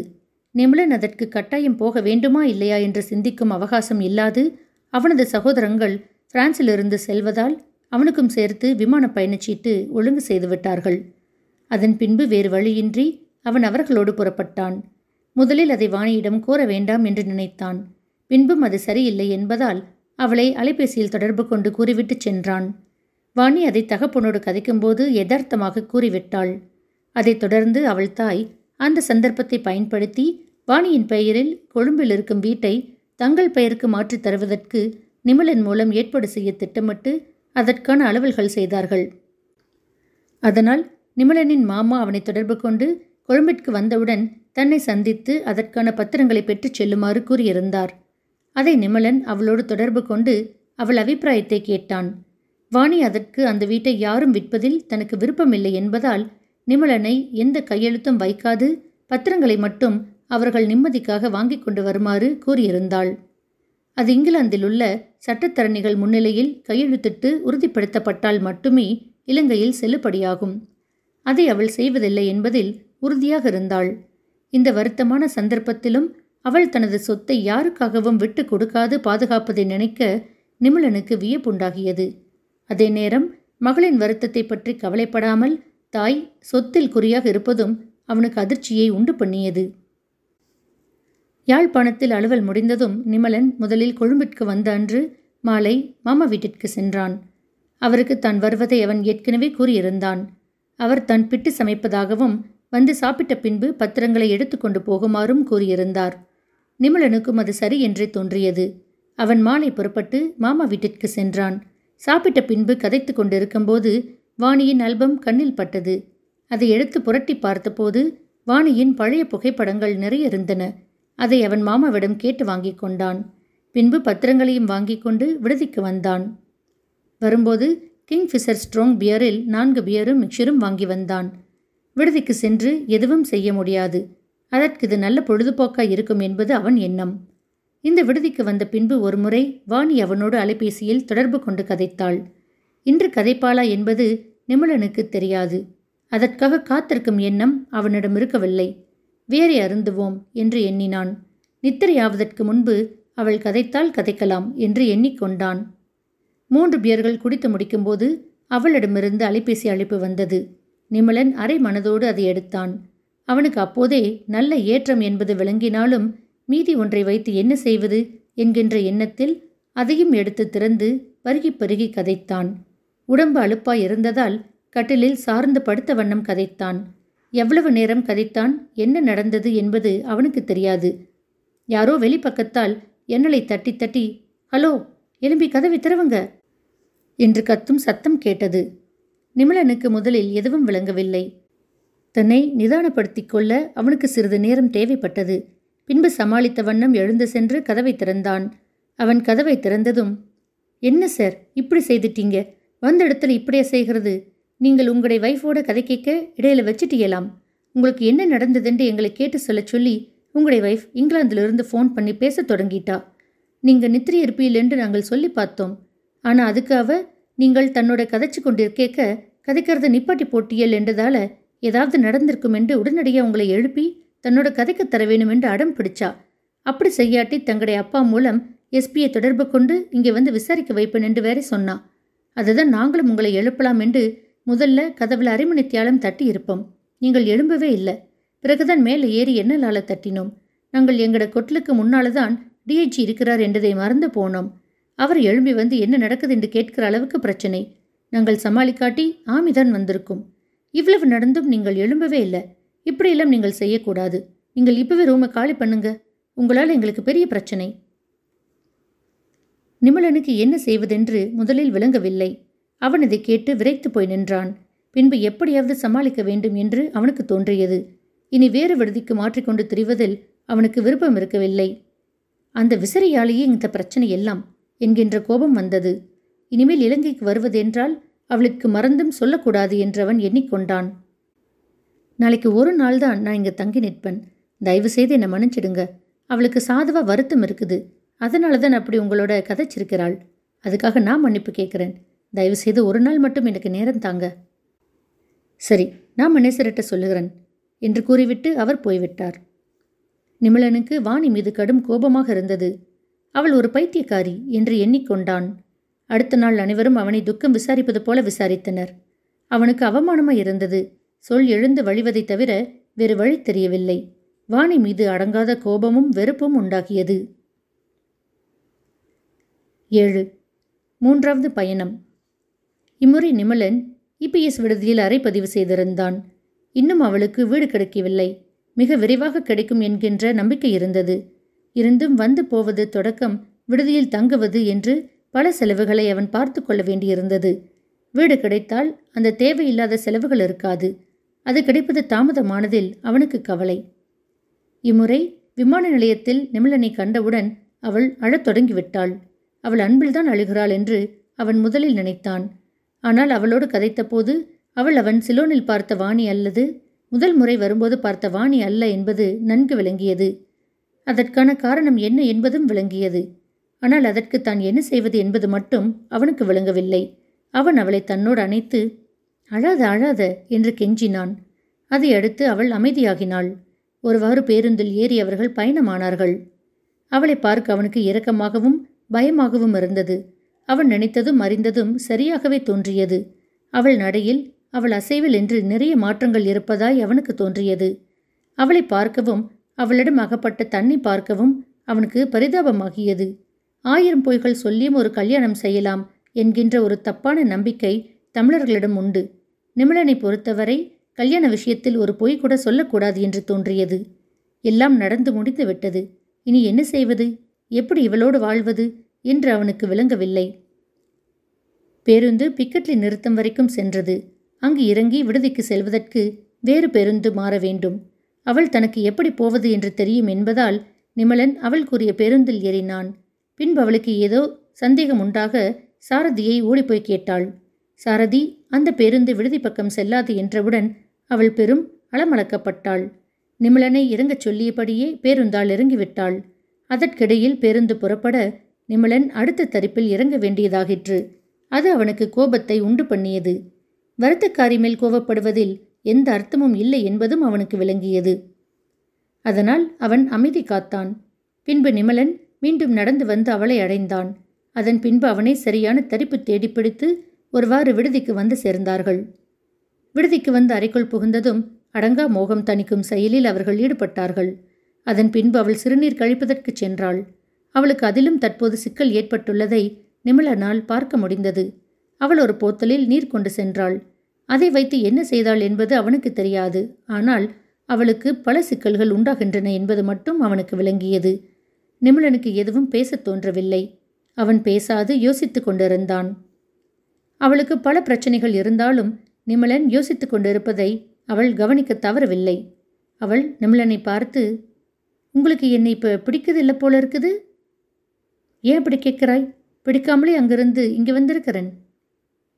நிமலன் அதற்கு கட்டாயம் போக வேண்டுமா இல்லையா என்று சிந்திக்கும் அவகாசம் இல்லாது அவனது சகோதரங்கள் பிரான்சிலிருந்து செல்வதால் அவனுக்கும் சேர்த்து விமான பயணச்சீட்டு ஒழுங்கு செய்துவிட்டார்கள் அதன் பின்பு வேறு வழியின்றி அவன் அவர்களோடு புறப்பட்டான். முதலில் அதை வாணியிடம் கூற வேண்டாம் என்று நினைத்தான். பின்பும் அது சரியில்லை என்பதால் அவளை அலைபேசியில் தொடர்பு கொண்டு கூறிவிட்டு சென்றான். வாணி அதை தகப்பனோடு கதைக்கும்போது யதார்த்தமாக கூறிவிட்டாள். அதைத் தொடர்ந்து அவள் தாய் அந்த சந்தர்ப்பத்தை பயன்படுத்தி வாணியின் பெயரில் கொழும்பில் இருக்கும் வீட்டை தங்கள் பெயருக்கு மாற்றித் தருவதற்கு நிமலன் மூலம் ஏற்பாடு செய்ய திட்டமிட்டு அதற்கான அலுவல்கள் செய்தார்கள். அதனால் நிமலனின் மாமா அவனை தொடர்பு கொண்டு கொழும்பிற்கு வந்தவுடன் தன்னை சந்தித்து அதற்கான பத்திரங்களை பெற்றுச் செல்லுமாறு கூறியிருந்தார். அதை நிமலன் அவளோடு தொடர்பு கொண்டு அவள் அபிப்பிராயத்தை கேட்டான். வாணி அதற்கு அந்த வீட்டை யாரும் விற்பதில் தனக்கு விருப்பமில்லை என்பதால் நிமலனை எந்த கையெழுத்தும் வைக்காது பத்திரங்களை மட்டும் அவர்கள் நிம்மதிக்காக வாங்கிக் கொண்டு வருமாறு கூறியிருந்தாள். அது இங்கிலாந்தில் உள்ள சட்டத்தரணிகள் முன்னிலையில் கையெழுத்திட்டு உறுதிப்படுத்தப்பட்டால் மட்டுமே இலங்கையில் செல்லுபடியாகும். அதை அவள் செய்வதில்லை என்பதில் உறுதியாக இருந்தாள். இந்த வருத்தமான சந்தர்ப்பத்திலும் அவள் தனது சொத்தை யாருக்காகவும் விட்டு கொடுக்காது பாதுகாப்பதை நினைக்க நிமலனுக்கு வியப்புண்டாகியது. அதே நேரம் மகளின் வருத்தத்தை பற்றி கவலைப்படாமல் தாய் சொத்தில் குறியாக இருப்பதும் அவனுக்கு அதிர்ச்சியை உண்டு பண்ணியது. யாழ்ப்பாணத்தில் அலுவல் முடிந்ததும் நிமலன் முதலில் கொழும்பிற்கு வந்த அன்று மாலை மாமா வீட்டிற்கு சென்றான். அவருக்கு தான் வருவதை அவன் ஏற்கனவே கூறியிருந்தான். அவர் தன் பிட்டு சமைப்பதாகவும் வந்து சாப்பிட்ட பின்பு பத்திரங்களை எடுத்துக்கொண்டு போகுமாறும் கூறியிருந்தார். நிமலனுக்கும் அது சரி என்றே தோன்றியது. அவன் மாலை புறப்பட்டு மாமா வீட்டிற்கு சென்றான். சாப்பிட்ட பின்பு கதைத்து கொண்டிருக்கும்போது வாணியின் ஆல்பம் கண்ணில் பட்டது. அதை எடுத்து புரட்டி பார்த்தபோது வாணியின் பழைய புகைப்படங்கள் நிறைய இருந்தன. அதை அவன் மாமாவிடம் கேட்டு வாங்கிக் கொண்டான். பின்பு பத்திரங்களையும் வாங்கிக் கொண்டு விடுதிக்கு வந்தான். வரும்போது கிங்ஃபிஷர் ஸ்ட்ராங் பியரில் நான்கு பியரும் மிக்சரும் வாங்கி வந்தான். விடுதிக்கு சென்று எதுவும் செய்ய முடியாது. அதற்கு இது நல்ல பொழுதுபோக்காய் இருக்கும் என்பது அவன் எண்ணம். இந்த விடுதிக்கு வந்த பின்பு ஒருமுறை வாணி அவனோடு அலைபேசியில் தொடர்பு கொண்டு கதைத்தாள். இன்று கதைப்பாளா என்பது நிமலனுக்கு தெரியாது. அதற்காக காத்திருக்கும் எண்ணம் அவனிடம் இருக்கவில்லை. வேறே அருந்துவோம் என்று எண்ணினான். நித்திரையாவதற்கு முன்பு அவள் கதைத்தால் கதைக்கலாம் என்று எண்ணிக்கொண்டான். மூன்று பியர்கள் குடித்து முடிக்கும்போது அவளிடமிருந்து அலைபேசி அழைப்பு வந்தது. நிமலன் அரை மனதோடு அதை எடுத்தான். அவனுக்கு அப்போதே நல்ல ஏற்றம் என்பது விளங்கினாலும் மீதி ஒன்றை வைத்து என்ன செய்வது? என்கின்ற எண்ணத்தில் அதையும் எடுத்து திறந்து பருகி பருகி கதைத்தான். உடம்பு அழுப்பாய் இருந்ததால் கட்டிலில் சார்ந்து படுத்த வண்ணம் கதைத்தான். எவ்வளவு நேரம் கதைத்தான்? என்ன நடந்தது என்பது அவனுக்கு தெரியாது. யாரோ வெளிப்பக்கத்தால் எண்ணலை தட்டி தட்டி ஹலோ எலும்பி கதவை திறவுங்க என்று கத்தும் சத்தம் கேட்டது. நிமலனுக்கு முதலில் எதுவும் விளங்கவில்லை. தன்னை நிதானப்படுத்திக் கொள்ள அவனுக்கு சிறிது நேரம் தேவைப்பட்டது. பின்பு சமாளித்த வண்ணம் எழுந்து சென்று கதவை திறந்தான். அவன் கதவை திறந்ததும் என்ன சார் இப்படி செய்துட்டீங்க? வந்த இடத்துல இப்படியே செய்கிறது? நீங்கள் உங்களுடைய வைஃபோட கதை கேட்க இடையில வச்சுட்டீங்களாம் உங்களுக்கு என்ன நடந்ததுன்னு எங்களை கேட்டு சொல்ல சொல்லி உங்களுடைய வைஃப் இங்கிலாந்திலிருந்து ஃபோன் பண்ணி பேச தொடங்கிட்டா. நீங்கள் நித்திரி இருப்பீலென்று நாங்கள் சொல்லி பார்த்தோம். ஆனால் அதுக்காக நீங்கள் தன்னோட கதைச்சு கொண்டிருக்கேக்க கதைக்கிறத நிப்பாட்டி போட்டியல் என்றதால ஏதாவது நடந்திருக்கும் என்று உடனடியாக உங்களை எழுப்பி தன்னோட கதைக்கு தர வேணும் என்று அடம் பிடிச்சா. அப்படி செய்யாட்டி தங்களுடைய அப்பா மூலம் எஸ்பியை தொடர்பு கொண்டு இங்கே வந்து விசாரிக்க வைப்பேன் என்று வேற சொன்னா. அதுதான் நாங்களும் உங்களை எழுப்பலாம் என்று முதல்ல கதவுல அரைமணித்தியாலம் தட்டி இருப்போம். நீங்கள் எழும்பவே இல்லை. பிறகுதான் மேலே ஏறி என்னலால தட்டினோம். நாங்கள் எங்கட கொட்டலுக்கு முன்னால தான் டிஐஜி இருக்கிறார் என்றதை மறந்து போனோம். அவர் எழும்பி வந்து என்ன நடக்குது என்று கேட்கிற அளவுக்கு பிரச்சனை. நாங்கள் சமாளிக்காட்டி ஆமிதான் வந்திருக்கும். இவ்வளவு நடந்தும் நீங்கள் எழும்பவே இல்லை. இப்படியெல்லாம் நீங்கள் செய்யக்கூடாது. நீங்கள் இப்பவே ரூமை காலி பண்ணுங்க. உங்களால் எங்களுக்கு பெரிய பிரச்சனை. நிமலனுக்கு என்ன செய்வதென்று முதலில் விளங்கவில்லை. அவன் இதை கேட்டு விரைத்து போய் நின்றான். பின்பு எப்படியாவது சமாளிக்க வேண்டும் என்று அவனுக்கு தோன்றியது. இனி வேறு விடுதிக்கு மாற்றிக்கொண்டு திரிவதில் அவனுக்கு விருப்பம் இருக்கவில்லை. அந்த விசிறியாலேயே இந்த பிரச்சனை எல்லாம் என்கின்ற கோபம் வந்தது. இனிமேல் இலங்கைக்கு வருவதென்றால் அவளுக்கு மறந்தும் சொல்லக்கூடாது என்றவன் எண்ணிக்கொண்டான். நாளைக்கு ஒரு நாள் தான் நான் இங்கே தங்கி நிற்பேன். தயவு செய்து என்னை மன்னிச்சிடுங்க. அவளுக்கு சாதுவாக வருத்தம் இருக்குது. அதனால தான் அப்படி உங்களோட கதைச்சிருக்கிறாள். அதுக்காக நான் மன்னிப்பு கேட்குறேன். தயவு செய்து ஒரு நாள் மட்டும் எனக்கு நேரம் தாங்க. சரி நான் மனேசர்கிட்ட சொல்லுகிறேன் என்று கூறிவிட்டு அவர் போய்விட்டார். நிமலனுக்கு வாணி மீது கடும் கோபமாக இருந்தது. அவள் ஒரு பைத்தியக்காரி என்று எண்ணிக்கொண்டான். அடுத்த நாள் அனைவரும் அவனை துக்கம் விசாரிப்பது போல விசாரித்தனர். அவனுக்கு அவமானமாய் இருந்தது. சொல் எழுந்து வழிவதைத் தவிர வேறு வழி தெரியவில்லை. வாணி மீது அடங்காத கோபமும் வெறுப்பும் உண்டாகியது. ஏழு. மூன்றாவது பயணம். இம்முறை நிமலன் இபிஎஸ் விடுதியில் அறை பதிவு செய்திருந்தான். இன்னும் அவளுக்கு வீடு கிடைக்கவில்லை. மிக விரைவாக கிடைக்கும் என்கின்ற நம்பிக்கை இருந்தது. இருந்தும் வந்து போவது தொடக்கம் விடுதியில் தங்குவது என்று பல செலவுகளை அவன் பார்த்து கொள்ள வேண்டியிருந்தது. வீடு கிடைத்தால் அந்த தேவையில்லாத செலவுகள் இருக்காது. அது கிடைப்பது தாமதமானதில் அவனுக்கு கவலை. இம்முறை விமான நிலையத்தில் நிமலனை கண்டவுடன் அவள் அழத் தொடங்கிவிட்டாள். அவள் அன்பில்தான் அழுகிறாள் என்று அவன் முதலில் நினைத்தான். ஆனால் அவளோடு கதைத்தபோது அவள் அவன் சிலோனில் பார்த்த வாணி அல்லது முதல் முறை வரும்போது பார்த்த வாணி அல்ல என்பது நன்கு விளங்கியது. அதற்கான காரணம் என்ன என்பதும் விளங்கியது. ஆனால் அதற்கு தான் என்ன செய்வது என்பது மட்டும் அவனுக்கு விளங்கவில்லை. அவன் அவளை தன்னோடு அணைத்து அழாத அழாத என்று கெஞ்சினான். அதை அடுத்து அவள் அமைதியாகினாள். ஒருவாறு பேருந்தில் ஏறி அவர்கள் பயணமானார்கள். அவளை பார்க்க அவனுக்கு இரக்கமாகவும் பயமாகவும் இருந்தது. அவன் நினைத்ததும் அறிந்ததும் சரியாகவே தோன்றியது. அவள் நடையில் அவள் அசைவில் என்று நிறைய மாற்றங்கள் இருப்பதாய் அவனுக்கு தோன்றியது. அவளை பார்க்கவும் அவளிடம் அகப்பட்ட தன்னை பார்க்கவும் அவனுக்கு பரிதாபமாகியது. ஆயிரம் பொய்கள் சொல்லியும் ஒரு கல்யாணம் செய்யலாம் என்கின்ற ஒரு தப்பான நம்பிக்கை தமிழர்களிடம் உண்டு. நிமிழனை பொறுத்தவரை கல்யாண விஷயத்தில் ஒரு பொய் கூட சொல்லக்கூடாது என்று தோன்றியது. எல்லாம் நடந்து முடிந்து விட்டது. இனி என்ன செய்வது? எப்படி இவளோடு வாழ்வது? என்று அவனுக்கு விளங்கவில்லை. பேருந்து பிக்கெட்லி நிறுத்தம் வரைக்கும் சென்றது. அங்கு இறங்கி விடுதிக்கு செல்வதற்கு வேறு பேருந்து மாற வேண்டும். அவள் தனக்கு எப்படி போவது என்று தெரியும் என்பதால் நிமலன் அவள் கூறிய பேருந்தில் ஏறினான். பின்பு அவளுக்கு ஏதோ சந்தேகம் உண்டாக சாரதியை ஓடிப்போய் கேட்டாள். சாரதி அந்த பேருந்து விடுதி பக்கம் செல்லாது என்றவுடன் அவள் பெரும் அளமளக்கப்பட்டாள் நிமலனை இறங்கச் சொல்லியபடியே பேருந்தால் இறங்கிவிட்டாள். அதற்கிடையில் பேருந்து புறப்பட நிமலன் அடுத்த தரிப்பில் இறங்க வேண்டியதாகிற்று. அது அவனுக்கு கோபத்தை உண்டு பண்ணியது. வருத்தக்காரி மேல் கோபப்படுவதில் எந்த அர்த்தமும் இல்லை என்பதும் அவனுக்கு விளங்கியது. அதனால் அவன் அமைதி காத்தான். பின்பு நிமலன் மீண்டும் நடந்து வந்து அவளை அடைந்தான். அதன் பின்பு அவனை சரியான தரிப்பு தேடிப்பிடித்து ஒருவாறு விடுதிக்கு வந்து சேர்ந்தார்கள். விடுதிக்கு வந்து அறைக்குள் புகுந்ததும் அடங்கா மோகம் தணிக்கும் செயலில் அவர்கள் ஈடுபட்டார்கள். அதன் பின்பு அவள் சிறுநீர் கழிப்பதற்கு சென்றாள். அவளுக்கு அதிலும் தற்போது சிக்கல் ஏற்பட்டுள்ளதை நிமலனால் பார்க்க முடிந்தது. அவள் ஒரு போத்தலில் நீர் கொண்டு சென்றாள். அதை வைத்து என்ன செய்தாள் என்பது அவனுக்கு தெரியாது. ஆனால் அவளுக்கு பல சிக்கல்கள் உண்டாகின்றன என்பது மட்டும் அவனுக்கு விளங்கியது. நிமலனுக்கு எதுவும் பேசத் தோன்றவில்லை. அவன் பேசாது யோசித்துக் கொண்டிருந்தான். அவளுக்கு பல பிரச்சனைகள் இருந்தாலும் நிமலன் யோசித்துக் கொண்டிருப்பதை அவள் கவனிக்க தவறவில்லை. அவள் நிமலனை பார்த்து உங்களுக்கு என்னை இப்போ பிடிக்குது போல இருக்குது? ஏன் அப்படி கேட்கிறாய்? பிடிக்காமலே அங்கிருந்து இங்கே வந்திருக்கிறேன்.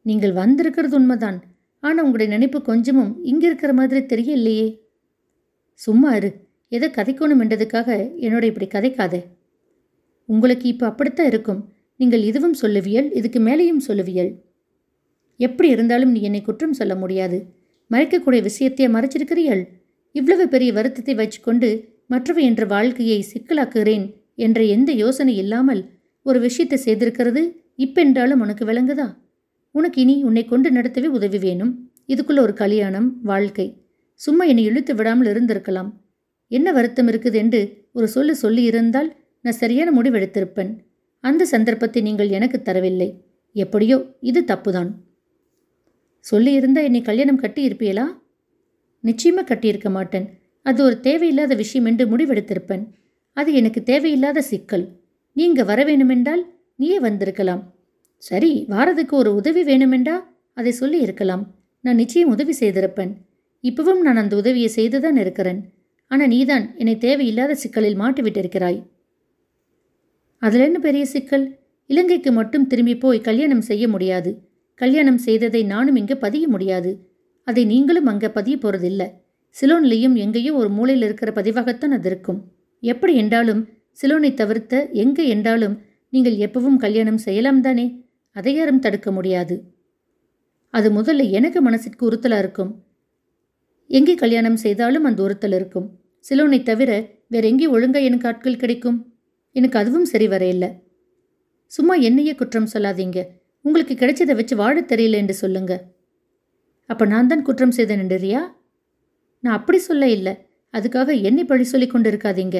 நீங்கள் வந்திருக்கிறது உண்மைதான். ஆனால் உங்களுடைய நினைப்பு கொஞ்சமும் இங்கே இருக்கிற மாதிரி தெரியலையே. சும்மா இரு. எதை கதைக்கணும் என்றதுக்காக என்னோட இப்படி கதைக்காதே. உங்களுக்கு இப்போ அப்படித்தான் இருக்கும். நீங்கள் இதுவும் சொல்லுவியல் இதுக்கு மேலேயும் சொல்லுவியல். எப்படி இருந்தாலும் நீ என்னை குற்றம் சொல்ல முடியாது. மறைக்கக்கூடிய விஷயத்தையே மறைச்சிருக்கிறீள் இவ்வளவு பெரிய வருத்தத்தை வச்சுக்கொண்டு மற்றவை என்ற வாழ்க்கையை சிக்கலாக்குகிறேன் என்ற எந்த யோசனை இல்லாமல் ஒரு விஷயத்தை செய்திருக்கிறது இப்பென்றாலும் உனக்கு விளங்குதா? உனக்கு இனி உன்னை கொண்டு நடத்தவே உதவி வேணும். இதுக்குள்ள ஒரு கல்யாணம் வாழ்க்கை. சும்மா என்னை இழுத்து விடாமல் இருந்திருக்கலாம். என்ன வருத்தம் இருக்குது என்று ஒரு சொல்லு சொல்லியிருந்தால் நான் சரியான முடிவெடுத்திருப்பேன் அந்த சந்தர்ப்பத்தை நீங்கள் எனக்கு தரவில்லை. எப்படியோ இது தப்புதான். சொல்லியிருந்தா என்னை கல்யாணம் கட்டி இருப்பீங்களா நிச்சயமாக கட்டியிருக்க மாட்டேன். அது ஒரு தேவையில்லாத விஷயம் என்று முடிவெடுத்திருப்பேன். அது எனக்கு தேவையில்லாத சிக்கல். நீங்கள் வர வேணுமென்றால் நீயே வந்திருக்கலாம். சரி வாரதுக்கு ஒரு உதவி வேணுமென்றா அதை சொல்லி இருக்கலாம். நான் நிச்சயம் உதவி செய்திருப்பேன். இப்பவும் நான் அந்த உதவியை செய்துதான் இருக்கிறேன். ஆனால் நீதான் என்னை தேவையில்லாத சிக்கலில் மாட்டிவிட்டிருக்கிறாய். அதில் என்ன பெரிய சிக்கல்? இலங்கைக்கு மட்டும் திரும்பி போய் கல்யாணம் செய்ய முடியாது. கல்யாணம் செய்ததை நானும் இங்கே பதிய முடியாது. அதை நீங்களும் அங்கே பதிய போகிறதில்ல சிலோன்லேயும் எங்கேயோ ஒரு மூலையில் இருக்கிற பதிவாகத்தான் அது இருக்கும். எப்படி என்றாலும் சிலோனை தவிர்த்த எங்கே என்றாலும் நீங்கள் எப்பவும் கல்யாணம் செய்யலாம் தானே? அதை யாரும் தடுக்க முடியாது. அது முதல்ல எனக்கு மனசிற்கு உறுத்தலாக இருக்கும். எங்கே கல்யாணம் செய்தாலும் அந்த உறுத்தல் இருக்கும். சிலோனை தவிர வேற எங்கே ஒழுங்கா எனக்கு ஆட்கள் கிடைக்கும்? எனக்கு அதுவும் சரி வரையில்லை சும்மா என்னையே குற்றம் சொல்லாதீங்க. உங்களுக்கு கிடைச்சதை வச்சு வாழ தெரியல என்று சொல்லுங்க. அப்போ நான் தான் குற்றம் செய்தேன் என்றியா? நான் அப்படி சொல்ல இல்லை. அதுக்காக என்னை பழி சொல்லி கொண்டு இருக்காதீங்க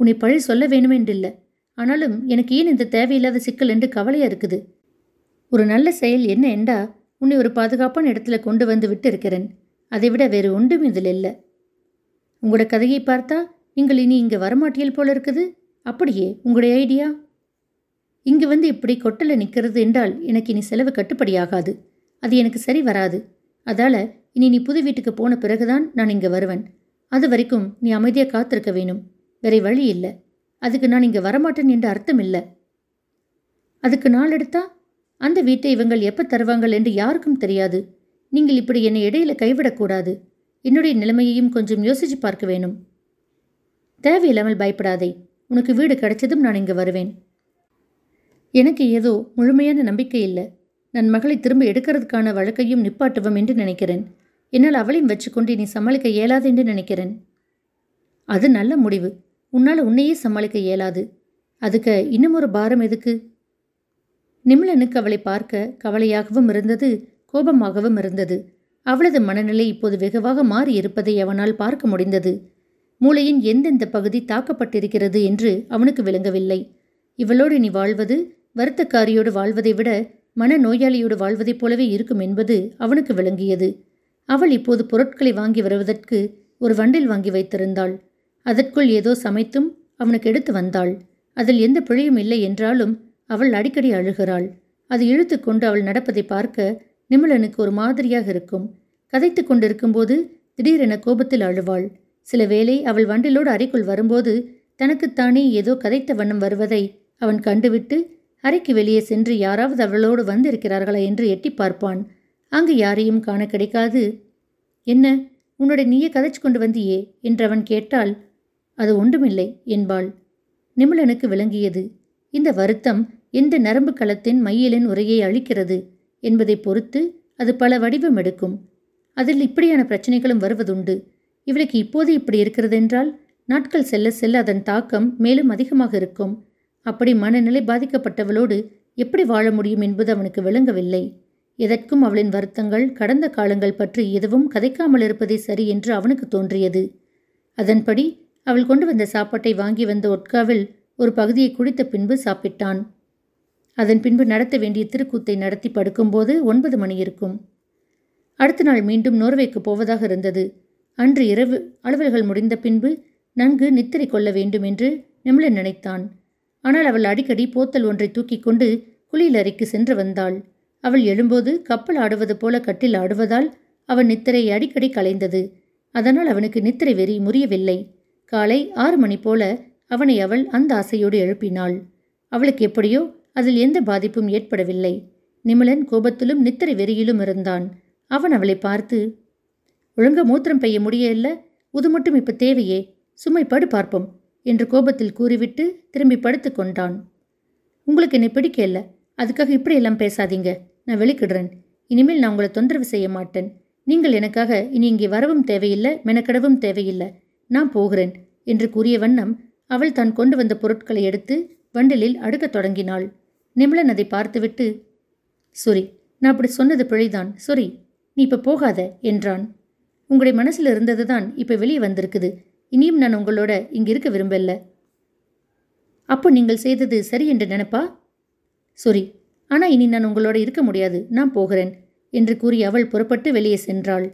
உன்னை பழி சொல்ல வேணுமென்றில்லை ஆனாலும் எனக்கு ஏன் இந்த தேவையில்லாத சிக்கல் என்று கவலையாக இருக்குது? ஒரு நல்ல செயல் என்ன என்றா உன்னை ஒரு பாதுகாப்பான இடத்துல கொண்டு வந்து விட்டு இருக்கிறேன் அதை விட வேறு ஒன்றும் இதில் இல்லை. உங்களோட கதையை பார்த்தா நீங்கள் இனி இங்கே வரமாட்டியல் போல இருக்குது. அப்படியே உங்களுடைய ஐடியா? இங்கு வந்து இப்படி கொட்டல நிற்கிறது என்றால் எனக்கு இனி செலவு கட்டுப்படியாகாது. அது எனக்கு சரி வராது. அதால இனி நீ புது வீட்டுக்கு போன பிறகுதான் நான் இங்கே வருவேன். அது வரைக்கும் நீ அமைதியாக காத்திருக்க வேணும். வேற வழி இல்லை. அதுக்கு நான் இங்கே வரமாட்டேன் என்று அர்த்தம் இல்லை. அதுக்கு நாள் எடுத்தா? அந்த வீட்டை இவங்கள் எப்போ தருவாங்கள் என்று யாருக்கும் தெரியாது. நீங்கள் இப்படி என்னை இடையில கைவிடக்கூடாது என்னுடைய நிலைமையையும் கொஞ்சம் யோசிச்சு பார்க்க வேணும். தேவையில்லாமல் பயப்படாதே. உனக்கு வீடு கிடைச்சதும் நான் இங்கே வருவேன். எனக்கு ஏதோ முழுமையான நம்பிக்கை இல்லை. நான் மகளை திரும்ப எடுக்கிறதுக்கான வழக்கையும் நிப்பாட்டுவோம் என்று நினைக்கிறேன். என்னால் அவளையும் வச்சுக்கொண்டு நீ சமாளிக்க இயலாது என்று நினைக்கிறேன். அது நல்ல முடிவு. உன்னால் உன்னையே சமாளிக்க இயலாது. அதுக்கு இன்னும் ஒரு பாரம் எதுக்கு? நிம்லனுக்கு அவளை பார்க்க கவலையாகவும் இருந்தது கோபமாகவும் இருந்தது. அவளது மனநிலை இப்போது வெகுவாக மாறி இருப்பதை அவனால் பார்க்க முடிந்தது. மூளையின் எந்தெந்த பகுதி தாக்கப்பட்டிருக்கிறது என்று அவனுக்கு விளங்கவில்லை. இவளோடு நீ வாழ்வது வருத்தக்காரியோடு வாழ்வதை விட மன நோயாளியோடு வாழ்வதைப் போலவே இருக்கும் என்பது அவனுக்கு விளங்கியது. அவள் இப்போது பொருட்களை வாங்கி வருவதற்கு ஒரு வண்டில் வாங்கி வைத்திருந்தாள். அதற்குள் ஏதோ சமைத்தும் அவனுக்கு எடுத்து வந்தாள். அதில் எந்த பிழையும் இல்லை என்றாலும் அவள் அடிக்கடி அழுகிறாள். அது இழுத்து கொண்டு அவள் நடப்பதை பார்க்க நிமலனுக்கு ஒரு மாதிரியாக இருக்கும். கதைத்து கொண்டிருக்கும்போது திடீரென கோபத்தில் அழுவாள். சில வேளை அவள் வண்டிலோடு அறைக்குள் வரும்போது தனக்குத்தானே ஏதோ கதைத்த வண்ணம் வருவதை அவன் கண்டுவிட்டு அறைக்கு வெளியே சென்று யாராவது அவளோடு வந்திருக்கிறார்களா என்று எட்டி பார்ப்பான். அங்கு யாரையும் காண கிடைக்காது. என்ன உன்னுடைய நீயே கதைச்சு கொண்டு வந்தியே? என்று அவன் கேட்டால் அது ஒன்றுமில்லை என்பாள். நிமிழனுக்கு விளங்கியது. இந்த வருத்தம் எந்த நரம்பு களத்தின் மையலின் உரையை அளிக்கிறது என்பதை பொறுத்து அது பல வடிவம் எடுக்கும். அதில் இப்படியான பிரச்சனைகளும் வருவதுண்டு. இவளுக்கு இப்போது இப்படி இருக்கிறதென்றால் நாட்கள் செல்ல செல்ல அதன் தாக்கம் மேலும் அதிகமாக இருக்கும். அப்படி மனநிலை பாதிக்கப்பட்டவளோடு எப்படி வாழ முடியும் என்பது அவனுக்கு விளங்கவில்லை. எதற்கும் அவளின் வருத்தங்கள் கடந்த காலங்கள் பற்றி எதுவும் கதைக்காமல் இருப்பதே சரி என்று அவனுக்கு தோன்றியது. அதன்படி அவள் கொண்டு வந்த சாப்பாட்டை வாங்கி வந்த ஒட்காவில் ஒரு பகுதியை குடித்த பின்பு சாப்பிட்டான். அதன் பின்பு நடத்த வேண்டிய திருக்கூத்தை நடத்தி படுக்கும்போது ஒன்பது மணி இருக்கும். அடுத்த நாள் மீண்டும் நோர்வேக்கு போவதாக இருந்தது. அன்று இரவு அலுவல்கள் முடிந்த பின்பு நன்கு நித்திரை கொள்ள வேண்டும் என்று நிமிழன் நினைத்தான். ஆனால் அவள் அடிக்கடி போத்தல் ஒன்றை தூக்கி கொண்டு குளியல் அறைக்கு சென்று வந்தாள். அவள் எழும்போது கப்பல் ஆடுவது போல கட்டில் ஆடுவதால் அவன் நித்திரை அடிக்கடி கலைந்தது. அதனால் அவனுக்கு நித்திரை வெறி முறியவில்லை. காலை ஆறு மணி போல அவனை அவள் அந்த ஆசையோடு எழுப்பினாள். அவளுக்கு எப்படியோ அதில் எந்த பாதிப்பும் ஏற்படவில்லை. நிமலன் கோபத்திலும் நித்திரை வெறியிலும் இருந்தான். அவன் அவளை பார்த்து ஒழுங்க மூத்திரம் பெய்ய முடியல? உது மட்டும் இப்ப தேவையே. சுமைப்பாடு பார்ப்போம். என்று கோபத்தில் கூறிவிட்டு திரும்பி படுத்து கொண்டான். உங்களுக்கு என்னை பிடிக்கல? அதுக்காக இப்படியெல்லாம் பேசாதீங்க. நான் வெளிக்கிடுறேன். இனிமேல் நான் உங்களை தொந்தரவு செய்ய மாட்டேன். நீங்கள் எனக்காக இனி இங்கே வரவும் தேவையில்லை மெனக்கடவும் தேவையில்லை. நான் போகிறேன் என்று கூறிய வண்ணம் அவள் தான் கொண்டு வந்த பொருட்களை எடுத்து வண்டலில் அடுக்கத் தொடங்கினாள். நிமிலன் அதை பார்த்துவிட்டு சொரி நான் அப்படி சொன்னது பிழைதான். சொரி நீ இப்போ போகாத என்றான். உங்களுடைய மனசில் இருந்தது தான் இப்போ வெளியே வந்திருக்குது. இனியும் நான் உங்களோட இங்கே இருக்க விரும்பல. அப்போ நீங்கள் செய்தது சரி என்று நினைப்பா? சொரி ஆனால் இனி நான் உங்களோட இருக்க முடியாது. நான் போகிறேன் என்று கூறி அவள் புறப்பட்டு வெளியே சென்றாள்.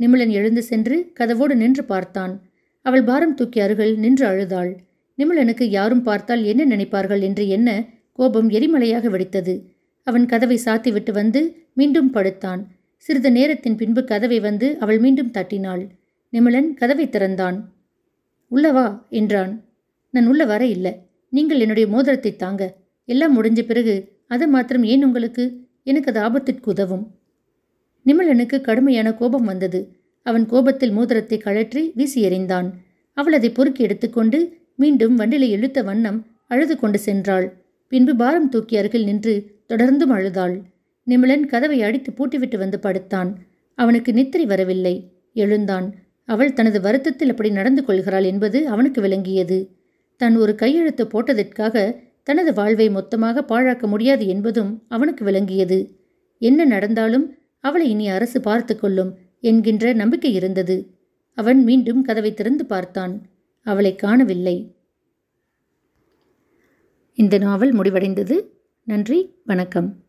நிமிலன் எழுந்து சென்று கதவோடு நின்று பார்த்தான். அவள் பாரம் தூக்கி அருகில் நின்று அழுதாள். நிமிலனுக்கு யாரும் பார்த்தால் என்ன நினைப்பார்கள் என்று என்ன கோபம் எரிமலையாக வெடித்தது. அவன் கதவை சாத்திவிட்டு வந்து மீண்டும் படுத்தான். சிறிது நேரத்தின் பின்பு கதவை வந்து அவள் மீண்டும் தட்டினாள். நிமிலன் கதவை திறந்தான். உள்ளவா என்றான். நான் உள்ள வர இல்லை. நீங்கள் என்னுடைய மோதிரத்தை தாங்க. எல்லாம் முடிஞ்ச பிறகு அதை மாத்திரம் ஏன் உங்களுக்கு? எனக்கு அது ஆபத்திற்கு உதவும். நிமலனுக்கு கடுமையான கோபம் வந்தது. அவன் கோபத்தில் மோதிரத்தை கழற்றி வீசி எறிந்தான். அவள் அதை பொறுக்கி எடுத்துக்கொண்டு மீண்டும் வண்டிலை இழுத்த வண்ணம் அழுது கொண்டு சென்றாள். பின்பு பாரம் தூக்கி அருகில் நின்று தொடர்ந்தும் அழுதாள். நிமிலன் கதவை அடித்து பூட்டிவிட்டு வந்து படுத்தான். அவனுக்கு நித்திரை வரவில்லை. எழுந்தான். அவள் தனது வருத்தத்தில் அப்படி நடந்து கொள்கிறாள் என்பது அவனுக்கு விளங்கியது. தான் ஒரு கையெழுத்து போட்டதற்காக தனது வாழ்வை மொத்தமாக பாழாக்க முடியாது என்பதும் அவனுக்கு விளங்கியது. என்ன நடந்தாலும் அவளை இனி அரசு பார்த்து கொள்ளும் என்கின்ற நம்பிக்கை இருந்தது. அவன் மீண்டும் கதவை திறந்து பார்த்தான். அவளை காணவில்லை. இந்த நாவல் முடிவடைந்தது. நன்றி வணக்கம்.